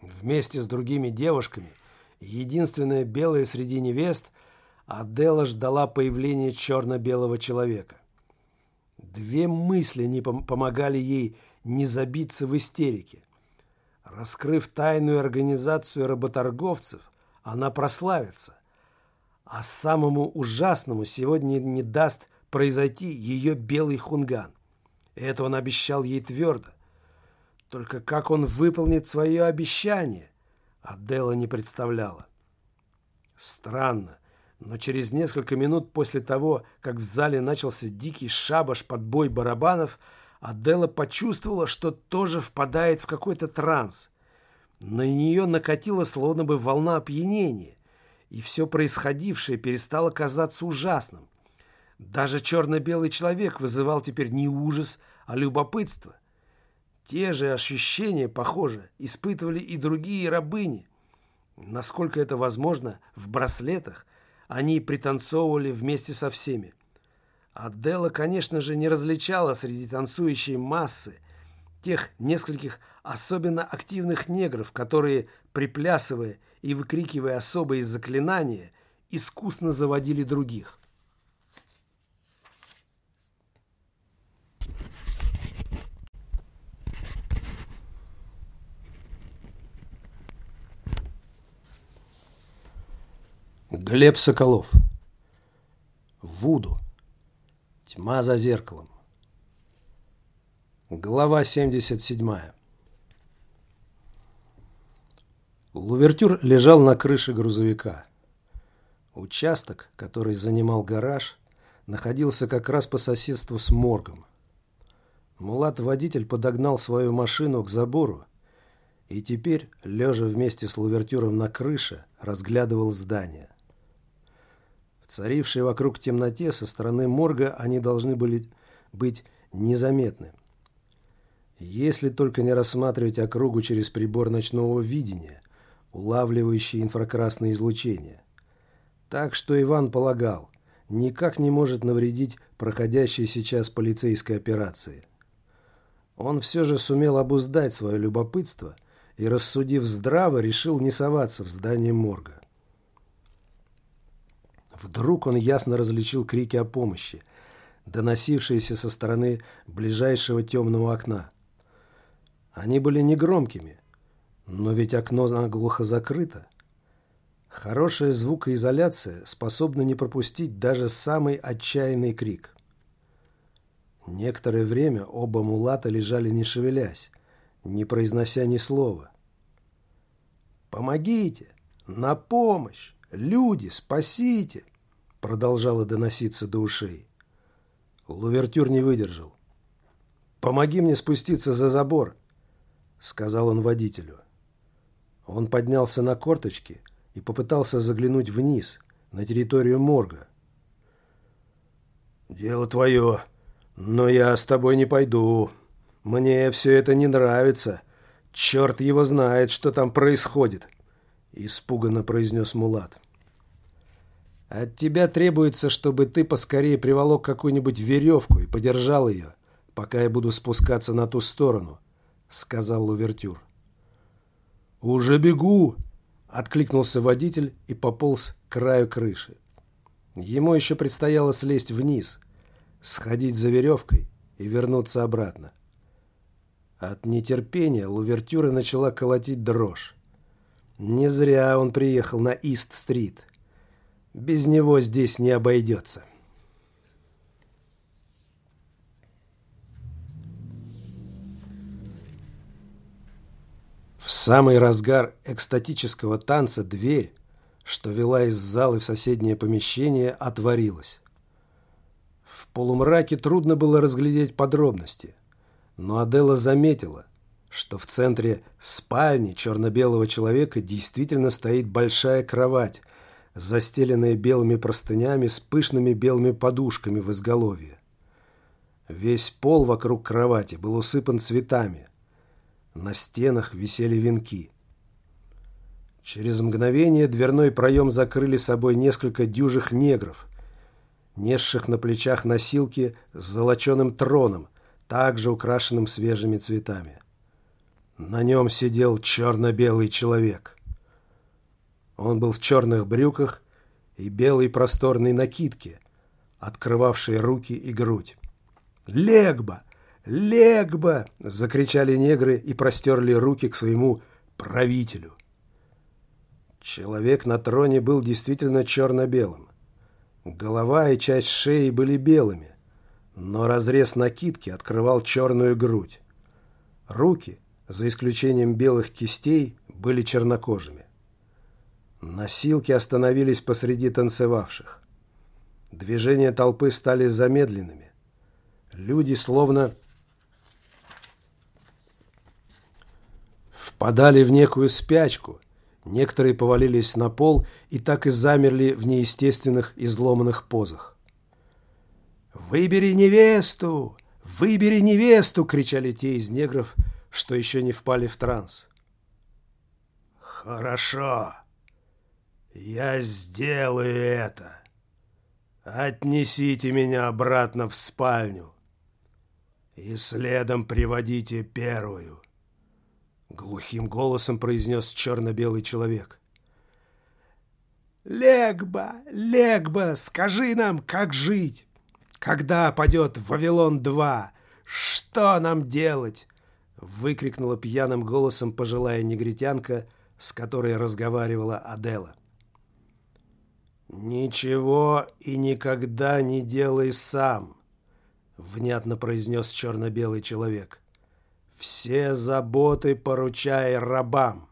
Вместе с другими девушками, единственная белая среди невест – Адела ждала появления черно-белого человека. Две мысли не пом помогали ей не забиться в истерике. Раскрыв тайную организацию работорговцев, она прославится. А самому ужасному сегодня не даст произойти ее белый хунган. Это он обещал ей твердо. Только как он выполнит свое обещание, Адела не представляла. Странно, но через несколько минут после того, как в зале начался дикий шабаш под бой барабанов, Адела почувствовала, что тоже впадает в какой-то транс. На нее накатила словно бы волна опьянения, и все происходившее перестало казаться ужасным. Даже черно-белый человек вызывал теперь не ужас, а любопытство. Те же ощущения, похоже, испытывали и другие рабыни. Насколько это возможно, в браслетах – они пританцовывали вместе со всеми. Адела, конечно же, не различала среди танцующей массы тех нескольких особенно активных негров, которые, приплясывая и выкрикивая особые заклинания, искусно заводили других. Глеб Соколов. Вуду. Тьма за зеркалом. Глава 77. Лувертюр лежал на крыше грузовика. Участок, который занимал гараж, находился как раз по соседству с моргом. Мулат-водитель подогнал свою машину к забору и теперь, лежа вместе с Лувертюром на крыше, разглядывал здание. В царившей вокруг темноте со стороны морга они должны были быть незаметны. Если только не рассматривать округу через прибор ночного видения, улавливающий инфракрасное излучение. Так что Иван полагал, никак не может навредить проходящей сейчас полицейской операции. Он все же сумел обуздать свое любопытство и, рассудив здраво, решил не соваться в здание морга. Вдруг он ясно различил крики о помощи, доносившиеся со стороны ближайшего темного окна. Они были негромкими, но ведь окно наглухо закрыто. Хорошая звукоизоляция способна не пропустить даже самый отчаянный крик. Некоторое время оба мулата лежали не шевелясь, не произнося ни слова. «Помогите! На помощь! Люди, спасите!» Продолжало доноситься до ушей. Лувертюр не выдержал. «Помоги мне спуститься за забор», — сказал он водителю. Он поднялся на корточки и попытался заглянуть вниз, на территорию морга. «Дело твое, но я с тобой не пойду. Мне все это не нравится. Черт его знает, что там происходит», — испуганно произнес Мулат. От тебя требуется, чтобы ты поскорее приволок какую-нибудь веревку и подержал ее, пока я буду спускаться на ту сторону», — сказал Лувертюр. «Уже бегу!» — откликнулся водитель и пополз к краю крыши. Ему еще предстояло слезть вниз, сходить за веревкой и вернуться обратно. От нетерпения Лувертюра начала колотить дрожь. Не зря он приехал на Ист-стрит — без него здесь не обойдется. В самый разгар экстатического танца дверь, что вела из зала в соседнее помещение, отворилась. В полумраке трудно было разглядеть подробности, но Адела заметила, что в центре спальни черно-белого человека действительно стоит большая кровать – застеленные белыми простынями с пышными белыми подушками в изголовье. Весь пол вокруг кровати был усыпан цветами. На стенах висели венки. Через мгновение дверной проем закрыли собой несколько дюжих негров, несших на плечах носилки с золоченым троном, также украшенным свежими цветами. На нем сидел черно-белый человек. Он был в черных брюках и белой просторной накидке, открывавшей руки и грудь. «Легба! Легба!» — закричали негры и простерли руки к своему правителю. Человек на троне был действительно черно-белым. Голова и часть шеи были белыми, но разрез накидки открывал черную грудь. Руки, за исключением белых кистей, были чернокожими. Носилки остановились посреди танцевавших. Движения толпы стали замедленными. Люди словно впадали в некую спячку. Некоторые повалились на пол и так и замерли в неестественных изломанных позах. «Выбери невесту! Выбери невесту!» — кричали те из негров, что еще не впали в транс. «Хорошо!» «Я сделаю это. Отнесите меня обратно в спальню и следом приводите первую», — глухим голосом произнес черно-белый человек. «Легба, Легба, скажи нам, как жить? Когда падет Вавилон-2? Что нам делать?» — выкрикнула пьяным голосом пожилая негритянка, с которой разговаривала Адела. «Ничего и никогда не делай сам», — внятно произнес черно-белый человек. «Все заботы поручай рабам».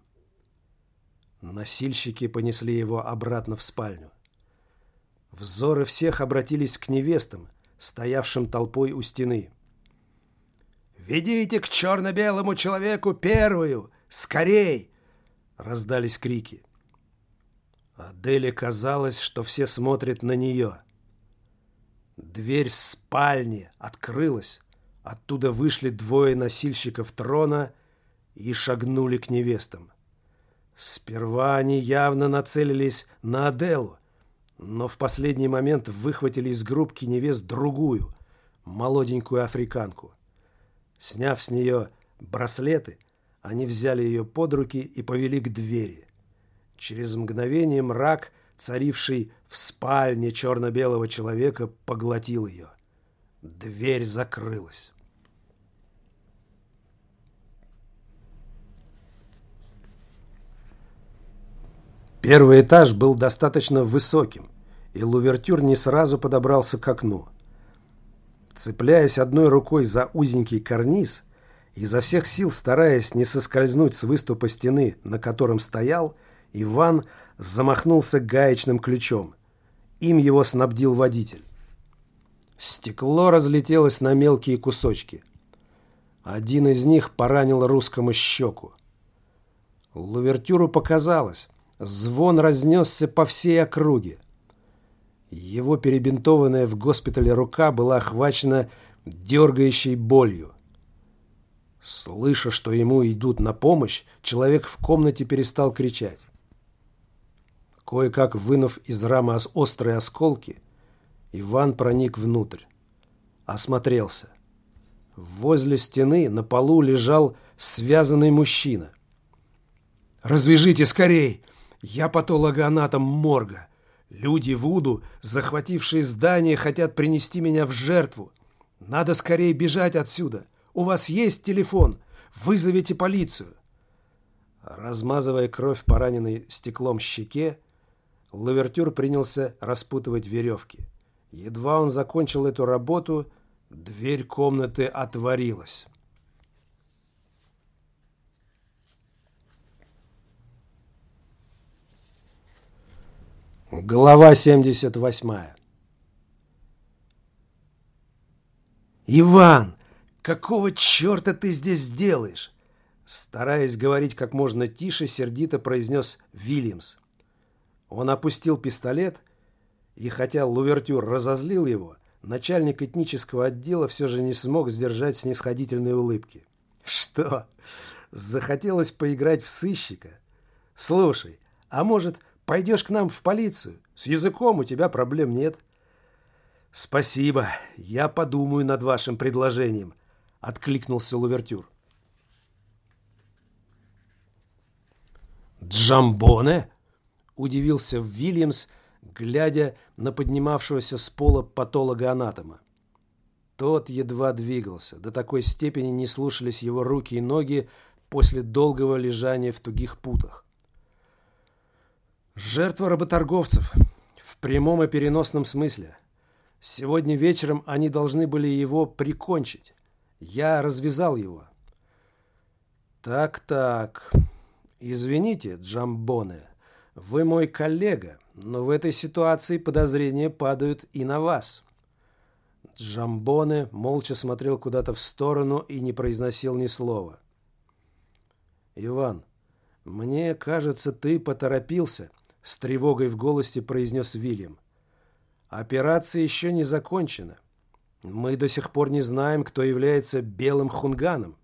Носильщики понесли его обратно в спальню. Взоры всех обратились к невестам, стоявшим толпой у стены. «Ведите к черно-белому человеку первую! Скорей!» — раздались крики. Аделе казалось, что все смотрят на нее. Дверь спальни открылась. Оттуда вышли двое носильщиков трона и шагнули к невестам. Сперва они явно нацелились на Аделу, но в последний момент выхватили из группки невест другую, молоденькую африканку. Сняв с нее браслеты, они взяли ее под руки и повели к двери. Через мгновение мрак, царивший в спальне черно-белого человека, поглотил ее. Дверь закрылась. Первый этаж был достаточно высоким, и Лувертюр не сразу подобрался к окну. Цепляясь одной рукой за узенький карниз, изо всех сил стараясь не соскользнуть с выступа стены, на котором стоял, Иван замахнулся гаечным ключом. Им его снабдил водитель. Стекло разлетелось на мелкие кусочки. Один из них поранил русскому щеку. Лувертюру показалось. Звон разнесся по всей округе. Его перебинтованная в госпитале рука была охвачена дергающей болью. Слыша, что ему идут на помощь, человек в комнате перестал кричать. Кое-как вынув из рамы острые осколки, Иван проник внутрь. Осмотрелся. Возле стены на полу лежал связанный мужчина. «Развяжите скорей! Я патологоанатом морга. Люди Вуду, захватившие здание, хотят принести меня в жертву. Надо скорее бежать отсюда. У вас есть телефон? Вызовите полицию!» Размазывая кровь пораненной стеклом щеке, Лавертюр принялся распутывать веревки. Едва он закончил эту работу, дверь комнаты отворилась. Глава 78 «Иван, какого черта ты здесь делаешь?» Стараясь говорить как можно тише, сердито произнес Вильямс. Он опустил пистолет, и хотя Лувертюр разозлил его, начальник этнического отдела все же не смог сдержать снисходительной улыбки. «Что? Захотелось поиграть в сыщика? Слушай, а может, пойдешь к нам в полицию? С языком у тебя проблем нет». «Спасибо, я подумаю над вашим предложением», — откликнулся Лувертюр. «Джамбоне?» — удивился Вильямс, глядя на поднимавшегося с пола патолога-анатома. Тот едва двигался, до такой степени не слушались его руки и ноги после долгого лежания в тугих путах. Жертва работорговцев в прямом и переносном смысле. Сегодня вечером они должны были его прикончить. Я развязал его. Так-так. Извините, Джамбоне, вы мой коллега, но в этой ситуации подозрения падают и на вас. Джамбоне молча смотрел куда-то в сторону и не произносил ни слова. «Иван, мне кажется, ты поторопился», — с тревогой в голосе произнес Вильям. «Операция еще не закончена. Мы до сих пор не знаем, кто является белым хунганом.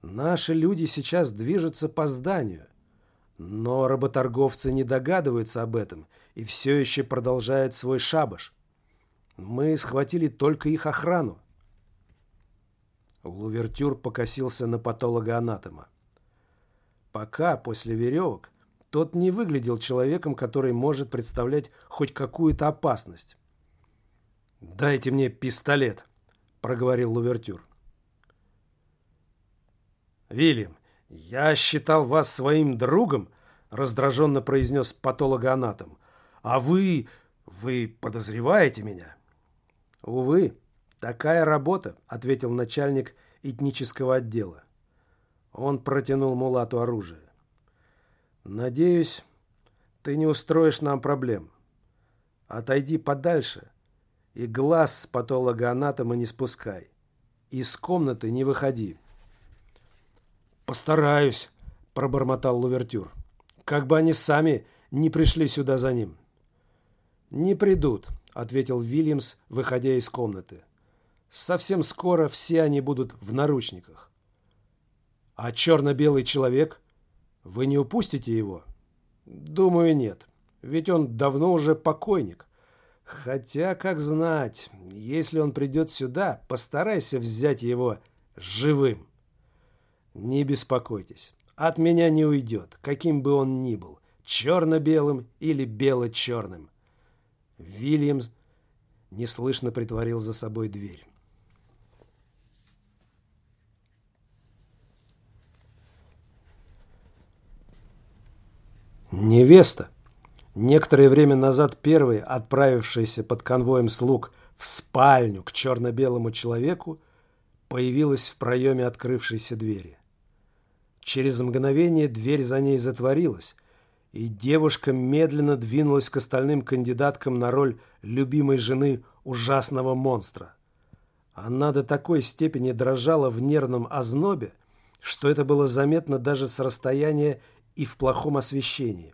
Наши люди сейчас движутся по зданию. Но работорговцы не догадываются об этом и все еще продолжают свой шабаш. Мы схватили только их охрану. Лувертюр покосился на патолога-анатома. Пока, после веревок, тот не выглядел человеком, который может представлять хоть какую-то опасность. «Дайте мне пистолет», — проговорил Лувертюр. «Вильям, «Я считал вас своим другом», — раздраженно произнес патологоанатом. «А вы... вы подозреваете меня?» «Увы, такая работа», — ответил начальник этнического отдела. Он протянул Мулату оружие. «Надеюсь, ты не устроишь нам проблем. Отойди подальше и глаз с патологоанатома не спускай. Из комнаты не выходи». «Постараюсь», — пробормотал Лувертюр. «Как бы они сами не пришли сюда за ним». «Не придут», — ответил Вильямс, выходя из комнаты. «Совсем скоро все они будут в наручниках». «А черно-белый человек? Вы не упустите его?» «Думаю, нет. Ведь он давно уже покойник. Хотя, как знать, если он придет сюда, постарайся взять его живым». Не беспокойтесь, от меня не уйдет, каким бы он ни был, черно-белым или бело-черным. Вильямс неслышно притворил за собой дверь. Невеста, некоторое время назад первой, отправившаяся под конвоем слуг в спальню к черно-белому человеку, появилась в проеме открывшейся двери. Через мгновение дверь за ней затворилась, и девушка медленно двинулась к остальным кандидаткам на роль любимой жены ужасного монстра. Она до такой степени дрожала в нервном ознобе, что это было заметно даже с расстояния и в плохом освещении.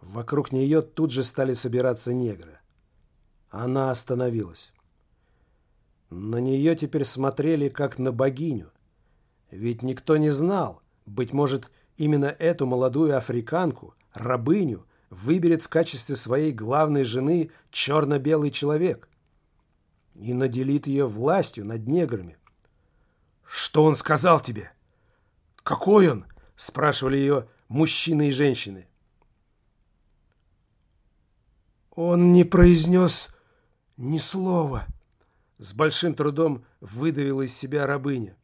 Вокруг нее тут же стали собираться негры. Она остановилась. На нее теперь смотрели как на богиню, ведь никто не знал, быть может, именно эту молодую африканку, рабыню, выберет в качестве своей главной жены черно-белый человек и наделит ее властью над неграми. «Что он сказал тебе?» «Какой он?» – спрашивали ее мужчины и женщины. «Он не произнес ни слова», – с большим трудом выдавила из себя рабыня.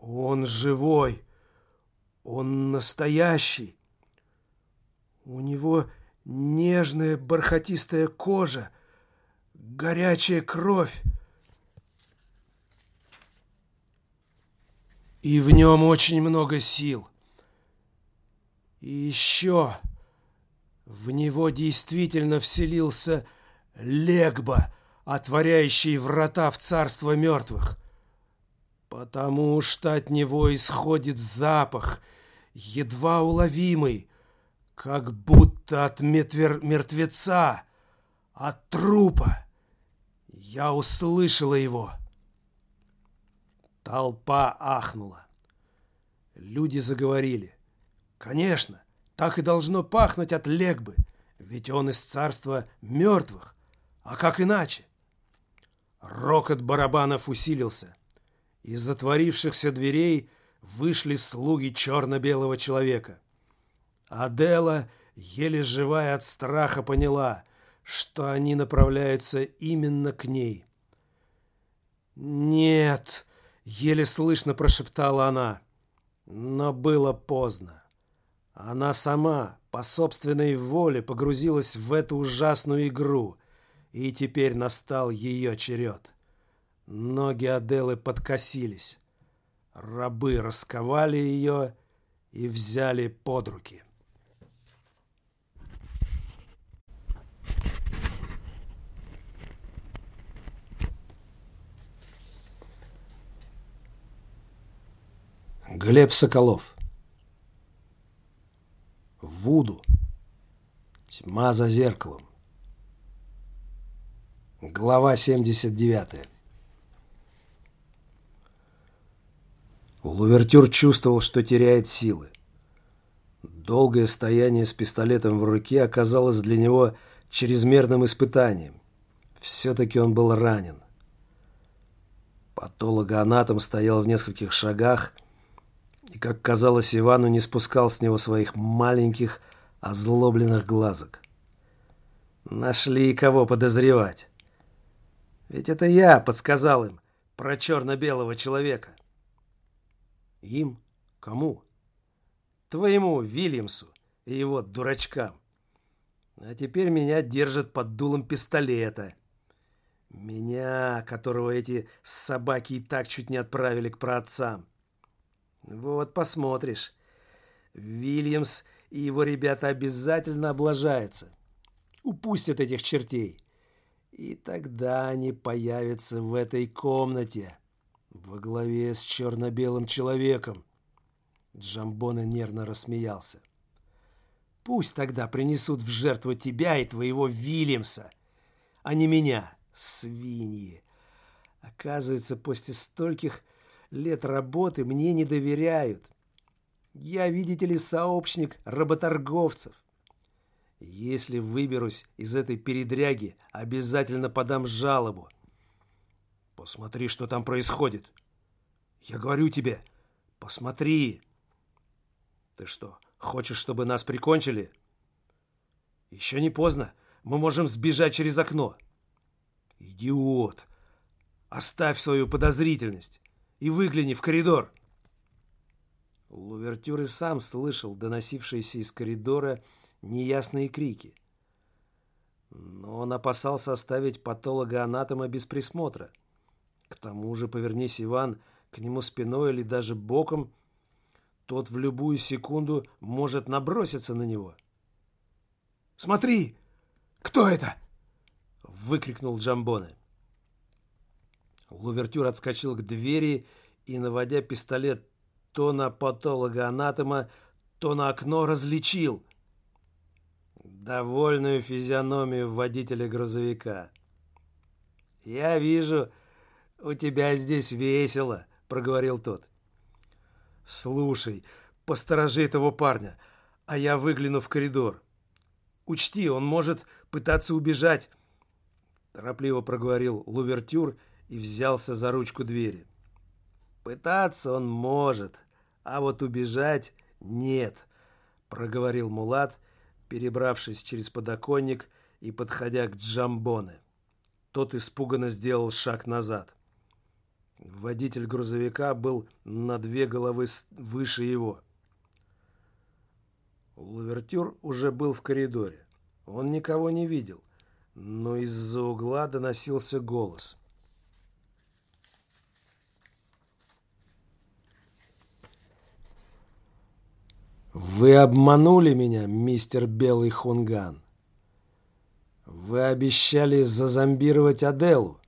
Он живой. Он настоящий. У него нежная бархатистая кожа, горячая кровь. И в нем очень много сил. И еще в него действительно вселился Легба, отворяющий врата в царство мертвых потому что от него исходит запах, едва уловимый, как будто от метвер... мертвеца, от трупа. Я услышала его. Толпа ахнула. Люди заговорили. Конечно, так и должно пахнуть от Легбы, ведь он из царства мертвых. А как иначе? Рокот барабанов усилился. Из затворившихся дверей вышли слуги черно-белого человека. Адела, еле живая от страха, поняла, что они направляются именно к ней. «Нет!» — еле слышно прошептала она. Но было поздно. Она сама, по собственной воле, погрузилась в эту ужасную игру, и теперь настал ее черед. Ноги Аделы подкосились. Рабы расковали ее и взяли под руки. Глеб Соколов Вуду Тьма за зеркалом Глава 79 Лувертюр чувствовал, что теряет силы. Долгое стояние с пистолетом в руке оказалось для него чрезмерным испытанием. Все-таки он был ранен. Патологоанатом стоял в нескольких шагах и, как казалось Ивану, не спускал с него своих маленьких, озлобленных глазок. Нашли кого подозревать. Ведь это я подсказал им про черно-белого человека. Им? Кому? Твоему Вильямсу и его дурачкам. А теперь меня держат под дулом пистолета. Меня, которого эти собаки и так чуть не отправили к праотцам. Вот посмотришь. Вильямс и его ребята обязательно облажаются. Упустят этих чертей. И тогда они появятся в этой комнате во главе с черно-белым человеком. Джамбона нервно рассмеялся. Пусть тогда принесут в жертву тебя и твоего Вильямса, а не меня, свиньи. Оказывается, после стольких лет работы мне не доверяют. Я, видите ли, сообщник работорговцев. Если выберусь из этой передряги, обязательно подам жалобу. Посмотри, что там происходит. Я говорю тебе, посмотри. Ты что, хочешь, чтобы нас прикончили? Еще не поздно. Мы можем сбежать через окно. Идиот. Оставь свою подозрительность и выгляни в коридор. Лувертюр и сам слышал доносившиеся из коридора неясные крики. Но он опасался оставить патолога-анатома без присмотра. К тому же, повернись Иван к нему спиной или даже боком, тот в любую секунду может наброситься на него. «Смотри! Кто это?» — выкрикнул Джамбоне. Лувертюр отскочил к двери и, наводя пистолет то на патолога-анатома, то на окно, различил довольную физиономию водителя грузовика. «Я вижу, у тебя здесь весело», — проговорил тот. «Слушай, посторожи этого парня, а я выгляну в коридор. Учти, он может пытаться убежать», — торопливо проговорил Лувертюр и взялся за ручку двери. «Пытаться он может, а вот убежать нет», — проговорил Мулат, перебравшись через подоконник и подходя к Джамбоне. Тот испуганно сделал шаг назад. Водитель грузовика был на две головы выше его. Лувертюр уже был в коридоре. Он никого не видел, но из-за угла доносился голос. «Вы обманули меня, мистер Белый Хунган. Вы обещали зазомбировать Аделу,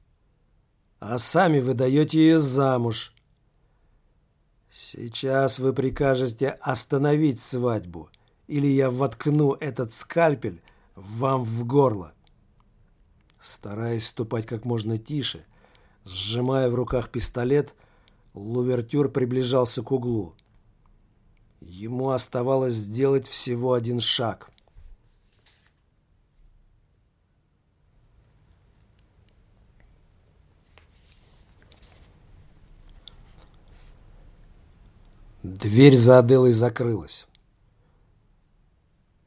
а сами выдаете ее замуж. Сейчас вы прикажете остановить свадьбу или я воткну этот скальпель вам в горло. Стараясь ступать как можно тише, сжимая в руках пистолет, Лувертюр приближался к углу. Ему оставалось сделать всего один шаг. Дверь за Аделой закрылась.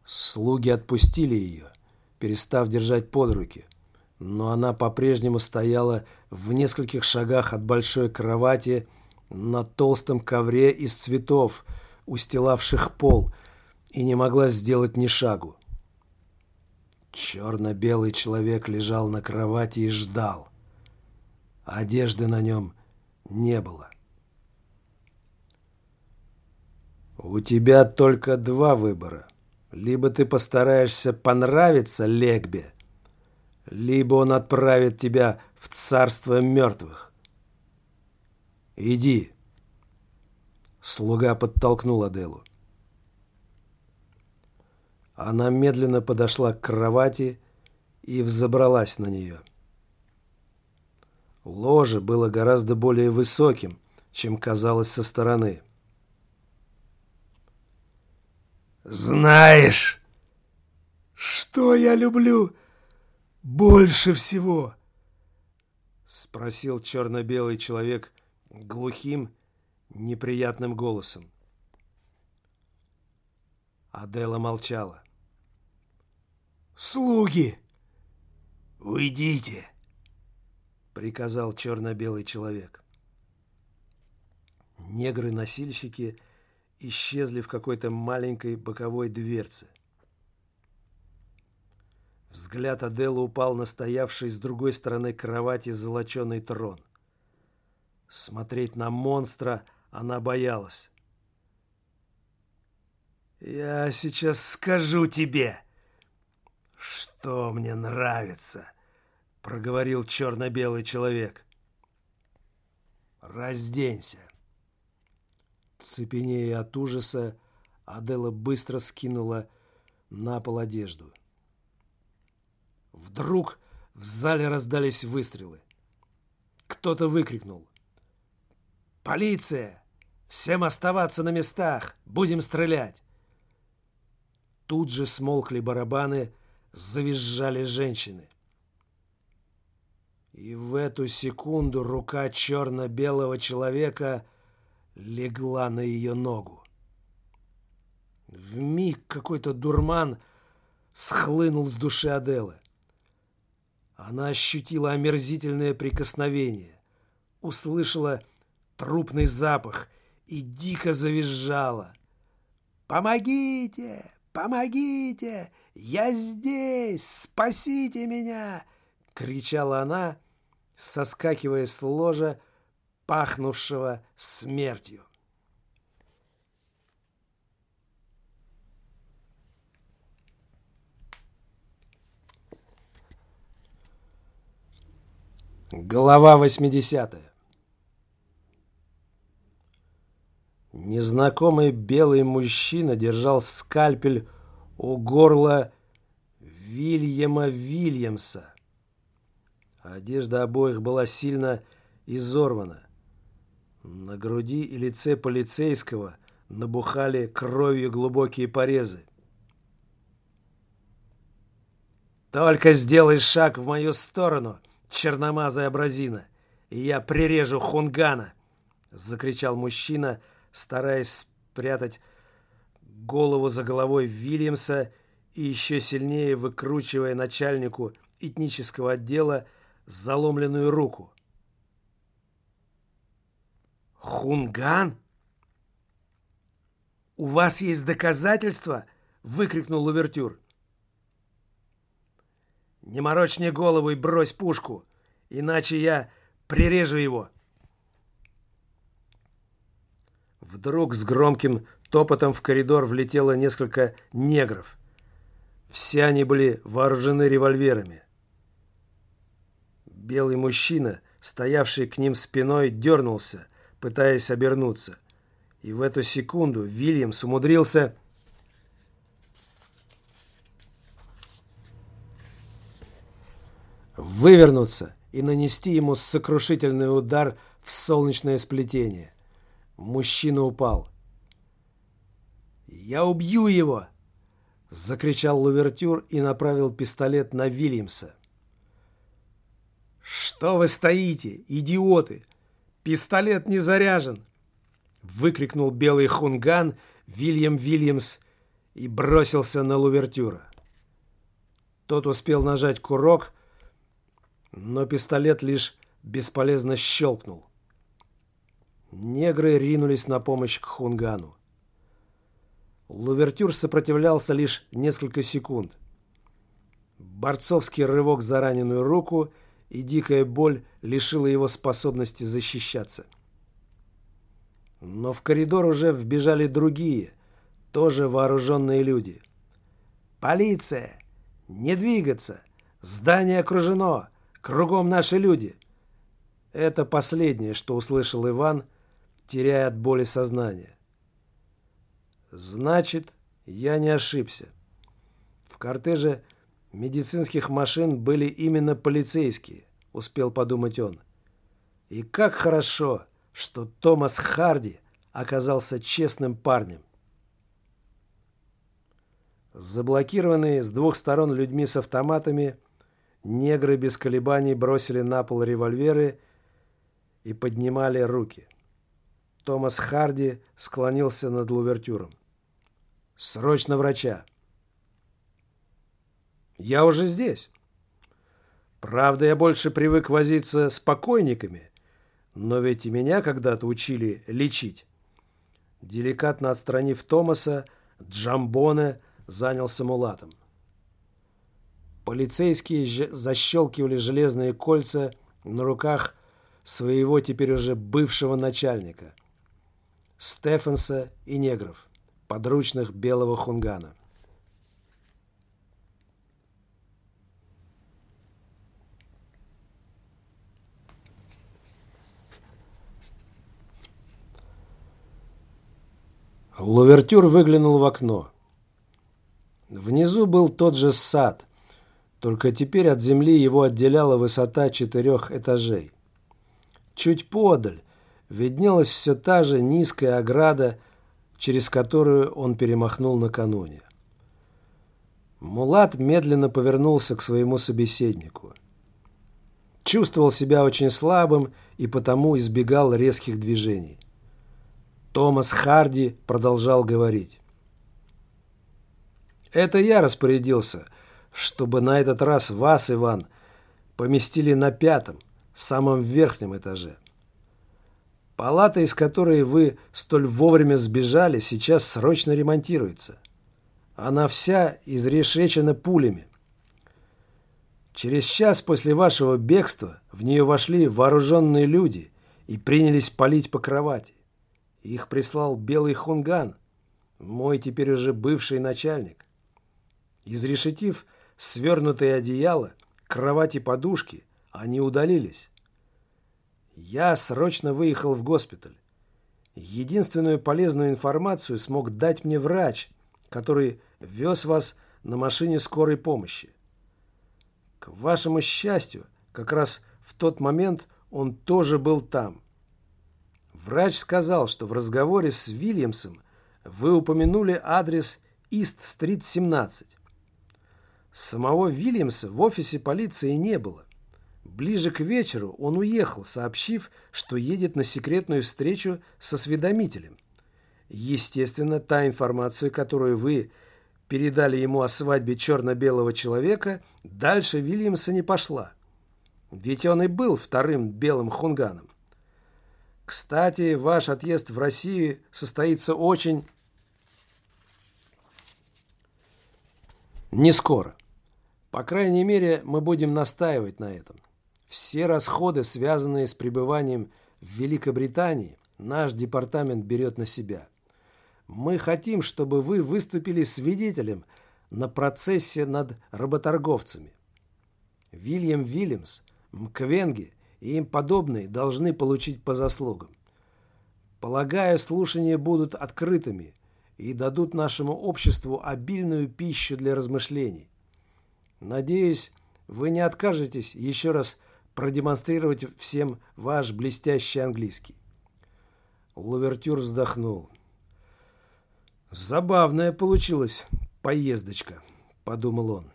Слуги отпустили ее, перестав держать под руки, но она по-прежнему стояла в нескольких шагах от большой кровати на толстом ковре из цветов, устилавших пол, и не могла сделать ни шагу. Черно-белый человек лежал на кровати и ждал. Одежды на нем не было. У тебя только два выбора. Либо ты постараешься понравиться Легбе, либо он отправит тебя в царство мертвых. Иди. Слуга подтолкнул Аделу. Она медленно подошла к кровати и взобралась на нее. Ложе было гораздо более высоким, чем казалось со стороны. «Знаешь, что я люблю больше всего?» Спросил черно-белый человек глухим, неприятным голосом. Адела молчала. «Слуги, уйдите!» приказал черно-белый человек. Негры-носильщики исчезли в какой-то маленькой боковой дверце. Взгляд Аделы упал на стоявший с другой стороны кровати золоченый трон. Смотреть на монстра она боялась. «Я сейчас скажу тебе, что мне нравится», — проговорил черно-белый человек. «Разденься». Цепенея от ужаса, Адела быстро скинула на пол одежду. Вдруг в зале раздались выстрелы. Кто-то выкрикнул. «Полиция! Всем оставаться на местах! Будем стрелять!» Тут же смолкли барабаны, завизжали женщины. И в эту секунду рука черно-белого человека легла на ее ногу. В миг какой-то дурман схлынул с души Аделы. Она ощутила омерзительное прикосновение, услышала трупный запах и дико завизжала. «Помогите! Помогите! Я здесь! Спасите меня!» — кричала она, соскакивая с ложа, пахнувшего смертью. Глава 80 Незнакомый белый мужчина держал скальпель у горла Вильяма Вильямса. Одежда обоих была сильно изорвана. На груди и лице полицейского набухали кровью глубокие порезы. «Только сделай шаг в мою сторону, черномазая бразина, и я прирежу хунгана!» — закричал мужчина, стараясь спрятать голову за головой Вильямса и еще сильнее выкручивая начальнику этнического отдела заломленную руку. «Хунган? У вас есть доказательства?» — выкрикнул Лувертюр. «Не морочь мне голову и брось пушку, иначе я прирежу его!» Вдруг с громким топотом в коридор влетело несколько негров. Все они были вооружены револьверами. Белый мужчина, стоявший к ним спиной, дернулся, пытаясь обернуться. И в эту секунду Вильямс умудрился... вывернуться и нанести ему сокрушительный удар в солнечное сплетение. Мужчина упал. «Я убью его!» — закричал Лувертюр и направил пистолет на Вильямса. «Что вы стоите, идиоты? Пистолет не заряжен!» — выкрикнул белый хунган Вильям Вильямс и бросился на Лувертюра. Тот успел нажать курок, но пистолет лишь бесполезно щелкнул. Негры ринулись на помощь к Хунгану. Лувертюр сопротивлялся лишь несколько секунд. Борцовский рывок за раненую руку и дикая боль лишила его способности защищаться. Но в коридор уже вбежали другие, тоже вооруженные люди. «Полиция! Не двигаться! Здание окружено! Кругом наши люди!» Это последнее, что услышал Иван, теряя от боли сознание. Значит, я не ошибся. В кортеже медицинских машин были именно полицейские, успел подумать он. И как хорошо, что Томас Харди оказался честным парнем. Заблокированные с двух сторон людьми с автоматами, негры без колебаний бросили на пол револьверы и поднимали руки. Томас Харди склонился над лувертюром. «Срочно врача!» «Я уже здесь!» «Правда, я больше привык возиться с покойниками, но ведь и меня когда-то учили лечить». Деликатно отстранив Томаса, Джамбоне занялся мулатом. Полицейские защелкивали железные кольца на руках своего теперь уже бывшего начальника – Стефенса и негров, подручных белого хунгана. Лувертюр выглянул в окно. Внизу был тот же сад, только теперь от земли его отделяла высота четырех этажей. Чуть подаль, виднелась все та же низкая ограда, через которую он перемахнул накануне. Мулат медленно повернулся к своему собеседнику. Чувствовал себя очень слабым и потому избегал резких движений. Томас Харди продолжал говорить. «Это я распорядился, чтобы на этот раз вас, Иван, поместили на пятом, самом верхнем этаже. Палата, из которой вы столь вовремя сбежали, сейчас срочно ремонтируется. Она вся изрешечена пулями. Через час после вашего бегства в нее вошли вооруженные люди и принялись палить по кровати. Их прислал белый хунган, мой теперь уже бывший начальник. Изрешетив свернутые одеяла, кровати подушки, они удалились. Я срочно выехал в госпиталь. Единственную полезную информацию смог дать мне врач, который вез вас на машине скорой помощи. К вашему счастью, как раз в тот момент он тоже был там. Врач сказал, что в разговоре с Вильямсом вы упомянули адрес Ист-стрит 17. Самого Вильямса в офисе полиции не было. Ближе к вечеру он уехал, сообщив, что едет на секретную встречу с осведомителем. Естественно, та информация, которую вы передали ему о свадьбе черно-белого человека, дальше Вильямса не пошла. Ведь он и был вторым белым хунганом. Кстати, ваш отъезд в Россию состоится очень... Не скоро. По крайней мере, мы будем настаивать на этом. Все расходы, связанные с пребыванием в Великобритании, наш департамент берет на себя. Мы хотим, чтобы вы выступили свидетелем на процессе над работорговцами. Вильям Вильямс, Мквенги и им подобные должны получить по заслугам. Полагаю, слушания будут открытыми и дадут нашему обществу обильную пищу для размышлений. Надеюсь, вы не откажетесь еще раз продемонстрировать всем ваш блестящий английский. Лувертюр вздохнул. «Забавная получилась поездочка», — подумал он.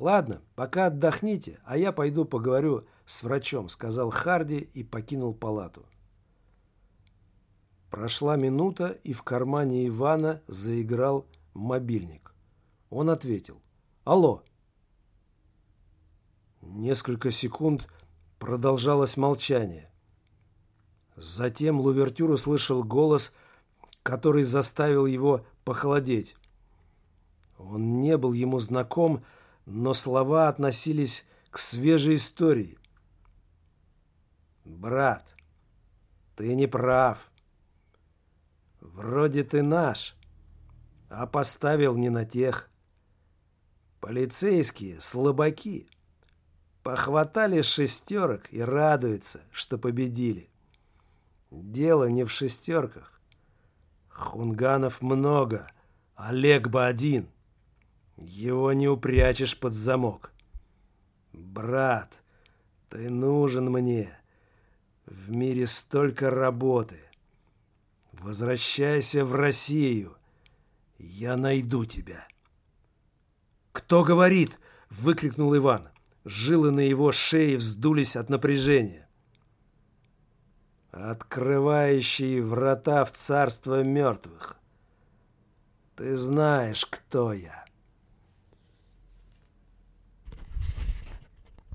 «Ладно, пока отдохните, а я пойду поговорю с врачом», — сказал Харди и покинул палату. Прошла минута, и в кармане Ивана заиграл мобильник. Он ответил. «Алло!» Несколько секунд продолжалось молчание. Затем Лувертюр услышал голос, который заставил его похолодеть. Он не был ему знаком, но слова относились к свежей истории. «Брат, ты не прав. Вроде ты наш, а поставил не на тех. Полицейские слабаки. Похватали шестерок и радуются, что победили. Дело не в шестерках. Хунганов много, Олег бы один. Его не упрячешь под замок. Брат, ты нужен мне. В мире столько работы. Возвращайся в Россию. Я найду тебя. «Кто говорит?» — выкрикнул Иван. Жилы на его шее вздулись от напряжения. «Открывающий врата в царство мертвых. Ты знаешь, кто я».